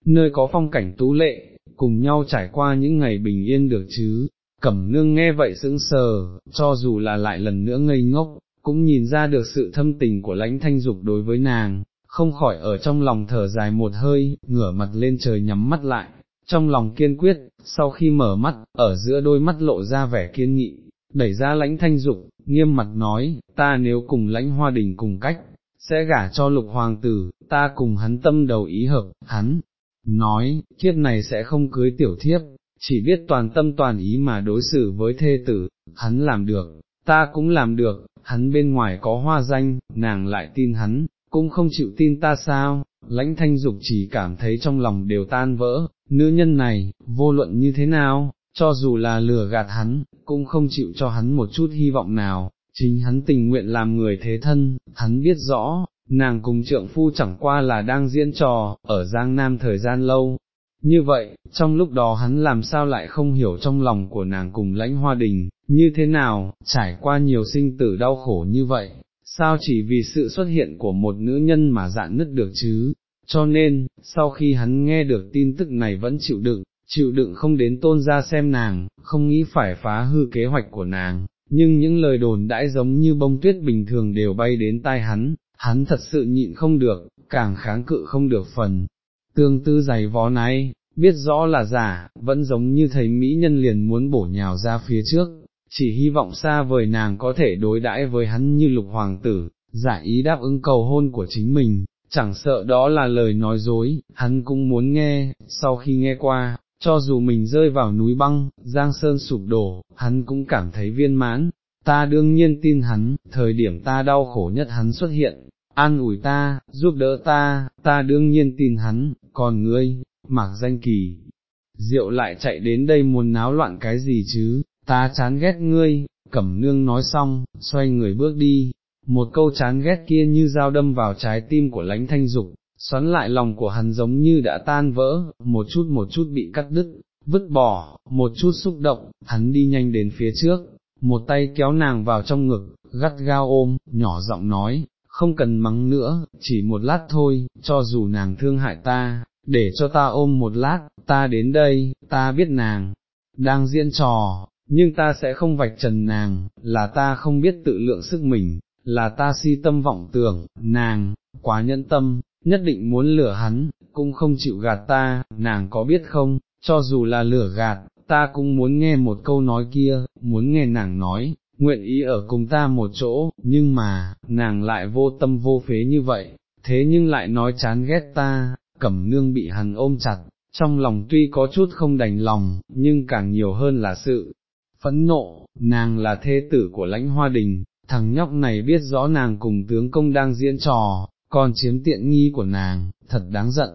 nơi có phong cảnh tú lệ, cùng nhau trải qua những ngày bình yên được chứ. Cẩm nương nghe vậy sững sờ, cho dù là lại lần nữa ngây ngốc, cũng nhìn ra được sự thâm tình của lãnh thanh dục đối với nàng, không khỏi ở trong lòng thở dài một hơi, ngửa mặt lên trời nhắm mắt lại, trong lòng kiên quyết, sau khi mở mắt, ở giữa đôi mắt lộ ra vẻ kiên nghị, đẩy ra lãnh thanh dục, nghiêm mặt nói, ta nếu cùng lãnh hoa đình cùng cách, sẽ gả cho lục hoàng tử, ta cùng hắn tâm đầu ý hợp, hắn, nói, kiếp này sẽ không cưới tiểu thiếp, chỉ biết toàn tâm toàn ý mà đối xử với thê tử, hắn làm được, ta cũng làm được, hắn bên ngoài có hoa danh, nàng lại tin hắn, cũng không chịu tin ta sao, lãnh thanh dục chỉ cảm thấy trong lòng đều tan vỡ, nữ nhân này, vô luận như thế nào, cho dù là lừa gạt hắn, cũng không chịu cho hắn một chút hy vọng nào, chính hắn tình nguyện làm người thế thân, hắn biết rõ, nàng cùng trượng phu chẳng qua là đang diễn trò, ở Giang Nam thời gian lâu. Như vậy, trong lúc đó hắn làm sao lại không hiểu trong lòng của nàng cùng lãnh hoa đình, như thế nào, trải qua nhiều sinh tử đau khổ như vậy, sao chỉ vì sự xuất hiện của một nữ nhân mà dạn nứt được chứ, cho nên, sau khi hắn nghe được tin tức này vẫn chịu đựng, chịu đựng không đến tôn ra xem nàng, không nghĩ phải phá hư kế hoạch của nàng, nhưng những lời đồn đãi giống như bông tuyết bình thường đều bay đến tai hắn, hắn thật sự nhịn không được, càng kháng cự không được phần. tương tư giày vó này, biết rõ là giả, vẫn giống như thấy mỹ nhân liền muốn bổ nhào ra phía trước, chỉ hy vọng xa vời nàng có thể đối đãi với hắn như lục hoàng tử, giả ý đáp ứng cầu hôn của chính mình, chẳng sợ đó là lời nói dối, hắn cũng muốn nghe, sau khi nghe qua, cho dù mình rơi vào núi băng, giang sơn sụp đổ, hắn cũng cảm thấy viên mãn, ta đương nhiên tin hắn, thời điểm ta đau khổ nhất hắn xuất hiện, an ủi ta, giúp đỡ ta, ta đương nhiên tin hắn, còn ngươi, mạc danh kỳ, rượu lại chạy đến đây muốn náo loạn cái gì chứ, ta chán ghét ngươi, cẩm nương nói xong, xoay người bước đi, một câu chán ghét kia như dao đâm vào trái tim của lãnh thanh dục, xoắn lại lòng của hắn giống như đã tan vỡ, một chút một chút bị cắt đứt, vứt bỏ, một chút xúc động, hắn đi nhanh đến phía trước, một tay kéo nàng vào trong ngực, gắt gao ôm, nhỏ giọng nói, không cần mắng nữa, chỉ một lát thôi, cho dù nàng thương hại ta, để cho ta ôm một lát, ta đến đây, ta biết nàng, đang diễn trò, nhưng ta sẽ không vạch trần nàng, là ta không biết tự lượng sức mình, là ta si tâm vọng tưởng, nàng, quá nhẫn tâm, nhất định muốn lửa hắn, cũng không chịu gạt ta, nàng có biết không, cho dù là lửa gạt, ta cũng muốn nghe một câu nói kia, muốn nghe nàng nói, nguyện ý ở cùng ta một chỗ, nhưng mà, nàng lại vô tâm vô phế như vậy, thế nhưng lại nói chán ghét ta, cẩm nương bị hắn ôm chặt, trong lòng tuy có chút không đành lòng, nhưng càng nhiều hơn là sự phẫn nộ, nàng là thê tử của lãnh hoa đình, thằng nhóc này biết rõ nàng cùng tướng công đang diễn trò, còn chiếm tiện nghi của nàng, thật đáng giận,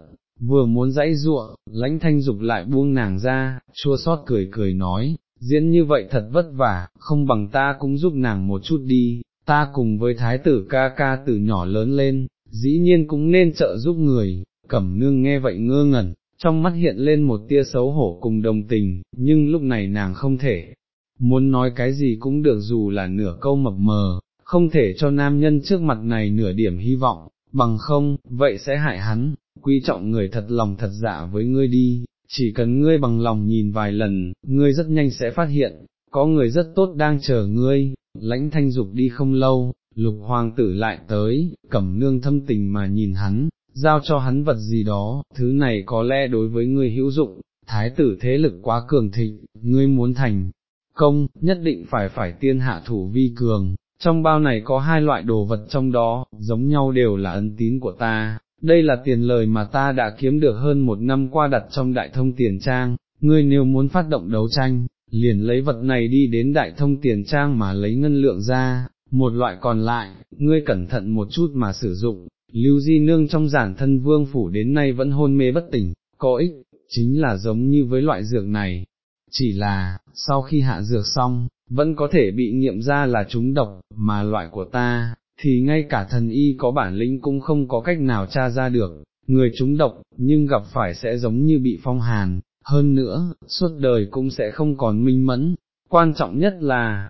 vừa muốn dãy ruộng, lãnh thanh dục lại buông nàng ra, chua xót cười cười nói, diễn như vậy thật vất vả, không bằng ta cũng giúp nàng một chút đi, ta cùng với thái tử ca ca từ nhỏ lớn lên, dĩ nhiên cũng nên trợ giúp người, cẩm nương nghe vậy ngơ ngẩn, trong mắt hiện lên một tia xấu hổ cùng đồng tình, nhưng lúc này nàng không thể, muốn nói cái gì cũng được dù là nửa câu mập mờ, không thể cho nam nhân trước mặt này nửa điểm hy vọng, bằng không, vậy sẽ hại hắn, quý trọng người thật lòng thật dạ với ngươi đi, chỉ cần ngươi bằng lòng nhìn vài lần, ngươi rất nhanh sẽ phát hiện, có người rất tốt đang chờ ngươi, lãnh thanh dục đi không lâu, lục hoàng tử lại tới, cẩm nương thâm tình mà nhìn hắn, giao cho hắn vật gì đó, thứ này có lẽ đối với ngươi hữu dụng, thái tử thế lực quá cường thịnh, ngươi muốn thành công, nhất định phải phải tiên hạ thủ vi cường, trong bao này có hai loại đồ vật trong đó, giống nhau đều là ân tín của ta, đây là tiền lời mà ta đã kiếm được hơn một năm qua đặt trong đại thông tiền trang, ngươi nếu muốn phát động đấu tranh, liền lấy vật này đi đến đại thông tiền trang mà lấy ngân lượng ra, một loại còn lại, ngươi cẩn thận một chút mà sử dụng, lưu di nương trong giản thân vương phủ đến nay vẫn hôn mê bất tỉnh, có ích, chính là giống như với loại dược này, chỉ là, sau khi hạ dược xong, vẫn có thể bị nghiệm ra là chúng độc, mà loại của ta, thì ngay cả thần y có bản lĩnh cũng không có cách nào tra ra được, người chúng độc, nhưng gặp phải sẽ giống như bị phong hàn, hơn nữa, suốt đời cũng sẽ không còn minh mẫn, quan trọng nhất là,